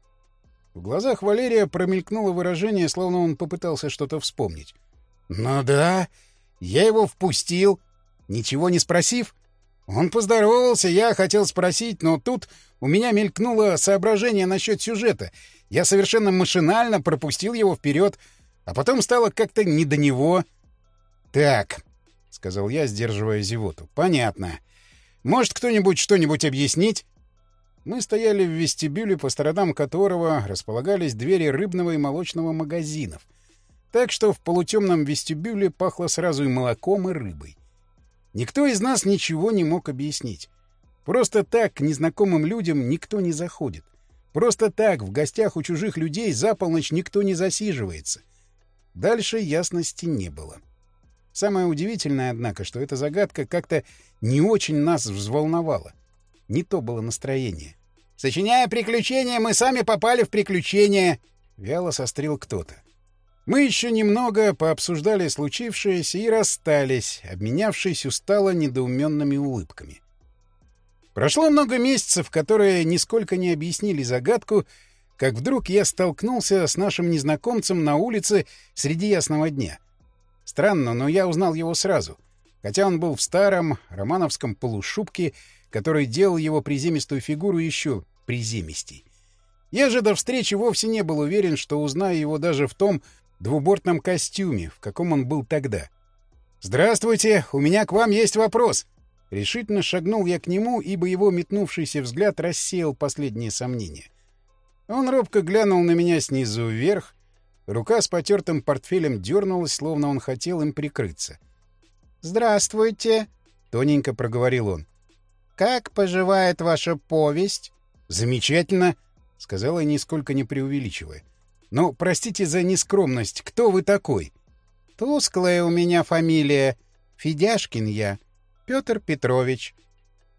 В глазах Валерия промелькнуло выражение, словно он попытался что-то вспомнить. Ну да, я его впустил, ничего не спросив. Он поздоровался, я хотел спросить, но тут у меня мелькнуло соображение насчет сюжета. Я совершенно машинально пропустил его вперед, а потом стало как-то не до него. Так, — сказал я, сдерживая зевоту. — Понятно. Может, кто-нибудь что-нибудь объяснить? Мы стояли в вестибюле, по сторонам которого располагались двери рыбного и молочного магазинов. Так что в полутемном вестибюле пахло сразу и молоком, и рыбой. Никто из нас ничего не мог объяснить. Просто так к незнакомым людям никто не заходит. Просто так в гостях у чужих людей за полночь никто не засиживается. Дальше ясности не было. — Самое удивительное, однако, что эта загадка как-то не очень нас взволновала. Не то было настроение. «Сочиняя приключения, мы сами попали в приключения!» — вяло сострил кто-то. Мы еще немного пообсуждали случившееся и расстались, обменявшись устало недоуменными улыбками. Прошло много месяцев, которые нисколько не объяснили загадку, как вдруг я столкнулся с нашим незнакомцем на улице среди ясного дня. Странно, но я узнал его сразу. Хотя он был в старом романовском полушубке, который делал его приземистую фигуру еще приземистей. Я же до встречи вовсе не был уверен, что узнаю его даже в том двубортном костюме, в каком он был тогда. «Здравствуйте, у меня к вам есть вопрос!» Решительно шагнул я к нему, ибо его метнувшийся взгляд рассеял последние сомнения. Он робко глянул на меня снизу вверх, Рука с потертым портфелем дернулась, словно он хотел им прикрыться. «Здравствуйте», — тоненько проговорил он. «Как поживает ваша повесть?» «Замечательно», — сказала нисколько не преувеличивая. «Но, простите за нескромность, кто вы такой?» «Тусклая у меня фамилия. Федяшкин я. Петр Петрович».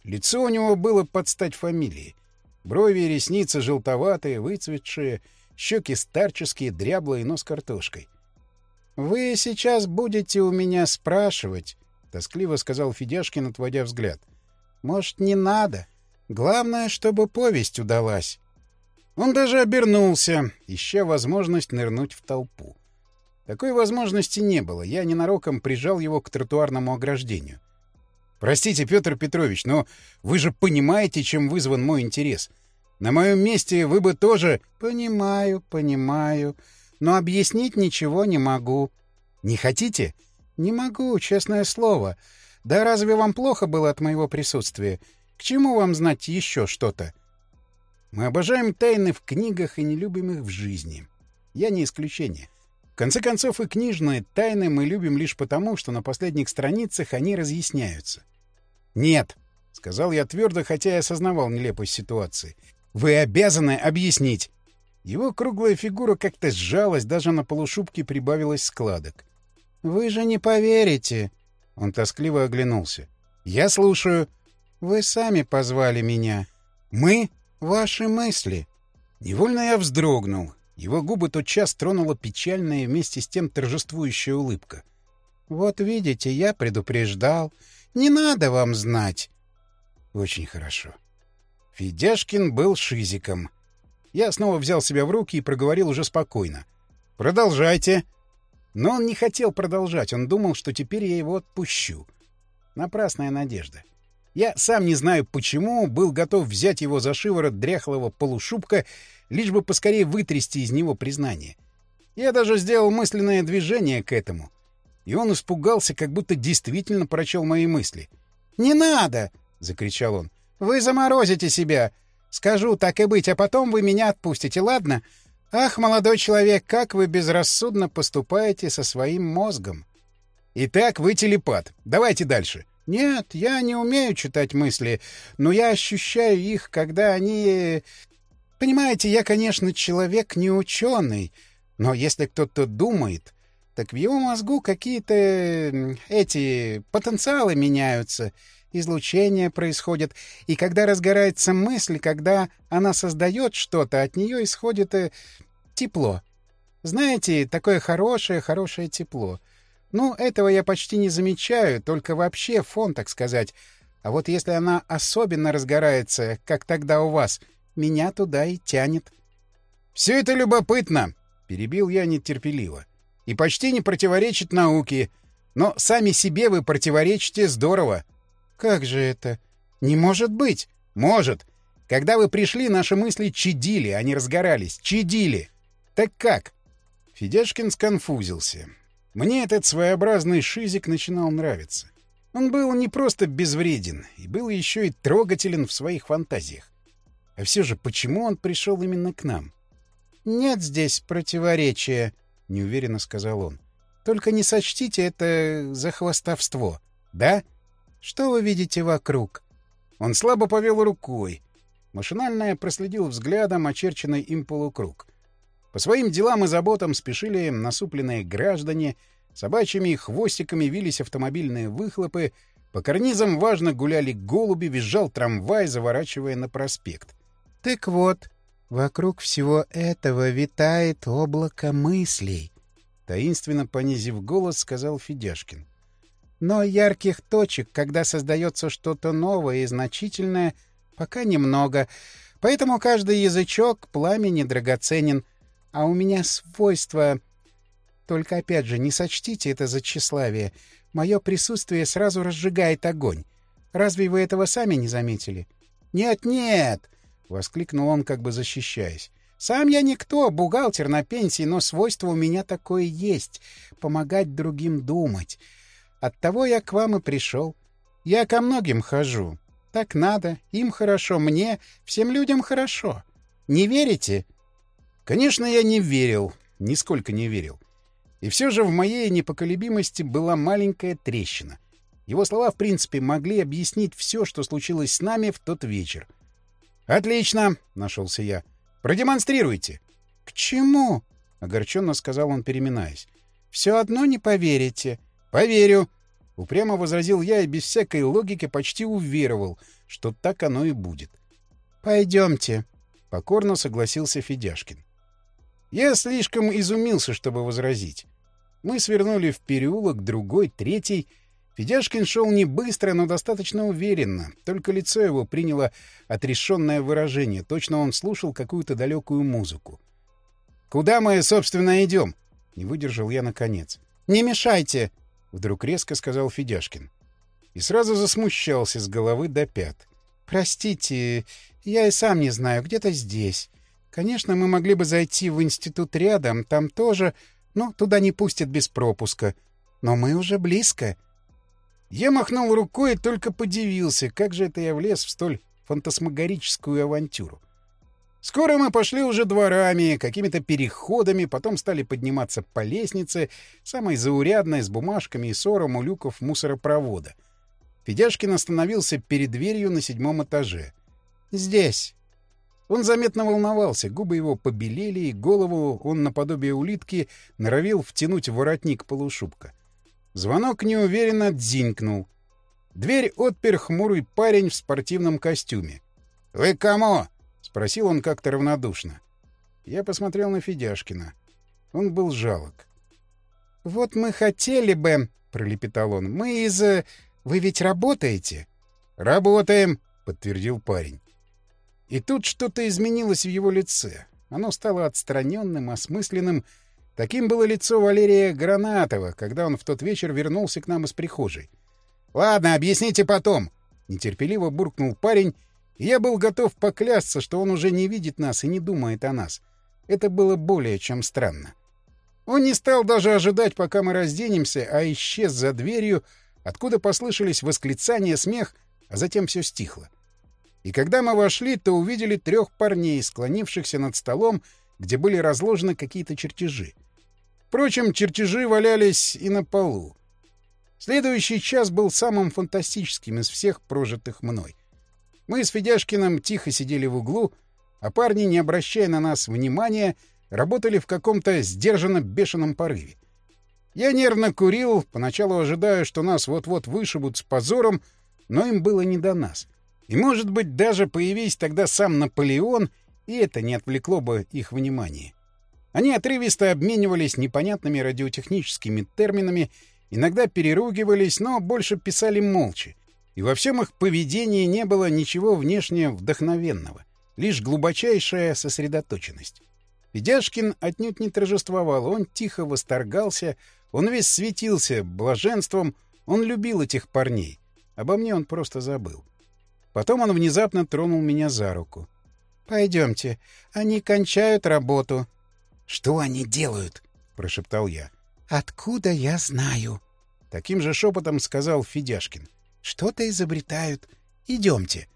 Лицо у него было под стать фамилии. Брови и ресницы желтоватые, выцветшие — щеки старческие, дряблые, но с картошкой. «Вы сейчас будете у меня спрашивать», — тоскливо сказал Федяшкин, отводя взгляд. «Может, не надо? Главное, чтобы повесть удалась». Он даже обернулся, ища возможность нырнуть в толпу. Такой возможности не было, я ненароком прижал его к тротуарному ограждению. «Простите, Петр Петрович, но вы же понимаете, чем вызван мой интерес. На моем месте вы бы тоже... — Понимаю, понимаю. но объяснить ничего не могу. Не хотите? Не могу, честное слово. Да разве вам плохо было от моего присутствия? К чему вам знать еще что-то? Мы обожаем тайны в книгах и не любим их в жизни. Я не исключение. В конце концов, и книжные тайны мы любим лишь потому, что на последних страницах они разъясняются. «Нет», — сказал я твердо, хотя и осознавал нелепость ситуации. «Вы обязаны объяснить». Его круглая фигура как-то сжалась, даже на полушубке прибавилось складок. «Вы же не поверите!» Он тоскливо оглянулся. «Я слушаю». «Вы сами позвали меня». «Мы?» «Ваши мысли». Невольно я вздрогнул. Его губы тотчас тронула печальная и вместе с тем торжествующая улыбка. «Вот видите, я предупреждал. Не надо вам знать». «Очень хорошо». Федяшкин был шизиком. Я снова взял себя в руки и проговорил уже спокойно. «Продолжайте». Но он не хотел продолжать, он думал, что теперь я его отпущу. Напрасная надежда. Я сам не знаю почему, был готов взять его за шиворот дряхлого полушубка, лишь бы поскорее вытрясти из него признание. Я даже сделал мысленное движение к этому. И он испугался, как будто действительно прочел мои мысли. «Не надо!» — закричал он. «Вы заморозите себя! Скажу, так и быть, а потом вы меня отпустите, ладно? Ах, молодой человек, как вы безрассудно поступаете со своим мозгом!» «Итак, вы телепат. Давайте дальше». «Нет, я не умею читать мысли, но я ощущаю их, когда они... Понимаете, я, конечно, человек не ученый, но если кто-то думает, так в его мозгу какие-то эти потенциалы меняются, излучение происходит, и когда разгорается мысль, когда она создает что-то, от нее исходит э, тепло. Знаете, такое хорошее-хорошее тепло — ну, этого я почти не замечаю, только вообще фон, так сказать. А вот если она особенно разгорается, как тогда у вас, меня туда и тянет. — Все это любопытно, — перебил я нетерпеливо, — и почти не противоречит науке. Но сами себе вы противоречите здорово. — Как же это? Не может быть! — Может. Когда вы пришли, наши мысли чадили, они разгорались. Чадили. Так как? Федяшкин сконфузился. Мне этот своеобразный шизик начинал нравиться. Он был не просто безвреден, и был еще и трогателен в своих фантазиях. А все же, почему он пришел именно к нам? — Нет здесь противоречия, — неуверенно сказал он. — Только не сочтите это за хвостовство. Да? Что вы видите вокруг? Он слабо повел рукой. Машинально проследил взглядом очерченный им полукруг. По своим делам и заботам спешили насупленные граждане, собачьими хвостиками вились автомобильные выхлопы, по карнизам важно гуляли голуби, визжал трамвай, заворачивая на проспект. — Так вот, вокруг всего этого витает облако мыслей, — таинственно понизив голос, сказал Федяшкин. — Но ярких точек, когда создается что-то новое и значительное, пока немного, поэтому каждый язычок пламени драгоценен — а у меня свойство... Только опять же, не сочтите это за тщеславие. Мое присутствие сразу разжигает огонь. Разве вы этого сами не заметили? «Нет, нет!» — воскликнул он, как бы защищаясь. «Сам я никто, бухгалтер на пенсии, но свойство у меня такое есть — помогать другим думать. Оттого я к вам и пришел. Я ко многим хожу. Так надо, им хорошо, мне, всем людям хорошо. Не верите? Конечно, я не верил, нисколько не верил. И все же в моей непоколебимости была маленькая трещина. Его слова, в принципе, могли объяснить все, что случилось с нами в тот вечер. «Отлично!» — нашелся я. «Продемонстрируйте!» «К чему?» — огорченно сказал он, переминаясь. «Все одно не поверите». «Поверю!» — упрямо возразил я и без всякой логики почти уверовал, что так оно и будет. «Пойдемте», — покорно согласился Федяшкин. Я слишком изумился, чтобы возразить. Мы свернули в переулок, другой, третий. Федяшкин шел не быстро, но достаточно уверенно. Только лицо его приняло отрешенное выражение. Точно он слушал какую-то далекую музыку. «Куда мы, собственно, идем?» Не выдержал я наконец. «Не мешайте!» — вдруг резко сказал Федяшкин. И сразу засмущался с головы до пят. «Простите, я и сам не знаю, где-то здесь. Конечно, мы могли бы зайти в институт рядом, там тоже, но туда не пустят без пропуска. Но мы уже близко. Я махнул рукой и только подивился, как же это я влез в столь фантасмагорическую авантюру. Скоро мы пошли уже дворами, какими-то переходами, потом стали подниматься по лестнице, самой заурядной, с бумажками и ссором у люков мусоропровода. Федяшкин остановился перед дверью на седьмом этаже. «Здесь». Он заметно волновался, губы его побелели, и голову он наподобие улитки норовил втянуть в воротник полушубка. Звонок неуверенно дзинькнул. Дверь отпер хмурый парень в спортивном костюме. «Вы кому?» — спросил он как-то равнодушно. Я посмотрел на Федяшкина. Он был жалок. «Вот мы хотели бы...» — пролепетал он. «Мы из... Э, вы ведь работаете?» «Работаем», — подтвердил парень. И тут что-то изменилось в его лице. Оно стало отстраненным, осмысленным. Таким было лицо Валерия Гранатова, когда он в тот вечер вернулся к нам из прихожей. «Ладно, объясните потом!» — нетерпеливо буркнул парень, и я был готов поклясться, что он уже не видит нас и не думает о нас. Это было более чем странно. Он не стал даже ожидать, пока мы разденемся, а исчез за дверью, откуда послышались восклицания, смех, а затем все стихло. И когда мы вошли, то увидели трех парней, склонившихся над столом, где были разложены какие-то чертежи. Впрочем, чертежи валялись и на полу. Следующий час был самым фантастическим из всех прожитых мной. Мы с Федяшкиным тихо сидели в углу, а парни, не обращая на нас внимания, работали в каком-то сдержанно бешеном порыве. Я нервно курил, поначалу ожидая, что нас вот-вот вышибут с позором, но им было не до нас. И, может быть, даже появись тогда сам Наполеон, и это не отвлекло бы их внимание. Они отрывисто обменивались непонятными радиотехническими терминами, иногда переругивались, но больше писали молча. И во всем их поведении не было ничего внешне вдохновенного, лишь глубочайшая сосредоточенность. Федяшкин отнюдь не торжествовал, он тихо восторгался, он весь светился блаженством, он любил этих парней. Обо мне он просто забыл. Потом он внезапно тронул меня за руку. «Пойдемте. Они кончают работу». «Что они делают?» — прошептал я. «Откуда я знаю?» Таким же шепотом сказал Федяшкин. «Что-то изобретают. Идемте.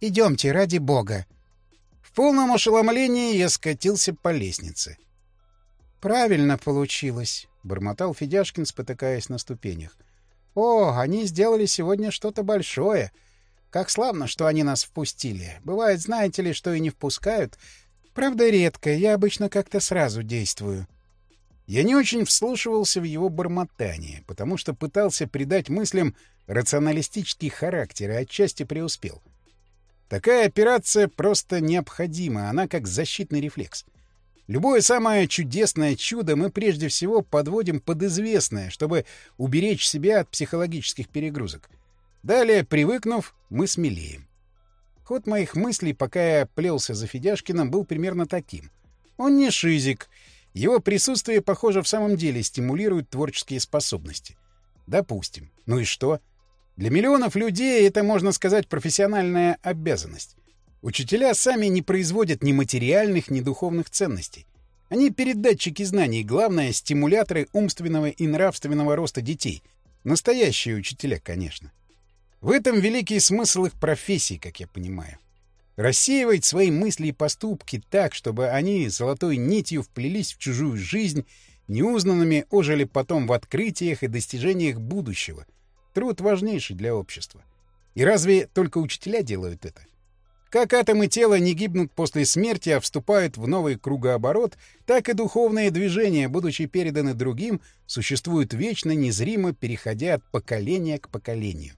Идемте, ради бога». В полном ошеломлении я скатился по лестнице. «Правильно получилось», — бормотал Федяшкин, спотыкаясь на ступенях. «О, они сделали сегодня что-то большое. Как славно, что они нас впустили. Бывает, знаете ли, что и не впускают. Правда, редко. Я обычно как-то сразу действую. Я не очень вслушивался в его бормотание, потому что пытался придать мыслям рационалистический характер и отчасти преуспел. Такая операция просто необходима, она как защитный рефлекс. Любое самое чудесное чудо мы прежде всего подводим под известное, чтобы уберечь себя от психологических перегрузок — Далее, привыкнув, мы смелеем. Ход моих мыслей, пока я плелся за Федяшкиным, был примерно таким. Он не шизик. Его присутствие, похоже, в самом деле стимулирует творческие способности. Допустим. Ну и что? Для миллионов людей это, можно сказать, профессиональная обязанность. Учителя сами не производят ни материальных, ни духовных ценностей. Они передатчики знаний, главное — стимуляторы умственного и нравственного роста детей. Настоящие учителя, конечно. В этом великий смысл их профессии, как я понимаю. Рассеивать свои мысли и поступки так, чтобы они золотой нитью вплелись в чужую жизнь, неузнанными ожили потом в открытиях и достижениях будущего. Труд важнейший для общества. И разве только учителя делают это? Как атомы тела не гибнут после смерти, а вступают в новый кругооборот, так и духовные движения, будучи переданы другим, существуют вечно, незримо, переходя от поколения к поколению.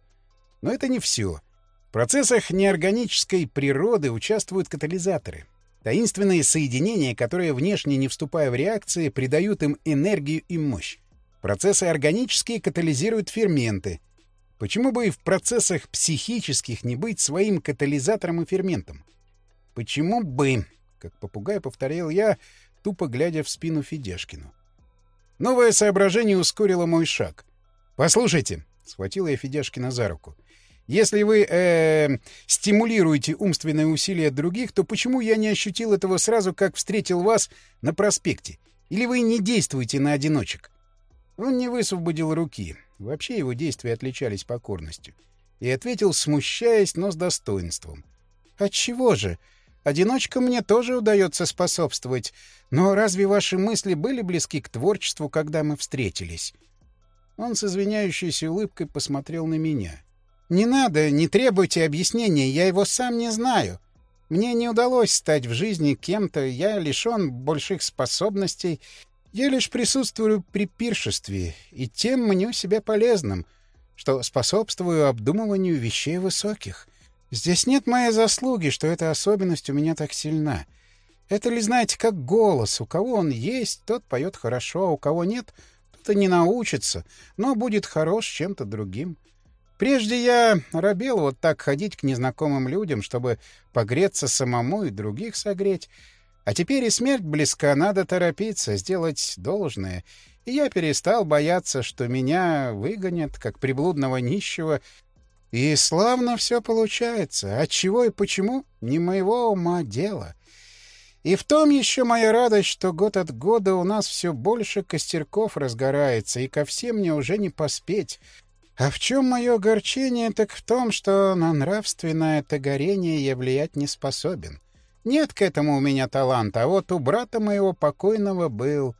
Но это не все. В процессах неорганической природы участвуют катализаторы. Таинственные соединения, которые, внешне не вступая в реакции, придают им энергию и мощь. Процессы органические катализируют ферменты. Почему бы и в процессах психических не быть своим катализатором и ферментом? Почему бы, как попугай повторял я, тупо глядя в спину Федяшкину. Новое соображение ускорило мой шаг. «Послушайте», — схватил я Федяшкина за руку, Если вы э, стимулируете умственные усилия других, то почему я не ощутил этого сразу, как встретил вас на проспекте? Или вы не действуете на одиночек? Он не высвободил руки. Вообще его действия отличались покорностью. И ответил, смущаясь, но с достоинством. «Отчего же? Одиночкам мне тоже удается способствовать. Но разве ваши мысли были близки к творчеству, когда мы встретились?» Он с извиняющейся улыбкой посмотрел на меня. «Не надо, не требуйте объяснения, я его сам не знаю. Мне не удалось стать в жизни кем-то, я лишён больших способностей. Я лишь присутствую при пиршестве, и тем мню себя полезным, что способствую обдумыванию вещей высоких. Здесь нет моей заслуги, что эта особенность у меня так сильна. Это ли знаете, как голос? У кого он есть, тот поет хорошо, а у кого нет, тот и не научится, но будет хорош чем-то другим». Прежде я робел вот так ходить к незнакомым людям, чтобы погреться самому и других согреть. А теперь и смерть близка, надо торопиться, сделать должное. И я перестал бояться, что меня выгонят, как приблудного нищего. И славно все получается. От чего и почему — не моего ума дело. И в том еще моя радость, что год от года у нас все больше костерков разгорается, и ко всем мне уже не поспеть. А в чем мое огорчение, так в том, что на нравственное это горение я влиять не способен. Нет к этому у меня таланта, а вот у брата моего покойного был.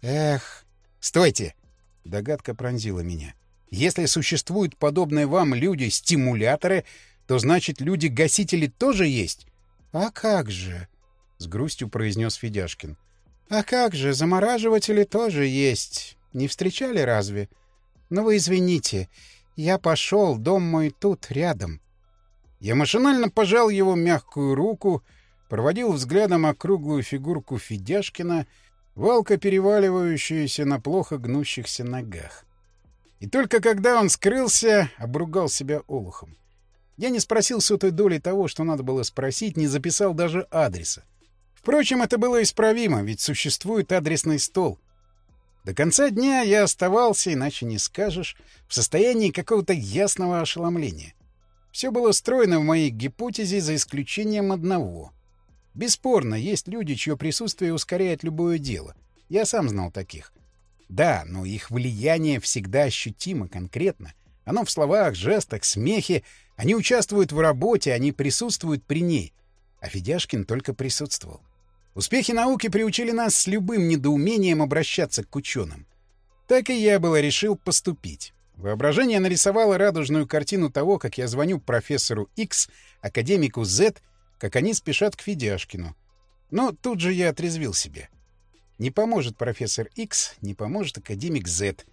Эх, стойте! Догадка пронзила меня. Если существуют подобные вам люди-стимуляторы, то значит люди-гасители тоже есть? А как же? С грустью произнес Федяшкин. А как же, замораживатели тоже есть. Не встречали разве? — но вы извините, я пошел, дом мой тут, рядом. Я машинально пожал его мягкую руку, проводил взглядом округлую фигурку Федяшкина, валко переваливающуюся на плохо гнущихся ногах. И только когда он скрылся, обругал себя олухом. Я не спросил сотой доли того, что надо было спросить, не записал даже адреса. Впрочем, это было исправимо, ведь существует адресный стол — до конца дня я оставался, иначе не скажешь, в состоянии какого-то ясного ошеломления. Все было стройно в моей гипотезе за исключением одного. Бесспорно, есть люди, чье присутствие ускоряет любое дело. Я сам знал таких. Да, но их влияние всегда ощутимо, конкретно. Оно в словах, жестах, смехе. Они участвуют в работе, они присутствуют при ней. А Федяшкин только присутствовал. Успехи науки приучили нас с любым недоумением обращаться к ученым. Так и я было решил поступить. Воображение нарисовало радужную картину того, как я звоню профессору X, академику Z, как они спешат к Федяшкину. Но тут же я отрезвил себе. Не поможет профессор X, не поможет академик Z.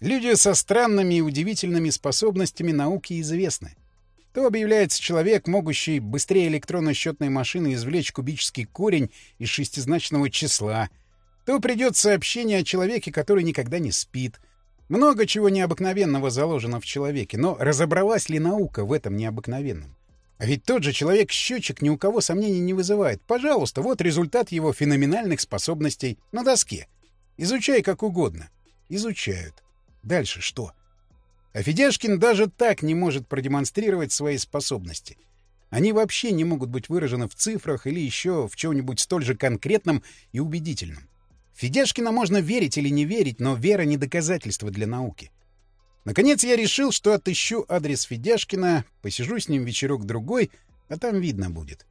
Люди со странными и удивительными способностями науки известны. То объявляется человек, могущий быстрее электронной счетной машины извлечь кубический корень из шестизначного числа, то придет сообщение о человеке, который никогда не спит. Много чего необыкновенного заложено в человеке, но разобралась ли наука в этом необыкновенном? А ведь тот же человек-счетчик ни у кого сомнений не вызывает. Пожалуйста, вот результат его феноменальных способностей на доске. Изучай как угодно. Изучают. Дальше что? А Федяшкин даже так не может продемонстрировать свои способности. Они вообще не могут быть выражены в цифрах или еще в чем-нибудь столь же конкретном и убедительном. Федяшкина можно верить или не верить, но вера не доказательство для науки. Наконец я решил, что отыщу адрес Федяшкина, посижу с ним вечерок-другой, а там видно будет.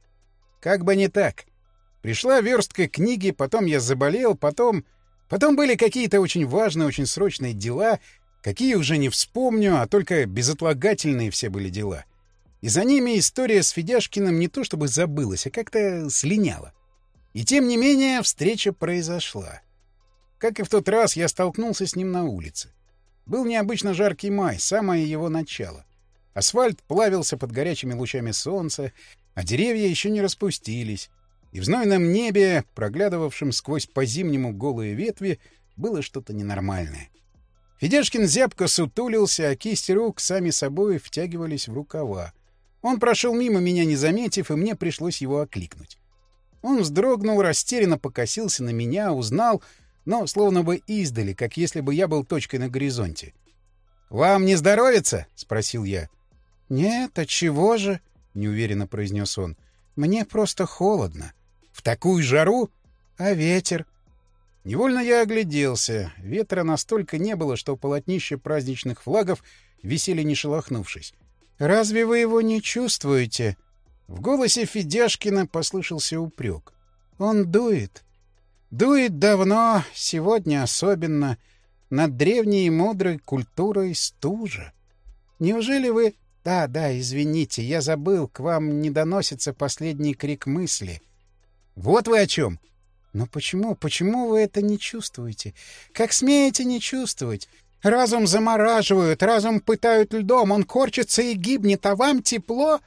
Как бы не так. Пришла верстка книги, потом я заболел, потом... Потом были какие-то очень важные, очень срочные дела, Какие уже не вспомню, а только безотлагательные все были дела. И за ними история с Федяшкиным не то чтобы забылась, а как-то слиняла. И тем не менее встреча произошла. Как и в тот раз, я столкнулся с ним на улице. Был необычно жаркий май, самое его начало. Асфальт плавился под горячими лучами солнца, а деревья еще не распустились. И в знойном небе, проглядывавшем сквозь по-зимнему голые ветви, было что-то ненормальное. Федяшкин зябко сутулился, а кисти рук сами собой втягивались в рукава. Он прошел мимо меня, не заметив, и мне пришлось его окликнуть. Он вздрогнул, растерянно покосился на меня, узнал, но словно бы издали, как если бы я был точкой на горизонте. «Вам не здоровится?» — спросил я. «Нет, отчего же?» — неуверенно произнес он. «Мне просто холодно». «В такую жару?» «А ветер?» Невольно я огляделся. Ветра настолько не было, что полотнище праздничных флагов висели не шелохнувшись. «Разве вы его не чувствуете?» В голосе Федяшкина послышался упрек. «Он дует. Дует давно, сегодня особенно, над древней и мудрой культурой стужа. Неужели вы... Да, да, извините, я забыл, к вам не доносится последний крик мысли. Вот вы о чем!» «Но почему, почему вы это не чувствуете? Как смеете не чувствовать? Разум замораживают, разум пытают льдом, он корчится и гибнет, а вам тепло...»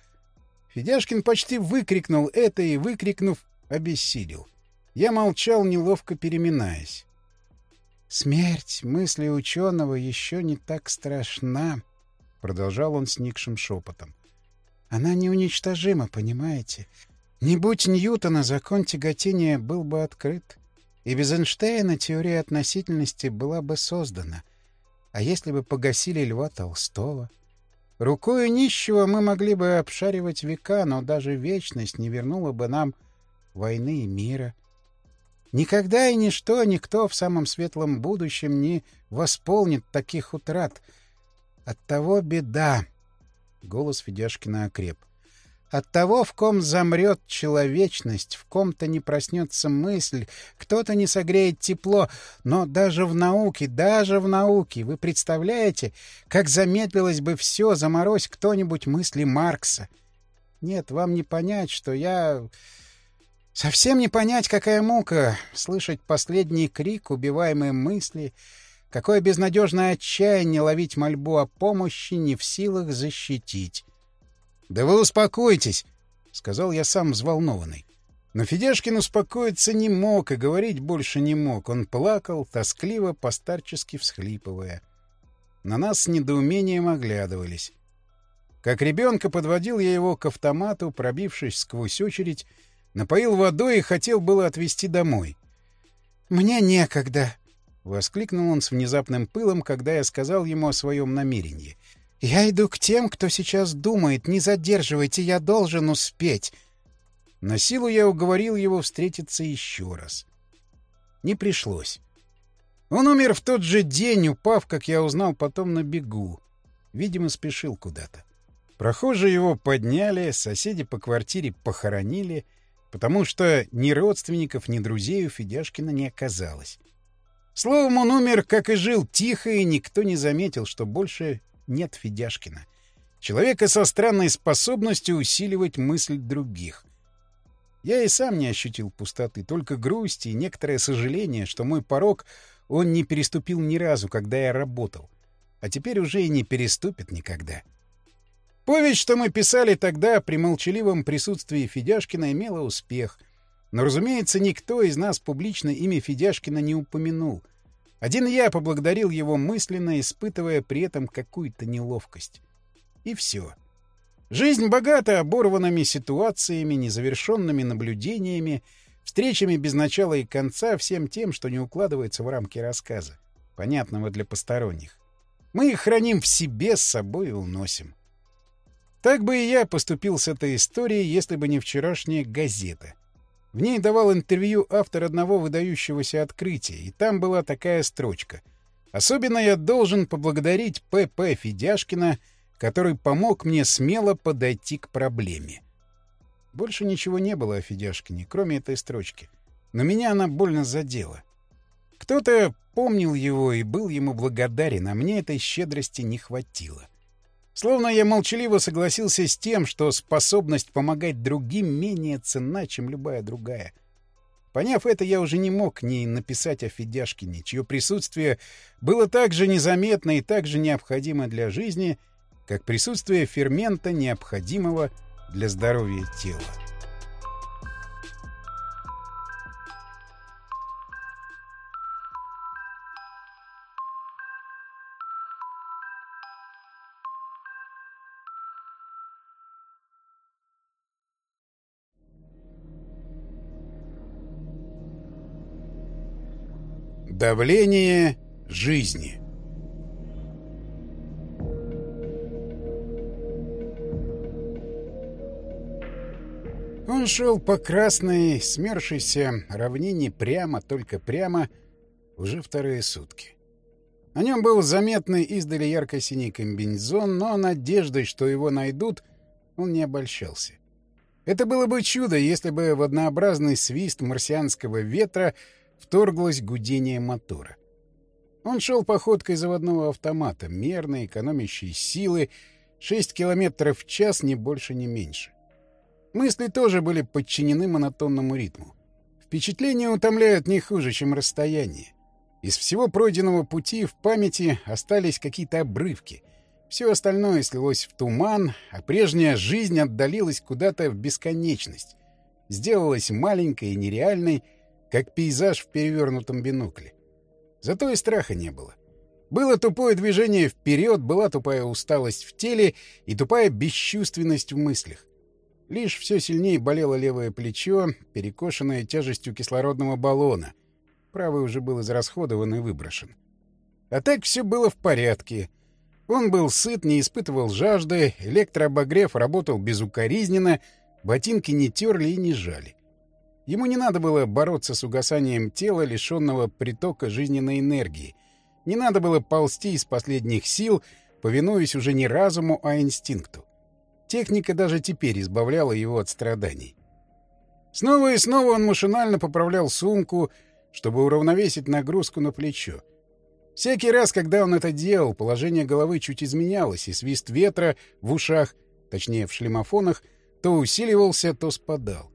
Федяшкин почти выкрикнул это и, выкрикнув, обессилел. Я молчал, неловко переминаясь. «Смерть мысли ученого еще не так страшна», — продолжал он сникшим шепотом. «Она неуничтожима, понимаете? Не будь Ньютона, закон тяготения был бы открыт, и без Эйнштейна теория относительности была бы создана. А если бы погасили Льва Толстого? Рукою нищего мы могли бы обшаривать века, но даже вечность не вернула бы нам войны и мира. Никогда и ничто, никто в самом светлом будущем не восполнит таких утрат. Оттого беда. Голос Федяшкина окреп. От того, в ком замрет человечность, в ком-то не проснется мысль, кто-то не согреет тепло, но даже в науке, даже в науке, вы представляете, как замедлилось бы все, заморозь кто-нибудь мысли Маркса. Нет, вам не понять, что я... Совсем не понять, какая мука слышать последний крик, убиваемые мысли, какое безнадежное отчаяние ловить мольбу о помощи не в силах защитить. «Да вы успокойтесь!» — сказал я сам взволнованный. Но Федяшкин успокоиться не мог и говорить больше не мог. Он плакал, тоскливо, постарчески всхлипывая. На нас с недоумением оглядывались. Как ребенка подводил я его к автомату, пробившись сквозь очередь, напоил водой и хотел было отвезти домой. «Мне некогда!» — воскликнул он с внезапным пылом, когда я сказал ему о своем намерении. «Я иду к тем, кто сейчас думает. Не задерживайте, я должен успеть». На силу я уговорил его встретиться еще раз. Не пришлось. Он умер в тот же день, упав, как я узнал потом, на бегу. Видимо, спешил куда-то. Прохожие его подняли, соседи по квартире похоронили, потому что ни родственников, ни друзей у Федяшкина не оказалось. Словом, он умер, как и жил, тихо, и никто не заметил, что больше нет Федяшкина. Человека со странной способностью усиливать мысль других. Я и сам не ощутил пустоты, только грусть и некоторое сожаление, что мой порог он не переступил ни разу, когда я работал. А теперь уже и не переступит никогда. Повесть, что мы писали тогда при молчаливом присутствии Федяшкина, имела успех. Но, разумеется, никто из нас публично имя Федяшкина не упомянул. Один я поблагодарил его мысленно, испытывая при этом какую-то неловкость. И все. Жизнь богата оборванными ситуациями, незавершенными наблюдениями, встречами без начала и конца, всем тем, что не укладывается в рамки рассказа, понятного для посторонних. Мы их храним в себе, с собой и уносим. Так бы и я поступил с этой историей, если бы не вчерашняя газета. В ней давал интервью автор одного выдающегося открытия, и там была такая строчка. «Особенно я должен поблагодарить П.П. Федяшкина, который помог мне смело подойти к проблеме». Больше ничего не было о Федяшкине, кроме этой строчки. Но меня она больно задела. Кто-то помнил его и был ему благодарен, а мне этой щедрости не хватило. Словно я молчаливо согласился с тем, что способность помогать другим менее ценна, чем любая другая. Поняв это, я уже не мог ни написать о Федяшкине, чье присутствие было так же незаметно и так же необходимо для жизни, как присутствие фермента, необходимого для здоровья тела. Давление жизни. Он шел по красной, смершейся равнине прямо, только прямо, уже вторые сутки. На нем был заметный издали ярко-синий комбинезон, но надеждой, что его найдут, он не обольщался. Это было бы чудо, если бы в однообразный свист марсианского ветра — вторглось гудение мотора. Он шел походкой заводного автомата, мерно экономящей силы, 6 километров в час, ни больше, ни меньше. Мысли тоже были подчинены монотонному ритму. Впечатления утомляют не хуже, чем расстояние. Из всего пройденного пути в памяти остались какие-то обрывки. Все остальное слилось в туман, а прежняя жизнь отдалилась куда-то в бесконечность. Сделалась маленькой и нереальной, как пейзаж в перевернутом бинокле. Зато и страха не было. Было тупое движение вперед, была тупая усталость в теле и тупая бесчувственность в мыслях. Лишь все сильнее болело левое плечо, перекошенное тяжестью кислородного баллона. Правый уже был израсходован и выброшен. А так все было в порядке. Он был сыт, не испытывал жажды, электрообогрев работал безукоризненно, ботинки не терли и не жали. Ему не надо было бороться с угасанием тела, лишенного притока жизненной энергии. Не надо было ползти из последних сил, повинуясь уже не разуму, а инстинкту. Техника даже теперь избавляла его от страданий. Снова и снова он машинально поправлял сумку, чтобы уравновесить нагрузку на плечо. Всякий раз, когда он это делал, положение головы чуть изменялось, и свист ветра в ушах, точнее в шлемофонах, то усиливался, то спадал.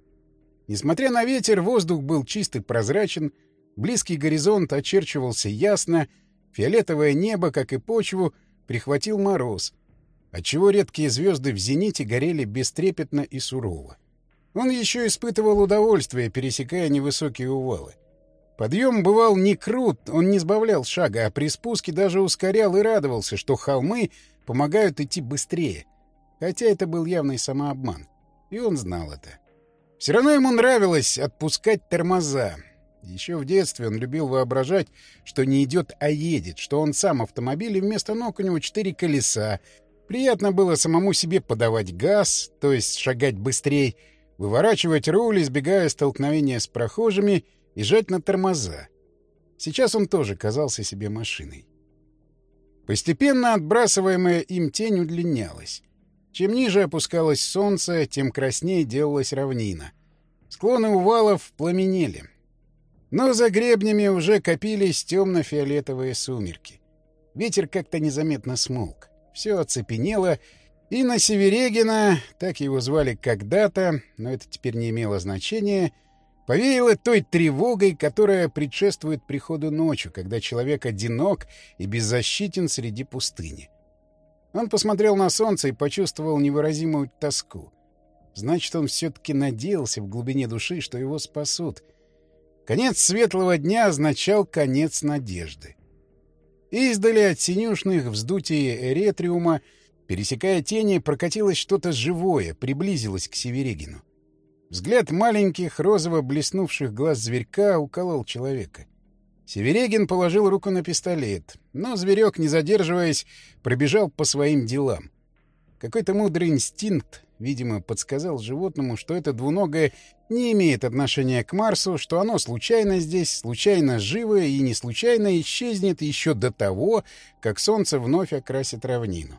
Несмотря на ветер, воздух был чистый, прозрачен, близкий горизонт очерчивался ясно, фиолетовое небо, как и почву, прихватил мороз, отчего редкие звезды в зените горели бестрепетно и сурово. Он еще испытывал удовольствие, пересекая невысокие увалы. Подъем бывал не крут, он не сбавлял шага, а при спуске даже ускорял и радовался, что холмы помогают идти быстрее. Хотя это был явный самообман. И он знал это. Все равно ему нравилось отпускать тормоза. Еще в детстве он любил воображать, что не идет, а едет, что он сам автомобиль, и вместо ног у него четыре колеса. Приятно было самому себе подавать газ, то есть шагать быстрее, выворачивать руль, избегая столкновения с прохожими и жать на тормоза. Сейчас он тоже казался себе машиной. Постепенно отбрасываемая им тень удлинялась. Чем ниже опускалось солнце, тем краснее делалась равнина. Склоны увалов пламенели. Но за гребнями уже копились темно-фиолетовые сумерки. Ветер как-то незаметно смолк. Все оцепенело, и на Северегина, так его звали когда-то, но это теперь не имело значения, повеяло той тревогой, которая предшествует приходу ночью, когда человек одинок и беззащитен среди пустыни. Он посмотрел на солнце и почувствовал невыразимую тоску. Значит, он все-таки надеялся в глубине души, что его спасут. Конец светлого дня означал конец надежды. Издали от синюшных вздутий эретриума, пересекая тени, прокатилось что-то живое, приблизилось к Северегину. Взгляд маленьких розово блеснувших глаз зверька уколол человека. Северегин положил руку на пистолет, но зверек, не задерживаясь, пробежал по своим делам. Какой-то мудрый инстинкт, видимо, подсказал животному, что это двуногое не имеет отношения к Марсу, что оно случайно здесь, случайно живое и не случайно исчезнет еще до того, как солнце вновь окрасит равнину.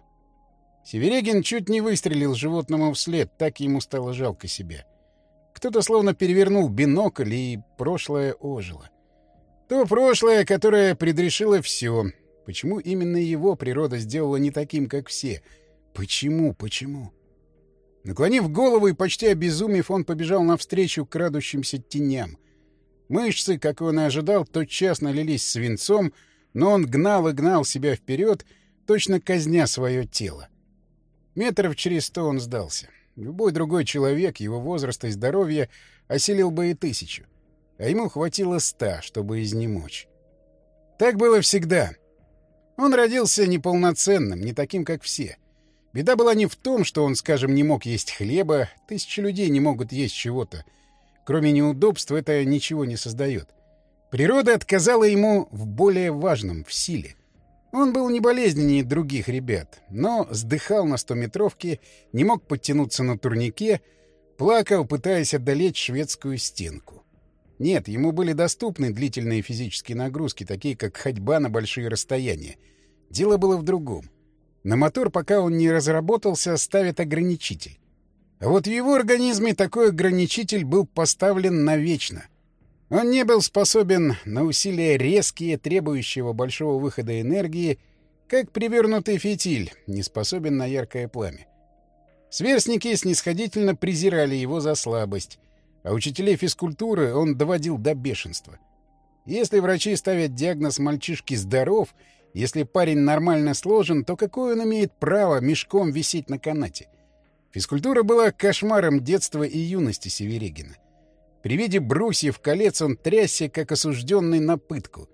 Северегин чуть не выстрелил животному вслед, так ему стало жалко себя. Кто-то словно перевернул бинокль, и прошлое ожило. То прошлое, которое предрешило все. Почему именно его природа сделала не таким, как все? Почему, почему? Наклонив голову и почти обезумев, он побежал навстречу крадущимся теням. Мышцы, как он и ожидал, тотчас налились свинцом, но он гнал и гнал себя вперед, точно казня свое тело. Метров через сто он сдался. Любой другой человек его возраста и здоровья осилил бы и тысячу а ему хватило ста, чтобы изнемочь. Так было всегда. Он родился неполноценным, не таким, как все. Беда была не в том, что он, скажем, не мог есть хлеба, тысячи людей не могут есть чего-то. Кроме неудобств это ничего не создает. Природа отказала ему в более важном, в силе. Он был не болезненнее других ребят, но сдыхал на стометровке, не мог подтянуться на турнике, Плакал, пытаясь одолеть шведскую стенку. Нет, ему были доступны длительные физические нагрузки, такие как ходьба на большие расстояния. Дело было в другом. На мотор, пока он не разработался, ставят ограничитель. А вот в его организме такой ограничитель был поставлен навечно. Он не был способен на усилия резкие, требующего большого выхода энергии, как привернутый фитиль, не способен на яркое пламя. Сверстники снисходительно презирали его за слабость, а учителей физкультуры он доводил до бешенства. Если врачи ставят диагноз «мальчишки здоров», если парень нормально сложен, то какое он имеет право мешком висеть на канате? Физкультура была кошмаром детства и юности Северегина. При виде брусьев колец он трясся, как осужденный на пытку.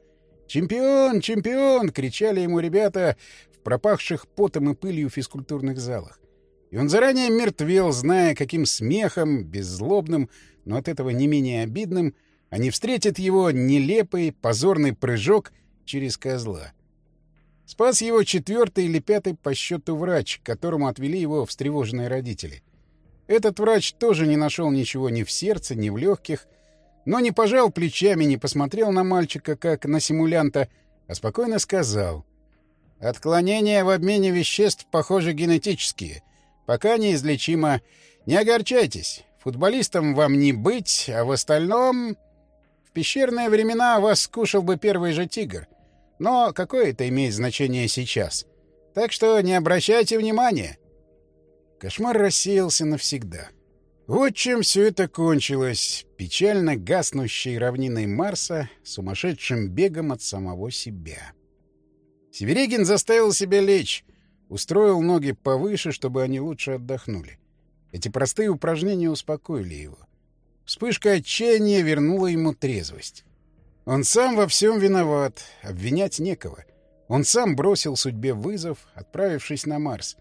«Чемпион! Чемпион!» — кричали ему ребята в пропахших потом и пылью физкультурных залах. И он заранее мертвел, зная, каким смехом, беззлобным, но от этого не менее обидным, они встретят его нелепый, позорный прыжок через козла. Спас его четвертый или пятый по счету врач, которому отвели его встревоженные родители. Этот врач тоже не нашел ничего ни в сердце, ни в легких, но не пожал плечами, не посмотрел на мальчика, как на симулянта, а спокойно сказал. «Отклонения в обмене веществ, похоже, генетические. Пока неизлечимо. Не огорчайтесь. Футболистом вам не быть, а в остальном... В пещерные времена вас скушал бы первый же тигр. Но какое это имеет значение сейчас? Так что не обращайте внимания». Кошмар рассеялся навсегда. Вот чем все это кончилось. Печально гаснущей равниной Марса, сумасшедшим бегом от самого себя. Северегин заставил себя лечь, устроил ноги повыше, чтобы они лучше отдохнули. Эти простые упражнения успокоили его. Вспышка отчаяния вернула ему трезвость. Он сам во всем виноват, обвинять некого. Он сам бросил судьбе вызов, отправившись на Марс.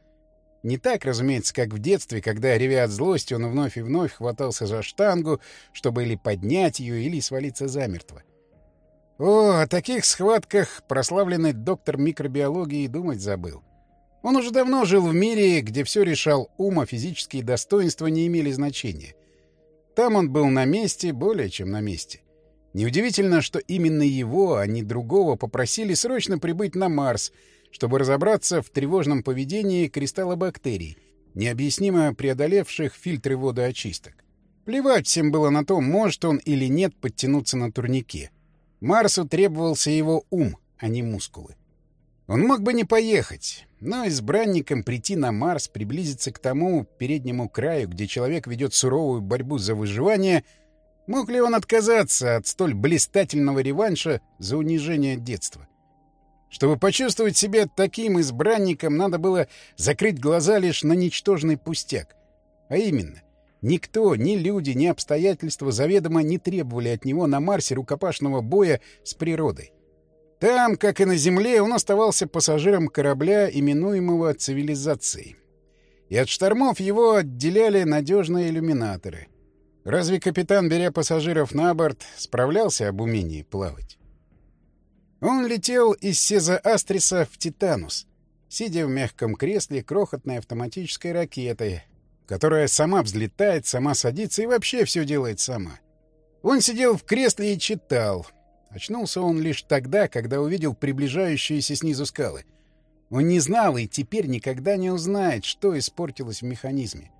Не так, разумеется, как в детстве, когда, ревя от злости, он вновь и вновь хватался за штангу, чтобы или поднять ее, или свалиться замертво. О, о таких схватках прославленный доктор микробиологии думать забыл. Он уже давно жил в мире, где все решал ум, а физические достоинства не имели значения. Там он был на месте, более чем на месте. Неудивительно, что именно его, а не другого, попросили срочно прибыть на Марс — чтобы разобраться в тревожном поведении кристаллобактерий, необъяснимо преодолевших фильтры водоочисток. Плевать всем было на то, может он или нет подтянуться на турнике. Марсу требовался его ум, а не мускулы. Он мог бы не поехать, но избранником прийти на Марс, приблизиться к тому переднему краю, где человек ведет суровую борьбу за выживание, мог ли он отказаться от столь блистательного реванша за унижение детства? Чтобы почувствовать себя таким избранником, надо было закрыть глаза лишь на ничтожный пустяк. А именно, никто, ни люди, ни обстоятельства заведомо не требовали от него на Марсе рукопашного боя с природой. Там, как и на Земле, он оставался пассажиром корабля, именуемого цивилизацией. И от штормов его отделяли надежные иллюминаторы. Разве капитан, беря пассажиров на борт, справлялся об умении плавать? Он летел из Сеза Астриса в Титанус, сидя в мягком кресле крохотной автоматической ракеты, которая сама взлетает, сама садится и вообще все делает сама. Он сидел в кресле и читал. Очнулся он лишь тогда, когда увидел приближающиеся снизу скалы. Он не знал и теперь никогда не узнает, что испортилось в механизме.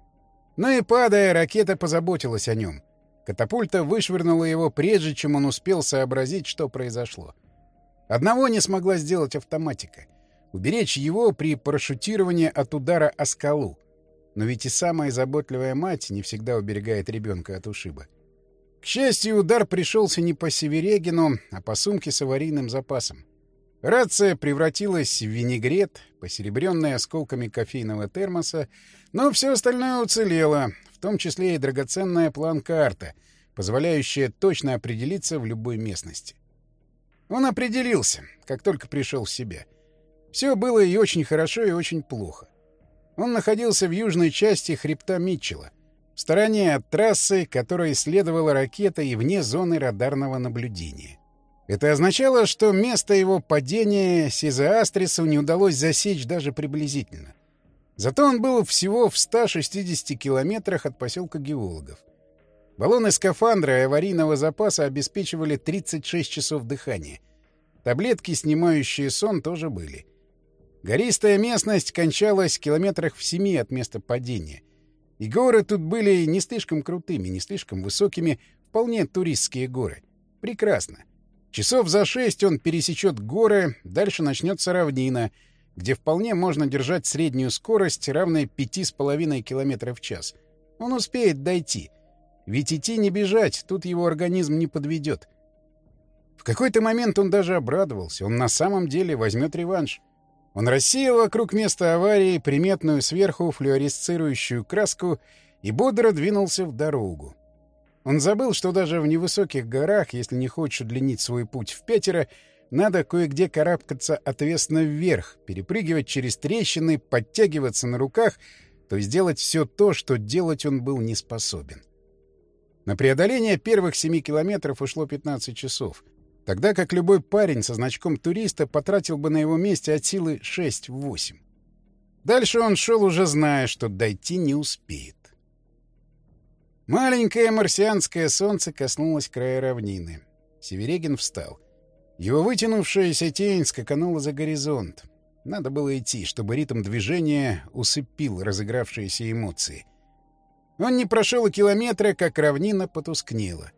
Но и падая, ракета позаботилась о нем. Катапульта вышвырнула его, прежде чем он успел сообразить, что произошло. Одного не смогла сделать автоматика — уберечь его при парашютировании от удара о скалу. Но ведь и самая заботливая мать не всегда уберегает ребенка от ушиба. К счастью, удар пришелся не по Северегину, а по сумке с аварийным запасом. Рация превратилась в винегрет, посеребренная осколками кофейного термоса, но все остальное уцелело, в том числе и драгоценная план-карта, позволяющая точно определиться в любой местности. Он определился, как только пришел в себя. Все было и очень хорошо, и очень плохо. Он находился в южной части хребта Митчелла, в стороне от трассы, которой следовала ракета и вне зоны радарного наблюдения. Это означало, что место его падения Сизеастрису не удалось засечь даже приблизительно. Зато он был всего в 160 километрах от поселка геологов. Баллоны скафандра и аварийного запаса обеспечивали 36 часов дыхания. Таблетки, снимающие сон, тоже были. Гористая местность кончалась километрах в семи от места падения. И горы тут были не слишком крутыми, не слишком высокими, вполне туристские горы. Прекрасно. Часов за шесть он пересечет горы, дальше начнется равнина, где вполне можно держать среднюю скорость, равной пяти с половиной километров в час. Он успеет дойти — ведь идти не бежать, тут его организм не подведет. В какой-то момент он даже обрадовался. Он на самом деле возьмет реванш. Он рассеял вокруг места аварии приметную сверху флюоресцирующую краску и бодро двинулся в дорогу. Он забыл, что даже в невысоких горах, если не хочешь удлинить свой путь в пятеро, надо кое-где карабкаться отвесно вверх, перепрыгивать через трещины, подтягиваться на руках, то есть делать все то, что делать он был не способен. На преодоление первых семи километров ушло 15 часов, тогда как любой парень со значком туриста потратил бы на его месте от силы 6-8. Дальше он шел, уже зная, что дойти не успеет. Маленькое марсианское солнце коснулось края равнины. Северегин встал. Его вытянувшаяся тень скаканула за горизонт. Надо было идти, чтобы ритм движения усыпил разыгравшиеся эмоции. Он не прошел и километра, как равнина потускнела.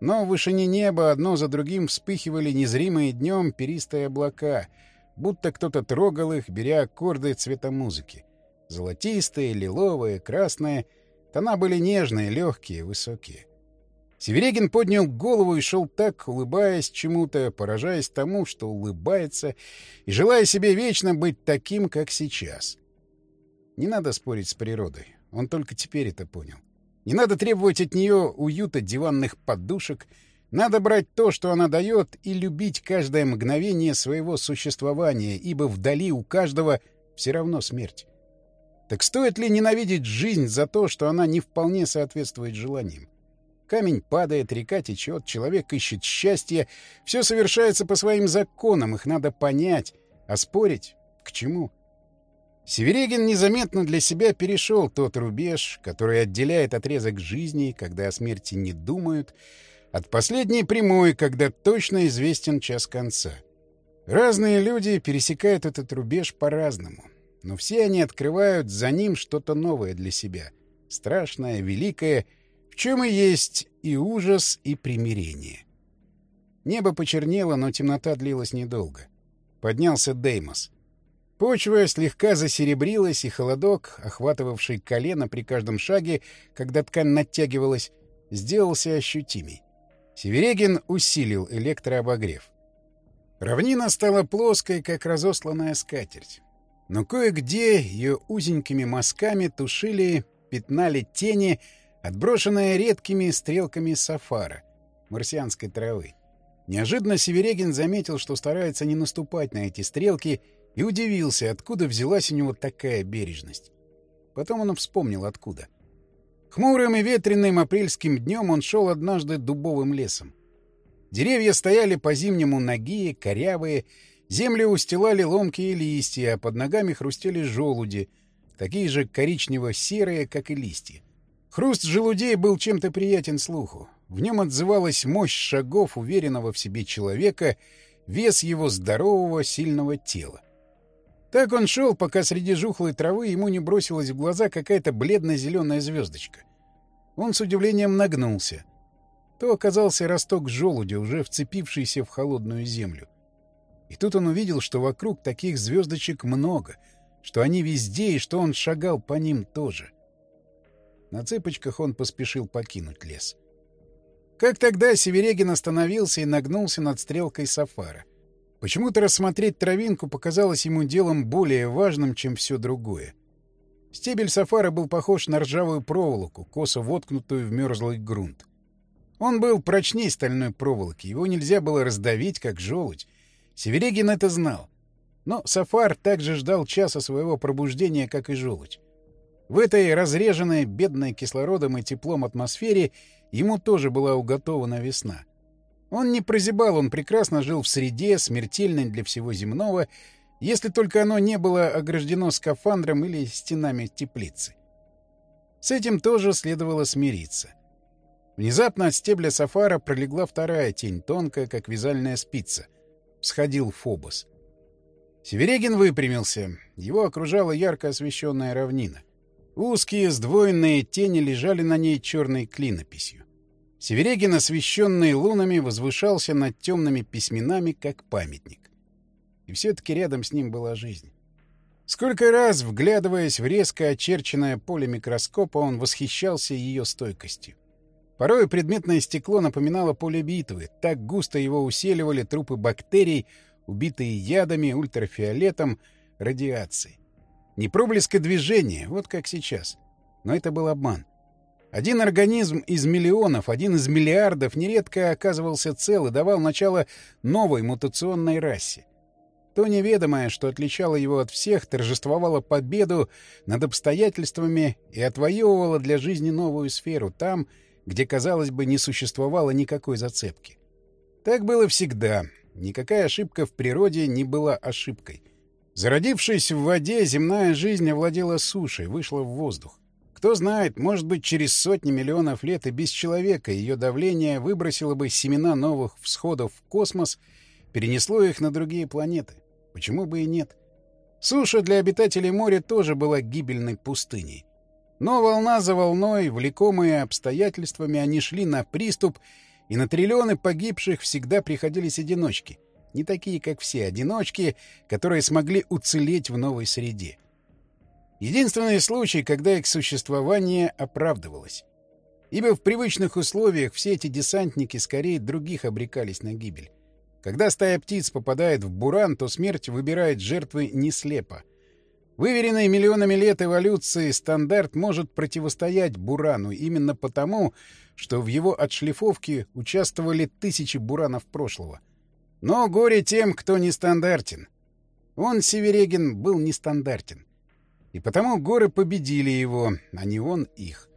Но в вышине неба одно за другим вспыхивали незримые днем перистые облака, будто кто-то трогал их, беря аккорды цвета музыки. Золотистые, лиловые, красные. Тона были нежные, легкие, высокие. Северегин поднял голову и шел так, улыбаясь чему-то, поражаясь тому, что улыбается, и желая себе вечно быть таким, как сейчас. Не надо спорить с природой. Он только теперь это понял. Не надо требовать от нее уюта диванных подушек. Надо брать то, что она дает, и любить каждое мгновение своего существования, ибо вдали у каждого все равно смерть. Так стоит ли ненавидеть жизнь за то, что она не вполне соответствует желаниям? Камень падает, река течет, человек ищет счастье. Все совершается по своим законам, их надо понять. А спорить — к чему? — Северегин незаметно для себя перешел тот рубеж, который отделяет отрезок жизни, когда о смерти не думают, от последней прямой, когда точно известен час конца. Разные люди пересекают этот рубеж по-разному, но все они открывают за ним что-то новое для себя, страшное, великое, в чем и есть и ужас, и примирение. Небо почернело, но темнота длилась недолго. Поднялся Деймос. Почва слегка засеребрилась, и холодок, охватывавший колено при каждом шаге, когда ткань натягивалась, сделался ощутимей. Северегин усилил электрообогрев. Равнина стала плоской, как разосланная скатерть. Но кое-где ее узенькими мазками тушили, пятнали тени, отброшенные редкими стрелками сафара, марсианской травы. Неожиданно Северегин заметил, что старается не наступать на эти стрелки и удивился, откуда взялась у него такая бережность. Потом он вспомнил, откуда. Хмурым и ветреным апрельским днем он шел однажды дубовым лесом. Деревья стояли по-зимнему ноги, корявые, земли устилали ломкие листья, а под ногами хрустели желуди, такие же коричнево-серые, как и листья. Хруст желудей был чем-то приятен слуху. В нем отзывалась мощь шагов уверенного в себе человека, вес его здорового, сильного тела. Так он шел, пока среди жухлой травы ему не бросилась в глаза какая-то бледно-зеленая звездочка. Он с удивлением нагнулся. То оказался росток желудя, уже вцепившийся в холодную землю. И тут он увидел, что вокруг таких звездочек много, что они везде и что он шагал по ним тоже. На цепочках он поспешил покинуть лес. Как тогда Северегин остановился и нагнулся над стрелкой сафара — Почему-то рассмотреть травинку показалось ему делом более важным, чем все другое. Стебель сафара был похож на ржавую проволоку, косо воткнутую в мерзлый грунт. Он был прочней стальной проволоки, его нельзя было раздавить, как желудь. Северегин это знал. Но сафар также ждал часа своего пробуждения, как и желудь. В этой разреженной, бедной кислородом и теплом атмосфере ему тоже была уготована весна — он не прозябал, он прекрасно жил в среде, смертельной для всего земного, Если только оно не было ограждено скафандром или стенами теплицы. С этим тоже следовало смириться. Внезапно от стебля сафара пролегла вторая тень, тонкая, как вязальная спица. Всходил Фобос. Северегин выпрямился. Его окружала ярко освещенная равнина. Узкие сдвоенные тени лежали на ней черной клинописью. Северегин, освещенный лунами, возвышался над темными письменами, как памятник. И все-таки рядом с ним была жизнь. Сколько раз, вглядываясь в резко очерченное поле микроскопа, он восхищался ее стойкостью. Порой предметное стекло напоминало поле битвы. Так густо его усиливали трупы бактерий, убитые ядами, ультрафиолетом, радиацией. Не проблеска движения, вот как сейчас. Но это был обман. Один организм из миллионов, один из миллиардов нередко оказывался цел и давал начало новой мутационной расе. То неведомое, что отличало его от всех, торжествовало победу над обстоятельствами и отвоевывало для жизни новую сферу там, где, казалось бы, не существовало никакой зацепки. Так было всегда. Никакая ошибка в природе не была ошибкой. Зародившись в воде, земная жизнь овладела сушей, вышла в воздух. Кто знает, может быть, через сотни миллионов лет и без человека ее давление выбросило бы семена новых всходов в космос, перенесло их на другие планеты. Почему бы и нет? Суша для обитателей моря тоже была гибельной пустыней. Но волна за волной, влекомые обстоятельствами, они шли на приступ, и на триллионы погибших всегда приходились одиночки. Не такие, как все одиночки, которые смогли уцелеть в новой среде. Единственный случай, когда их существование оправдывалось. Ибо в привычных условиях все эти десантники скорее других обрекались на гибель. Когда стая птиц попадает в буран, то смерть выбирает жертвы не слепо. Выверенный миллионами лет эволюции стандарт может противостоять бурану именно потому, что в его отшлифовке участвовали тысячи буранов прошлого. Но горе тем, кто нестандартен. Он, Северегин, был нестандартен. И потому горы победили его, а не он их.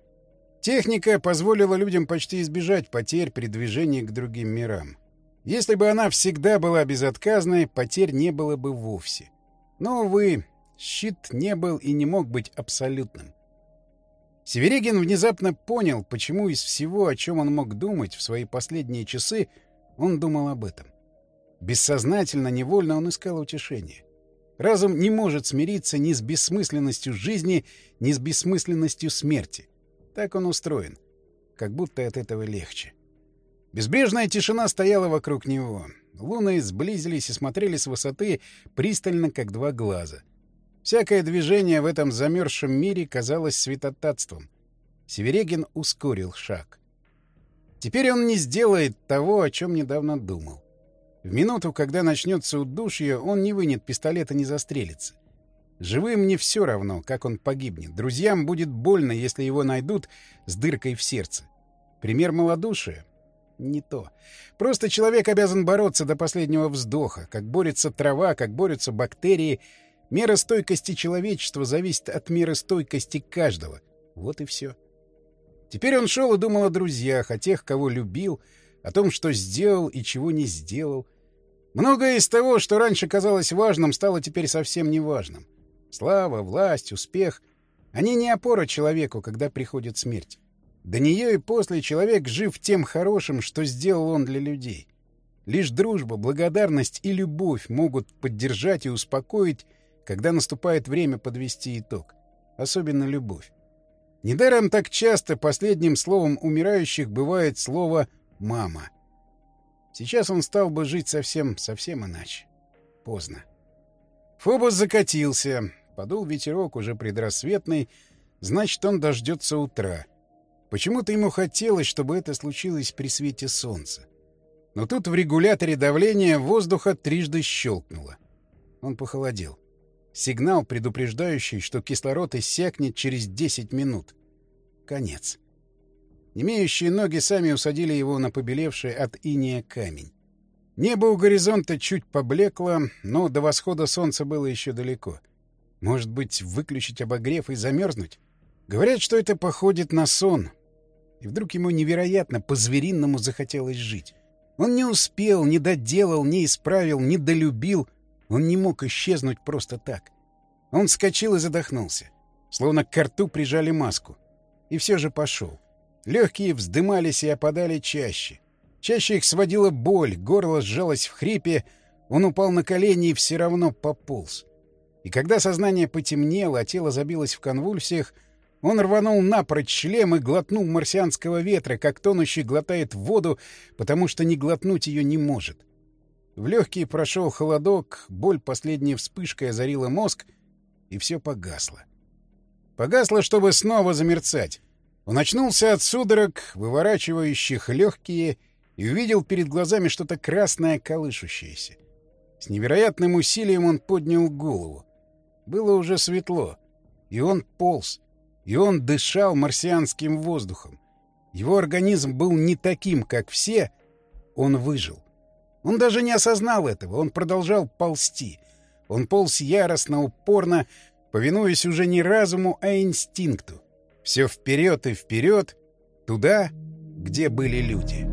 Техника позволила людям почти избежать потерь при движении к другим мирам. Если бы она всегда была безотказной, потерь не было бы вовсе. Но, увы, щит не был и не мог быть абсолютным. Северегин внезапно понял, почему из всего, о чем он мог думать в свои последние часы, он думал об этом. Бессознательно, невольно он искал утешение. Разум не может смириться ни с бессмысленностью жизни, ни с бессмысленностью смерти. Так он устроен. Как будто от этого легче. Безбрежная тишина стояла вокруг него. Луны сблизились и смотрели с высоты пристально, как два глаза. Всякое движение в этом замерзшем мире казалось святотатством. Северегин ускорил шаг. Теперь он не сделает того, о чем недавно думал. В минуту, когда начнется удушье, он не вынет пистолета, не застрелится. Живым не все равно, как он погибнет. Друзьям будет больно, если его найдут с дыркой в сердце. Пример малодушия не то. Просто человек обязан бороться до последнего вздоха, как борется трава, как борются бактерии. Мера стойкости человечества зависит от меры стойкости каждого. Вот и все. Теперь он шел и думал о друзьях, о тех, кого любил, о том, что сделал и чего не сделал. Многое из того, что раньше казалось важным, стало теперь совсем неважным. Слава, власть, успех — они не опора человеку, когда приходит смерть. До нее и после человек жив тем хорошим, что сделал он для людей. Лишь дружба, благодарность и любовь могут поддержать и успокоить, когда наступает время подвести итог. Особенно любовь. Недаром так часто последним словом умирающих бывает слово «мама». Сейчас он стал бы жить совсем, совсем иначе. Поздно. Фобос закатился. Подул ветерок уже предрассветный, значит, он дождется утра — Почему-то ему хотелось, чтобы это случилось при свете солнца. Но тут в регуляторе давления воздуха трижды щелкнуло. Он похолодел. Сигнал, предупреждающий, что кислород иссякнет через 10 минут. Конец. Немеющие ноги сами усадили его на побелевший от иния камень. Небо у горизонта чуть поблекло, но до восхода солнца было еще далеко. Может быть, выключить обогрев и замерзнуть? Говорят, что это походит на сон, и вдруг ему невероятно по-звериному захотелось жить. Он не успел, не доделал, не исправил, не долюбил. Он не мог исчезнуть просто так. Он вскочил и задохнулся. Словно к рту прижали маску. И все же пошел. Легкие вздымались и опадали чаще. Чаще их сводила боль, горло сжалось в хрипе, он упал на колени и все равно пополз. И когда сознание потемнело, а тело забилось в конвульсиях, он рванул напрочь шлем и глотнул марсианского ветра, как тонущий глотает воду, потому что не глотнуть ее не может. В легкие прошел холодок, боль последней вспышкой озарила мозг, и все погасло. Погасло, чтобы снова замерцать. Он очнулся от судорог, выворачивающих легкие, и увидел перед глазами что-то красное, колышущееся. С невероятным усилием он поднял голову. Было уже светло, и он полз, и он дышал марсианским воздухом. Его организм был не таким, как все, он выжил. Он даже не осознал этого, он продолжал ползти. Он полз яростно, упорно, повинуясь уже не разуму, а инстинкту. Все вперед и вперед, туда, где были люди.